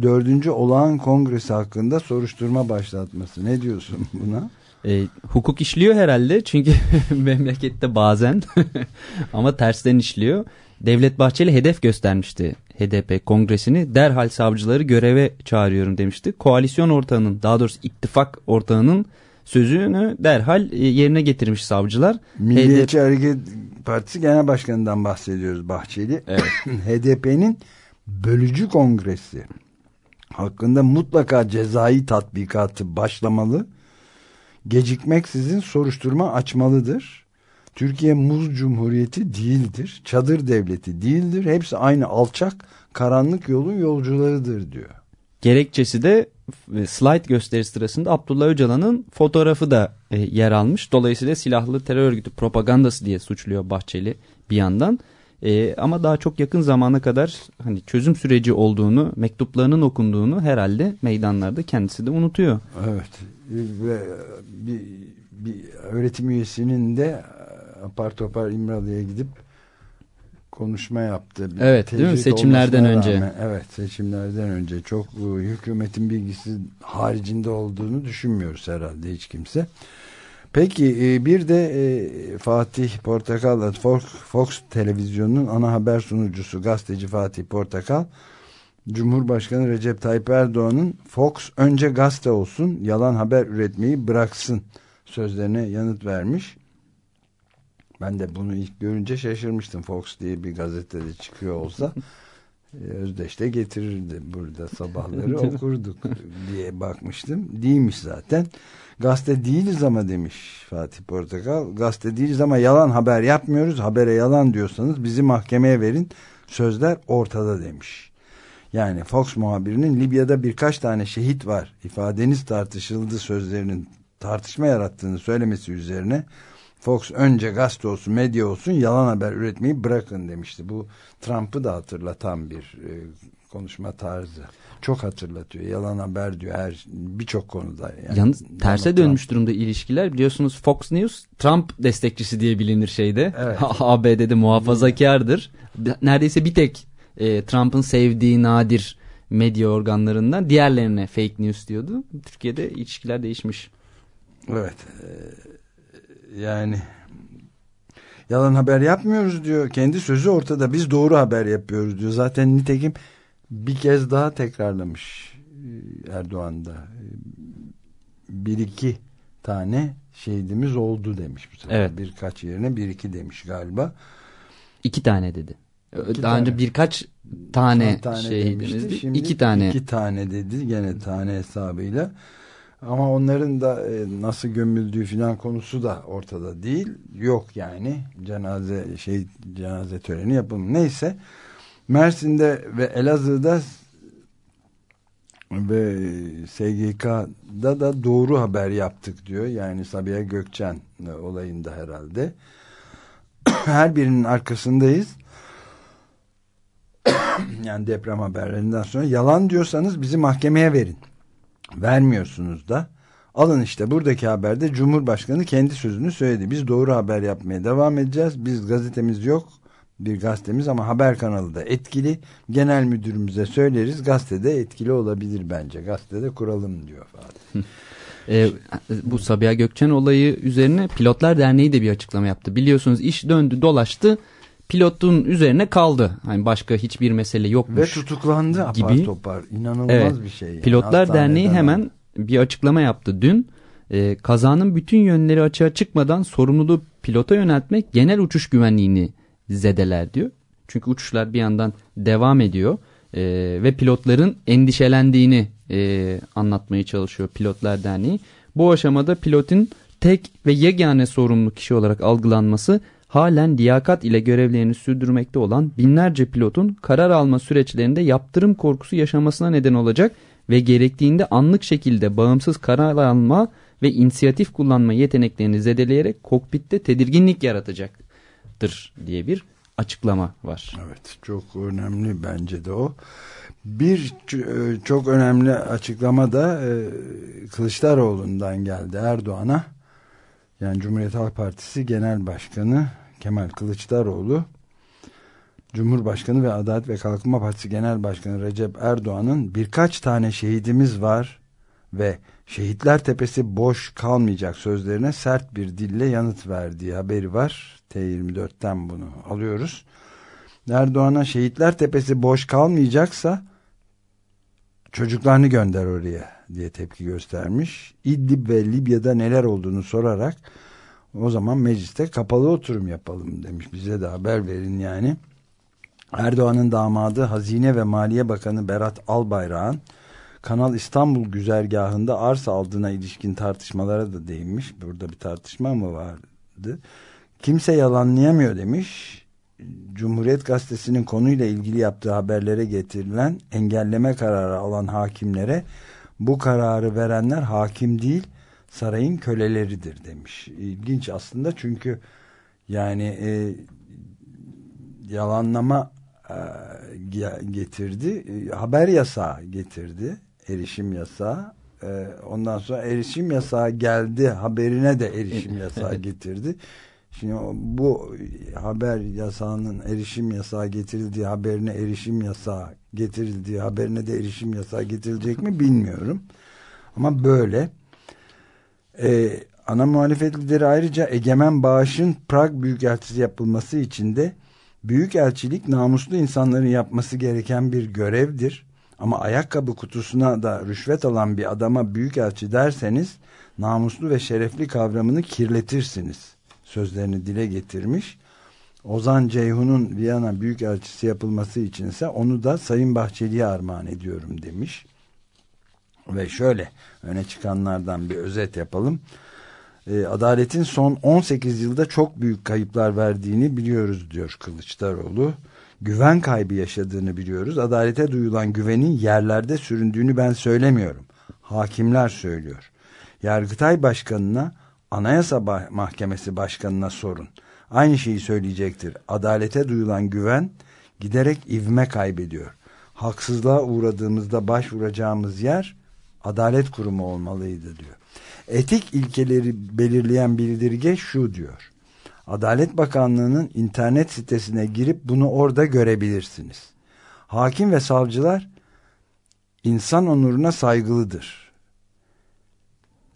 dördüncü olağan kongresi hakkında soruşturma başlatması. Ne diyorsun buna? E, hukuk işliyor herhalde çünkü memlekette bazen ama tersten işliyor. Devlet Bahçeli hedef göstermişti HDP kongresini. Derhal savcıları göreve çağırıyorum demişti. Koalisyon ortağının daha doğrusu ittifak ortağının sözünü derhal e, yerine getirmiş savcılar. Milliyetçi Hareket Partisi Genel Başkanı'ndan bahsediyoruz Bahçeli. Evet. HDP'nin bölücü kongresi hakkında mutlaka cezai tatbikatı başlamalı. Gecikmeksizin soruşturma açmalıdır. Türkiye muz cumhuriyeti değildir. Çadır devleti değildir. Hepsi aynı alçak karanlık yolun yolcularıdır diyor. Gerekçesi de slide gösterisi sırasında Abdullah Öcalan'ın fotoğrafı da e, yer almış. Dolayısıyla silahlı terör örgütü propagandası diye suçluyor Bahçeli bir yandan. E, ama daha çok yakın zamana kadar hani çözüm süreci olduğunu, mektuplarının okunduğunu herhalde meydanlarda kendisi de unutuyor. Evet. Ve bir, bir öğretim üyesinin de apar topar İmralı'ya gidip konuşma yaptı. Bir Evet, değil mi? Seçimlerden önce. rağmen- evet, seçimlerden önce çok e, hükümetin bilgisi haricinde olduğunu düşünmüyoruz herhalde hiç kimse. Peki e, bir de e, Fatih Portakal Fox, Fox televizyonunun ana haber sunucusu gazeteci Fatih Portakal Cumhurbaşkanı Recep Tayyip Erdoğan'ın Fox önce gazete olsun yalan haber üretmeyi bıraksın sözlerine yanıt vermiş. Ben de bunu ilk görünce şaşırmıştım. Fox diye bir gazetede çıkıyor olsa e, Özdeş de getirirdi burada sabahları okurduk diye bakmıştım. Değilmiş zaten. Gazete değiliz ama demiş Fatih Portakal. Gazete değiliz ama yalan haber yapmıyoruz. Habere yalan diyorsanız bizi mahkemeye verin. Sözler ortada demiş. Yani Fox muhabirinin Libya'da birkaç tane şehit var. ifadeniz tartışıldı sözlerinin tartışma yarattığını söylemesi üzerine Fox önce gazete olsun, medya olsun yalan haber üretmeyi bırakın demişti. Bu Trump'ı da hatırlatan bir e, konuşma tarzı. Çok hatırlatıyor. Yalan haber diyor her birçok konuda. Yani, Yalnız terse Donald dönmüş durumda ilişkiler. Biliyorsunuz Fox News Trump destekçisi diye bilinir şeyde. Evet. ABD'de muhafazakardır. Neredeyse bir tek e, Trump'ın sevdiği nadir medya organlarından diğerlerine fake news diyordu. Türkiye'de ilişkiler değişmiş. Evet. e, yani yalan haber yapmıyoruz diyor. Kendi sözü ortada. Biz doğru haber yapıyoruz diyor. Zaten nitekim bir kez daha tekrarlamış e, Erdoğan da. E, Bir iki tane şehidimiz oldu demiş bu sefer. Evet. Birkaç yerine bir iki demiş galiba. İki tane dedi. İki Daha önce tane. birkaç tane, tane denizdi. Şimdi iki tane. iki tane dedi gene tane hesabıyla. Ama onların da e, nasıl gömüldüğü filan konusu da ortada değil. Yok yani cenaze şey cenaze töreni yapılmış. Neyse Mersin'de ve Elazığ'da ve SGK'da da doğru haber yaptık diyor. Yani Sabiha Gökçen e, olayında herhalde. Her birinin arkasındayız. yani deprem haberlerinden sonra yalan diyorsanız bizi mahkemeye verin. Vermiyorsunuz da. Alın işte buradaki haberde Cumhurbaşkanı kendi sözünü söyledi. Biz doğru haber yapmaya devam edeceğiz. Biz gazetemiz yok. Bir gazetemiz ama haber kanalı da etkili. Genel müdürümüze söyleriz. Gazetede etkili olabilir bence. Gazetede kuralım diyor Fatih. Ee, bu Sabiha Gökçen olayı üzerine Pilotlar Derneği de bir açıklama yaptı. Biliyorsunuz iş döndü dolaştı. Pilotun üzerine kaldı. Hani başka hiçbir mesele Ve yokmuş. tutuklandı apar gibi. topar. İnanılmaz Evet. bir şey. Yani. Pilotlar Hastaneden Derneği hemen bir açıklama yaptı dün. Ee, kazanın bütün yönleri açığa çıkmadan sorumluluğu pilota yöneltmek genel uçuş güvenliğini zedeler diyor. Çünkü uçuşlar bir yandan devam ediyor Ee, ve pilotların endişelendiğini e, anlatmaya çalışıyor Pilotlar Derneği. Bu aşamada pilotun tek ve yegane sorumlu kişi olarak algılanması halen liyakat ile görevlerini sürdürmekte olan binlerce pilotun karar alma süreçlerinde yaptırım korkusu yaşamasına neden olacak ve gerektiğinde anlık şekilde bağımsız karar alma ve inisiyatif kullanma yeteneklerini zedeleyerek kokpitte tedirginlik yaratacaktır diye bir açıklama var. Evet çok önemli bence de o. Bir e, çok önemli açıklama da e, Kılıçdaroğlu'ndan geldi Erdoğan'a. Yani Cumhuriyet Halk Partisi Genel Başkanı Kemal Kılıçdaroğlu Cumhurbaşkanı ve Adalet ve Kalkınma Partisi Genel Başkanı Recep Erdoğan'ın birkaç tane şehidimiz var ve şehitler tepesi boş kalmayacak sözlerine sert bir dille yanıt verdiği haberi var. T24'ten bunu alıyoruz. Erdoğan'a şehitler tepesi boş kalmayacaksa çocuklarını gönder oraya diye tepki göstermiş. İdlib ve Libya'da neler olduğunu sorarak o zaman mecliste kapalı oturum yapalım demiş. Bize de haber verin yani. Erdoğan'ın damadı Hazine ve Maliye Bakanı Berat Albayrak'ın Kanal İstanbul güzergahında arsa aldığına ilişkin tartışmalara da değinmiş. Burada bir tartışma mı vardı? Kimse yalanlayamıyor demiş. Cumhuriyet Gazetesi'nin konuyla ilgili yaptığı haberlere getirilen engelleme kararı alan hakimlere bu kararı verenler hakim değil sarayın köleleridir demiş. İlginç aslında çünkü yani e, yalanlama e, getirdi. E, haber yasağı getirdi. Erişim yasağı. E, ondan sonra erişim yasağı geldi. Haberine de erişim yasağı getirdi. Şimdi bu haber yasağının erişim yasağı getirildiği haberine erişim yasağı getirildiği haberine de erişim yasağı getirilecek mi bilmiyorum. Ama böyle. Ee, ana muhalefet lideri ayrıca Egemen Bağış'ın Prag Büyükelçisi yapılması için de Büyükelçilik namuslu insanların yapması gereken bir görevdir. Ama ayakkabı kutusuna da rüşvet alan bir adama büyükelçi derseniz namuslu ve şerefli kavramını kirletirsiniz sözlerini dile getirmiş. Ozan Ceyhun'un Viyana Büyükelçisi yapılması içinse onu da Sayın Bahçeli'ye armağan ediyorum demiş. Ve şöyle öne çıkanlardan bir özet yapalım. E, adaletin son 18 yılda çok büyük kayıplar verdiğini biliyoruz diyor Kılıçdaroğlu. Güven kaybı yaşadığını biliyoruz. Adalete duyulan güvenin yerlerde süründüğünü ben söylemiyorum. Hakimler söylüyor. Yargıtay Başkanı'na Anayasa Mahkemesi Başkanı'na sorun. Aynı şeyi söyleyecektir. Adalete duyulan güven giderek ivme kaybediyor. Haksızlığa uğradığımızda başvuracağımız yer Adalet Kurumu olmalıydı diyor. Etik ilkeleri belirleyen bildirge şu diyor. Adalet Bakanlığı'nın internet sitesine girip bunu orada görebilirsiniz. Hakim ve savcılar insan onuruna saygılıdır.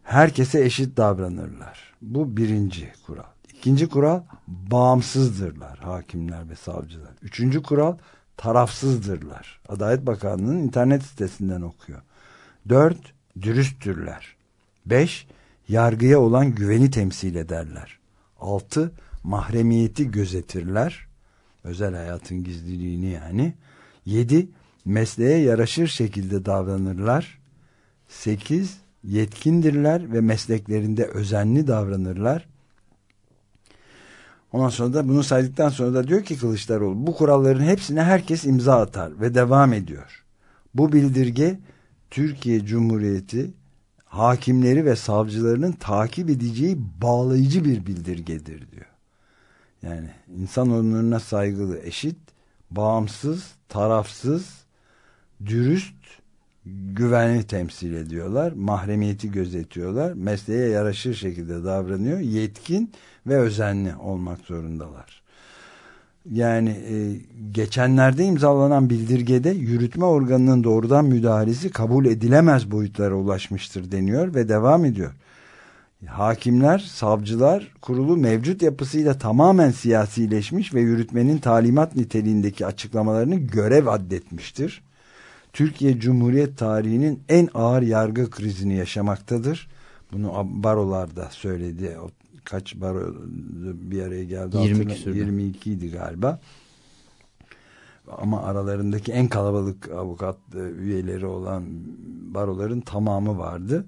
Herkese eşit davranırlar. Bu birinci kural. İkinci kural bağımsızdırlar hakimler ve savcılar. Üçüncü kural tarafsızdırlar. Adalet Bakanlığı'nın internet sitesinden okuyor. Dört, dürüsttürler. Beş, yargıya olan güveni temsil ederler. Altı, mahremiyeti gözetirler. Özel hayatın gizliliğini yani. Yedi, mesleğe yaraşır şekilde davranırlar. Sekiz, yetkindirler ve mesleklerinde özenli davranırlar. Ondan sonra da bunu saydıktan sonra da diyor ki Kılıçdaroğlu bu kuralların hepsine herkes imza atar ve devam ediyor. Bu bildirge Türkiye Cumhuriyeti hakimleri ve savcılarının takip edeceği bağlayıcı bir bildirgedir diyor. Yani insan onuruna saygılı, eşit, bağımsız, tarafsız, dürüst, güvenli temsil ediyorlar. Mahremiyeti gözetiyorlar. Mesleğe yaraşır şekilde davranıyor. Yetkin ve özenli olmak zorundalar. Yani e, geçenlerde imzalanan bildirgede yürütme organının doğrudan müdahalesi kabul edilemez boyutlara ulaşmıştır deniyor ve devam ediyor. Hakimler, savcılar kurulu mevcut yapısıyla tamamen siyasileşmiş ve yürütmenin talimat niteliğindeki açıklamalarını görev addetmiştir. Türkiye Cumhuriyet tarihinin en ağır yargı krizini yaşamaktadır. Bunu barolarda söyledi. Kaç baro bir araya geldi. 22, 22 idi galiba. Ama aralarındaki en kalabalık avukat üyeleri olan baroların tamamı vardı.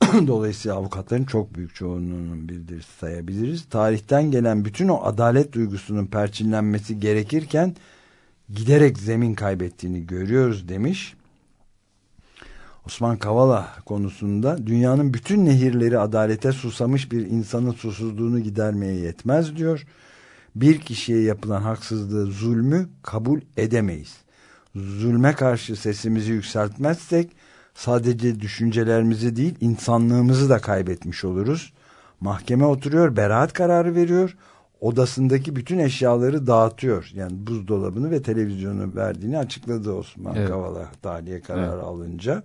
Dolayısıyla avukatların çok büyük çoğunluğunun bildirisi sayabiliriz. Tarihten gelen bütün o adalet duygusunun perçinlenmesi gerekirken giderek zemin kaybettiğini görüyoruz demiş. Osman Kavala konusunda dünyanın bütün nehirleri adalete susamış bir insanın susuzluğunu gidermeye yetmez diyor. Bir kişiye yapılan haksızlığı, zulmü kabul edemeyiz. Zulme karşı sesimizi yükseltmezsek sadece düşüncelerimizi değil insanlığımızı da kaybetmiş oluruz. Mahkeme oturuyor, beraat kararı veriyor. odasındaki bütün eşyaları dağıtıyor. Yani buzdolabını ve televizyonu verdiğini açıkladı Osman Evet. Kavala tahliye kararı Evet. alınca.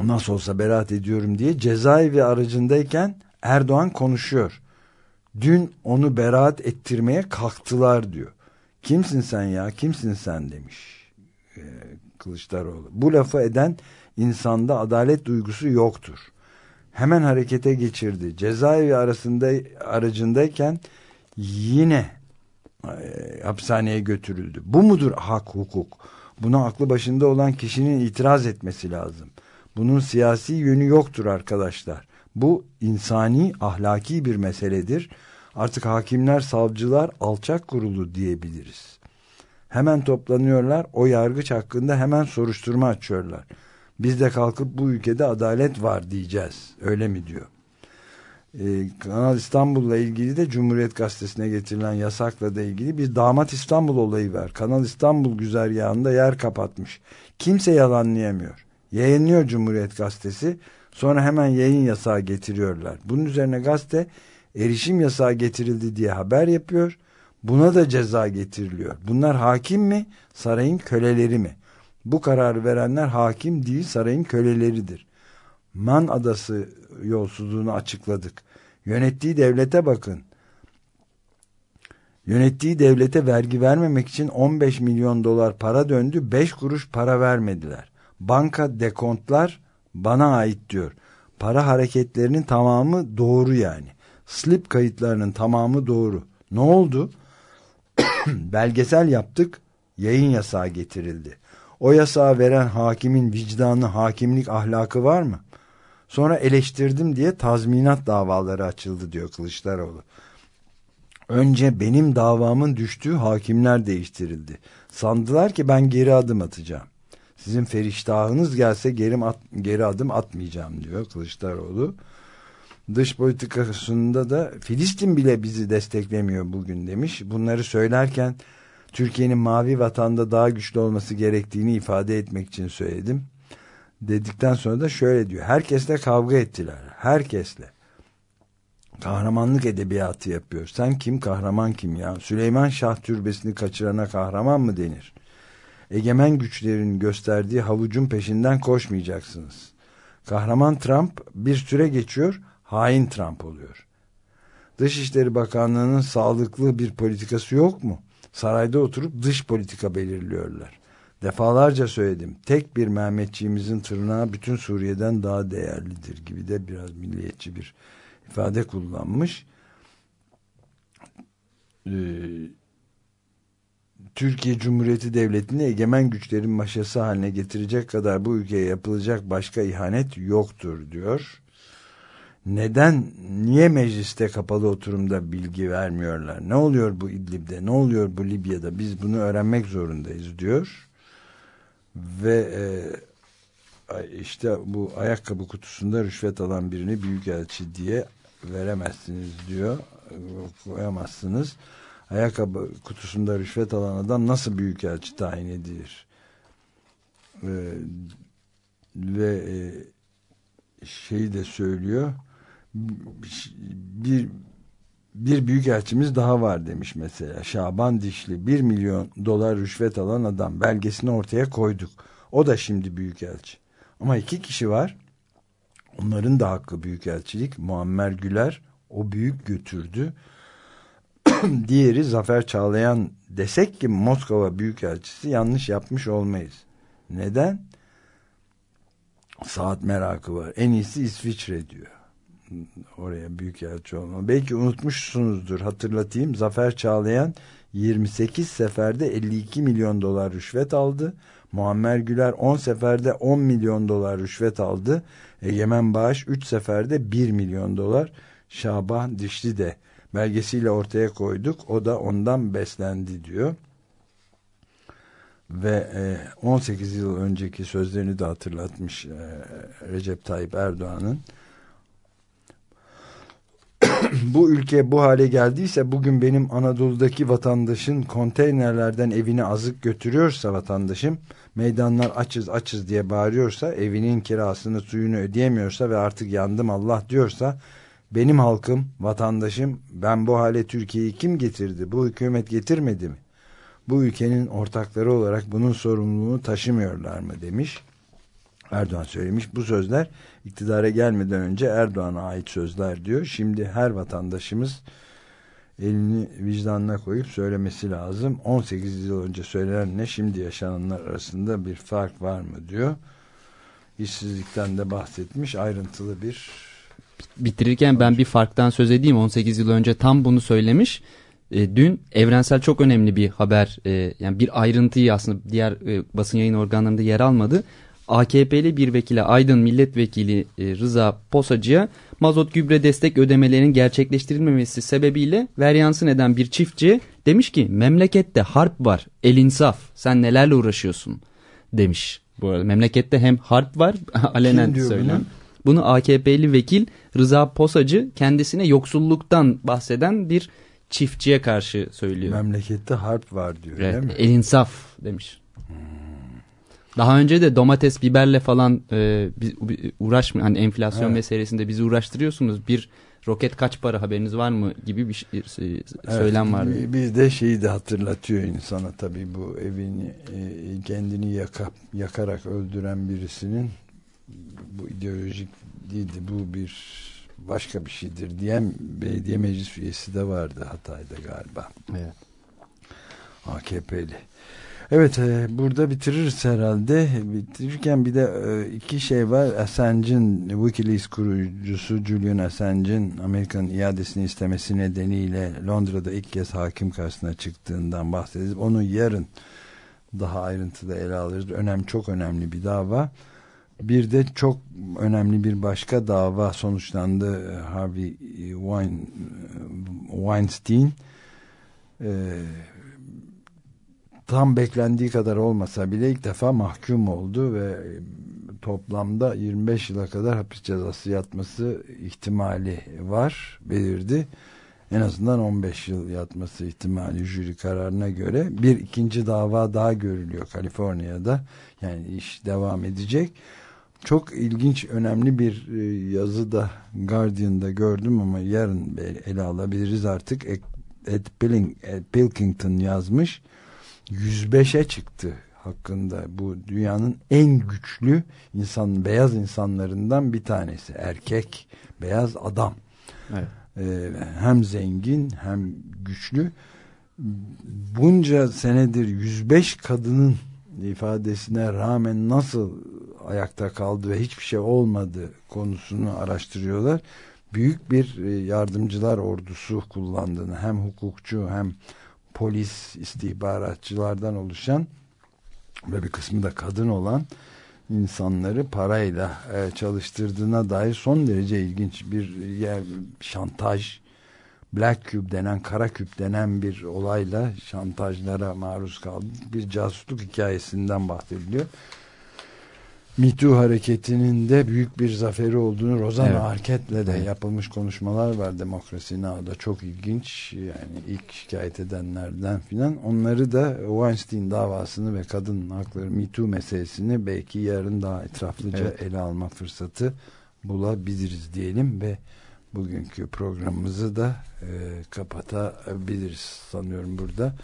Nasıl olsa beraat ediyorum diye cezaevi aracındayken Erdoğan konuşuyor. Dün onu beraat ettirmeye kalktılar diyor. Kimsin sen ya kimsin sen demiş e, Kılıçdaroğlu. Bu lafı eden insanda adalet duygusu yoktur. Hemen harekete geçirdi. Cezaevi arasında aracındayken yine e, hapishaneye götürüldü. Bu mudur hak hukuk? Buna aklı başında olan kişinin itiraz etmesi lazım. Bunun siyasi yönü yoktur arkadaşlar. Bu insani, ahlaki bir meseledir. Artık hakimler, savcılar alçak kurulu diyebiliriz. Hemen toplanıyorlar, o yargıç hakkında hemen soruşturma açıyorlar. Biz de kalkıp bu ülkede adalet var diyeceğiz. Öyle mi diyor? Ee, Kanal İstanbul'la ilgili de Cumhuriyet Gazetesi'ne getirilen yasakla da ilgili bir damat İstanbul olayı var. Kanal İstanbul güzergahında yer kapatmış. Kimse yalanlayamıyor. Yayınlıyor Cumhuriyet Gazetesi. Sonra hemen yayın yasağı getiriyorlar. Bunun üzerine gazete erişim yasağı getirildi diye haber yapıyor. Buna da ceza getiriliyor. Bunlar hakim mi? Sarayın köleleri mi? Bu kararı verenler hakim değil sarayın köleleridir. Man Adası yolsuzluğunu açıkladık. Yönettiği devlete bakın. Yönettiği devlete vergi vermemek için 15 milyon dolar para döndü, 5 kuruş para vermediler. Banka dekontlar bana ait diyor. Para hareketlerinin tamamı doğru yani. Slip kayıtlarının tamamı doğru. Ne oldu? Belgesel yaptık, yayın yasağı getirildi. O yasağı veren hakimin vicdanı, hakimlik ahlakı var mı? Sonra eleştirdim diye tazminat davaları açıldı diyor Kılıçdaroğlu. Önce benim davamın düştüğü hakimler değiştirildi. Sandılar ki ben geri adım atacağım. Sizin feriştahınız gelse geri, at, geri adım atmayacağım diyor Kılıçdaroğlu. Dış politikasında da Filistin bile bizi desteklemiyor bugün demiş. Bunları söylerken Türkiye'nin mavi vatanda daha güçlü olması gerektiğini ifade etmek için söyledim. Dedikten sonra da şöyle diyor. Herkesle kavga ettiler. Herkesle. Kahramanlık edebiyatı yapıyor. Sen kim kahraman kim ya? Süleyman Şah türbesini kaçırana kahraman mı denir? Egemen güçlerin gösterdiği havucun peşinden koşmayacaksınız. Kahraman Trump bir süre geçiyor, hain Trump oluyor. Dışişleri Bakanlığı'nın sağlıklı bir politikası yok mu? Sarayda oturup dış politika belirliyorlar. Defalarca söyledim. Tek bir Mehmetçiğimizin tırnağı bütün Suriye'den daha değerlidir gibi de biraz milliyetçi bir ifade kullanmış. Ee, Türkiye Cumhuriyeti Devleti'ni egemen güçlerin maşası haline getirecek kadar bu ülkeye yapılacak başka ihanet yoktur diyor. Neden, niye mecliste kapalı oturumda bilgi vermiyorlar? Ne oluyor bu İdlib'de, ne oluyor bu Libya'da? Biz bunu öğrenmek zorundayız diyor. Ve e, işte bu ayakkabı kutusunda rüşvet alan birini büyükelçi diye veremezsiniz diyor. Koyamazsınız. Ayakkabı kutusunda rüşvet alan adam nasıl büyükelçi tayin edilir? E, ve e, şeyi de söylüyor bir bir büyükelçimiz daha var demiş mesela. Şaban Dişli 1 milyon dolar rüşvet alan adam. Belgesini ortaya koyduk. O da şimdi büyükelçi. Ama iki kişi var. Onların da hakkı büyükelçilik. Muammer Güler o büyük götürdü. Diğeri Zafer Çağlayan desek ki Moskova büyükelçisi yanlış yapmış olmayız. Neden? Saat merakı var. En iyisi İsviçre diyor oraya büyükelçi olma. Belki unutmuşsunuzdur hatırlatayım. Zafer Çağlayan 28 seferde 52 milyon dolar rüşvet aldı. Muammer Güler 10 seferde 10 milyon dolar rüşvet aldı. Egemen Bağış 3 seferde 1 milyon dolar. Şaban Dişli de belgesiyle ortaya koyduk. O da ondan beslendi diyor. Ve 18 yıl önceki sözlerini de hatırlatmış Recep Tayyip Erdoğan'ın bu ülke bu hale geldiyse bugün benim Anadolu'daki vatandaşın konteynerlerden evine azık götürüyorsa vatandaşım meydanlar açız açız diye bağırıyorsa evinin kirasını suyunu ödeyemiyorsa ve artık yandım Allah diyorsa Benim halkım, vatandaşım, ben bu hale Türkiye'yi kim getirdi? Bu hükümet getirmedi mi? Bu ülkenin ortakları olarak bunun sorumluluğunu taşımıyorlar mı demiş. Erdoğan söylemiş. Bu sözler iktidara gelmeden önce Erdoğan'a ait sözler diyor. Şimdi her vatandaşımız elini vicdanına koyup söylemesi lazım. 18 yıl önce söylenenle şimdi yaşananlar arasında bir fark var mı diyor. İşsizlikten de bahsetmiş. Ayrıntılı bir Bitirirken ben bir farktan söz edeyim. 18 yıl önce tam bunu söylemiş. E, dün evrensel çok önemli bir haber. E, yani bir ayrıntıyı aslında diğer e, basın yayın organlarında yer almadı. AKP'li bir vekile Aydın milletvekili e, Rıza Posacı'ya mazot gübre destek ödemelerinin gerçekleştirilmemesi sebebiyle veryansın eden bir çiftçi demiş ki memlekette harp var el insaf sen nelerle uğraşıyorsun demiş. Bu arada memlekette hem harp var alenen söylenen. bunu? Bunu AKP'li vekil Rıza Posacı kendisine yoksulluktan bahseden bir çiftçiye karşı söylüyor. memlekette harp var diyor Evet, değil mi? el insaf demiş. Daha önce de domates, biberle falan e, bi- bi- uğraşmıyor. Hani enflasyon Evet. meselesinde bizi uğraştırıyorsunuz. Bir roket kaç para haberiniz var mı gibi bir şey- e, söylem vardı. Bir, bir de şeyi de hatırlatıyor insana tabii bu evini e, kendini yakap, yakarak öldüren birisinin bu ideolojik değildi bu bir başka bir şeydir diyen belediye meclis üyesi de vardı Hatay'da galiba. Evet. AKP'li. Evet e, burada bitiririz herhalde. Bitirirken bir de e, iki şey var. Assange'in Wikileaks kurucusu Julian Assange'in Amerika'nın iadesini istemesi nedeniyle Londra'da ilk kez hakim karşısına çıktığından bahsedeceğiz. Onu yarın daha ayrıntıda ele alırız. Önem çok önemli bir dava. Bir de çok önemli bir başka dava sonuçlandı. Harvey Wein, Weinstein e, tam beklendiği kadar olmasa bile ilk defa mahkum oldu ve e, toplamda 25 yıla kadar hapis cezası yatması ihtimali var belirdi. En azından 15 yıl yatması ihtimali jüri kararına göre. Bir ikinci dava daha görülüyor Kaliforniya'da. Yani iş devam edecek. Çok ilginç, önemli bir e, yazı da Guardian'da gördüm ama yarın ele alabiliriz artık. Ed Pilkington yazmış. 105'e çıktı hakkında. Bu dünyanın en güçlü insan, beyaz insanlarından bir tanesi. Erkek, beyaz adam. Evet. Ee, hem zengin hem güçlü. Bunca senedir 105 kadının ifadesine rağmen nasıl ayakta kaldı ve hiçbir şey olmadı konusunu araştırıyorlar. Büyük bir e, yardımcılar ordusu kullandığını hem hukukçu hem polis istihbaratçılardan oluşan ve bir kısmı da kadın olan insanları parayla e, çalıştırdığına dair son derece ilginç bir yer şantaj Black Cube denen kara küp denen bir olayla şantajlara maruz kaldı. Bir casusluk hikayesinden bahsediliyor. Me Too hareketinin de büyük bir zaferi olduğunu Rosanna Evet. Arquette'le de Evet. yapılmış konuşmalar var Demokrasi Now'da çok ilginç yani ilk şikayet edenlerden filan onları da Weinstein davasını ve kadın hakları Me Too meselesini belki yarın daha etraflıca Evet. ele alma fırsatı bulabiliriz diyelim ve bugünkü programımızı da e, kapatabiliriz sanıyorum burada.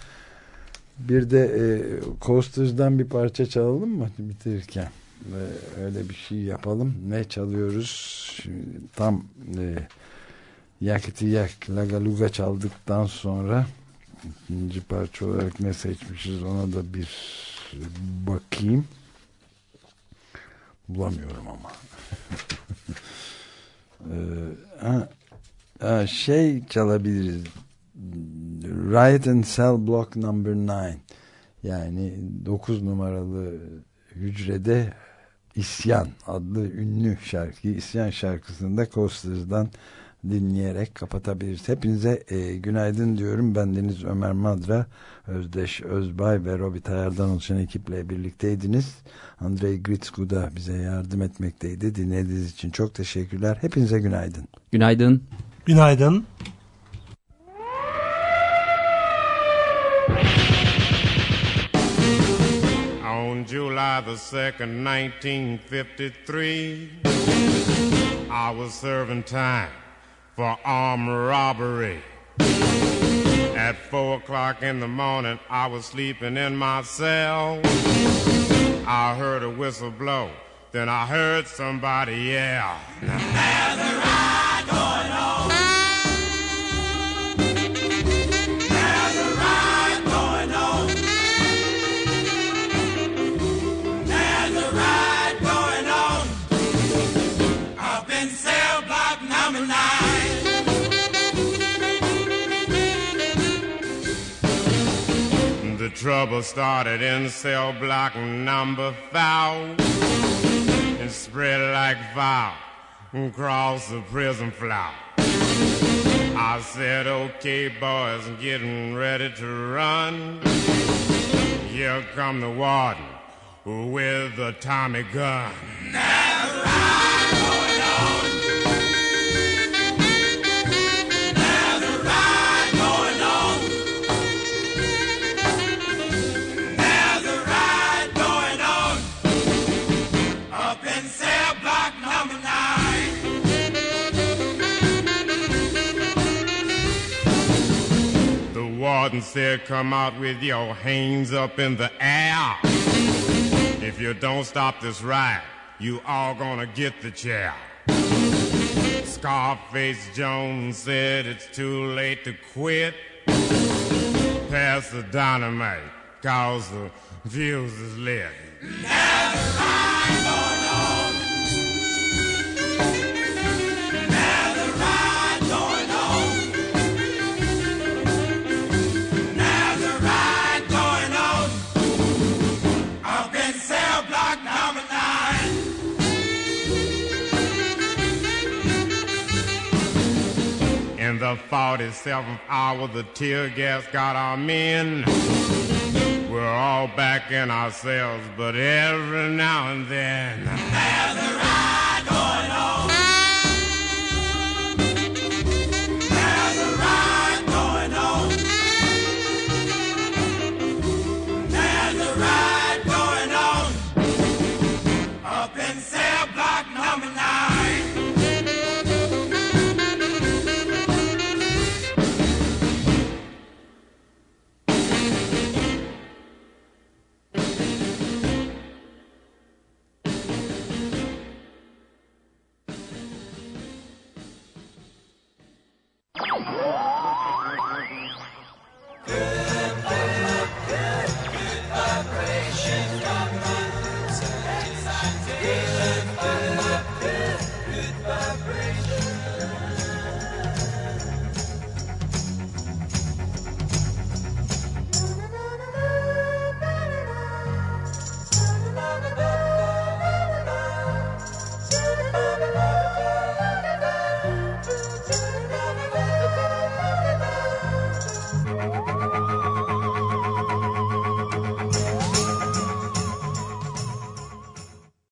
Bir de e, Coasters'dan bir parça çalalım mı bitirirken? Öyle bir şey yapalım. Ne çalıyoruz? Şimdi tam e, Yakiti Yak Lagaluga çaldıktan sonra ikinci parça olarak ne seçmişiz ona da bir bakayım. Bulamıyorum ama. Ee, ha, ha, şey çalabiliriz. Riot and Cell Block Number 9 yani 9 numaralı hücrede İsyan adlı ünlü şarkı İsyan şarkısını da Coasters'dan dinleyerek kapatabiliriz. Hepinize e, günaydın diyorum. Ben Deniz Ömer Madra, Özdeş Özbay ve Robi Tayar'dan oluşan ekiple birlikteydiniz. Andrei Gritsku da bize yardım etmekteydi. Dinlediğiniz için çok teşekkürler. Hepinize günaydın. Günaydın. Günaydın. July the 2nd, 1953, I was serving time for armed robbery. At four o'clock in the morning, I was sleeping in my cell. I heard a whistle blow, then I heard somebody yell. Trouble started in cell block number five and spread like fire across the prison floor. I said, okay, boys, getting ready to run. Here come the warden with the Tommy gun. There's The said, Come out with your hands up in the air. If you don't stop this ride, you all gonna get the chair. Scarface Jones said it's too late to quit. Pass the dynamite, cause the fuse is lit. There's the 47th hour, the tear gas got our men. We're all back in our cells, but every now and then. There's a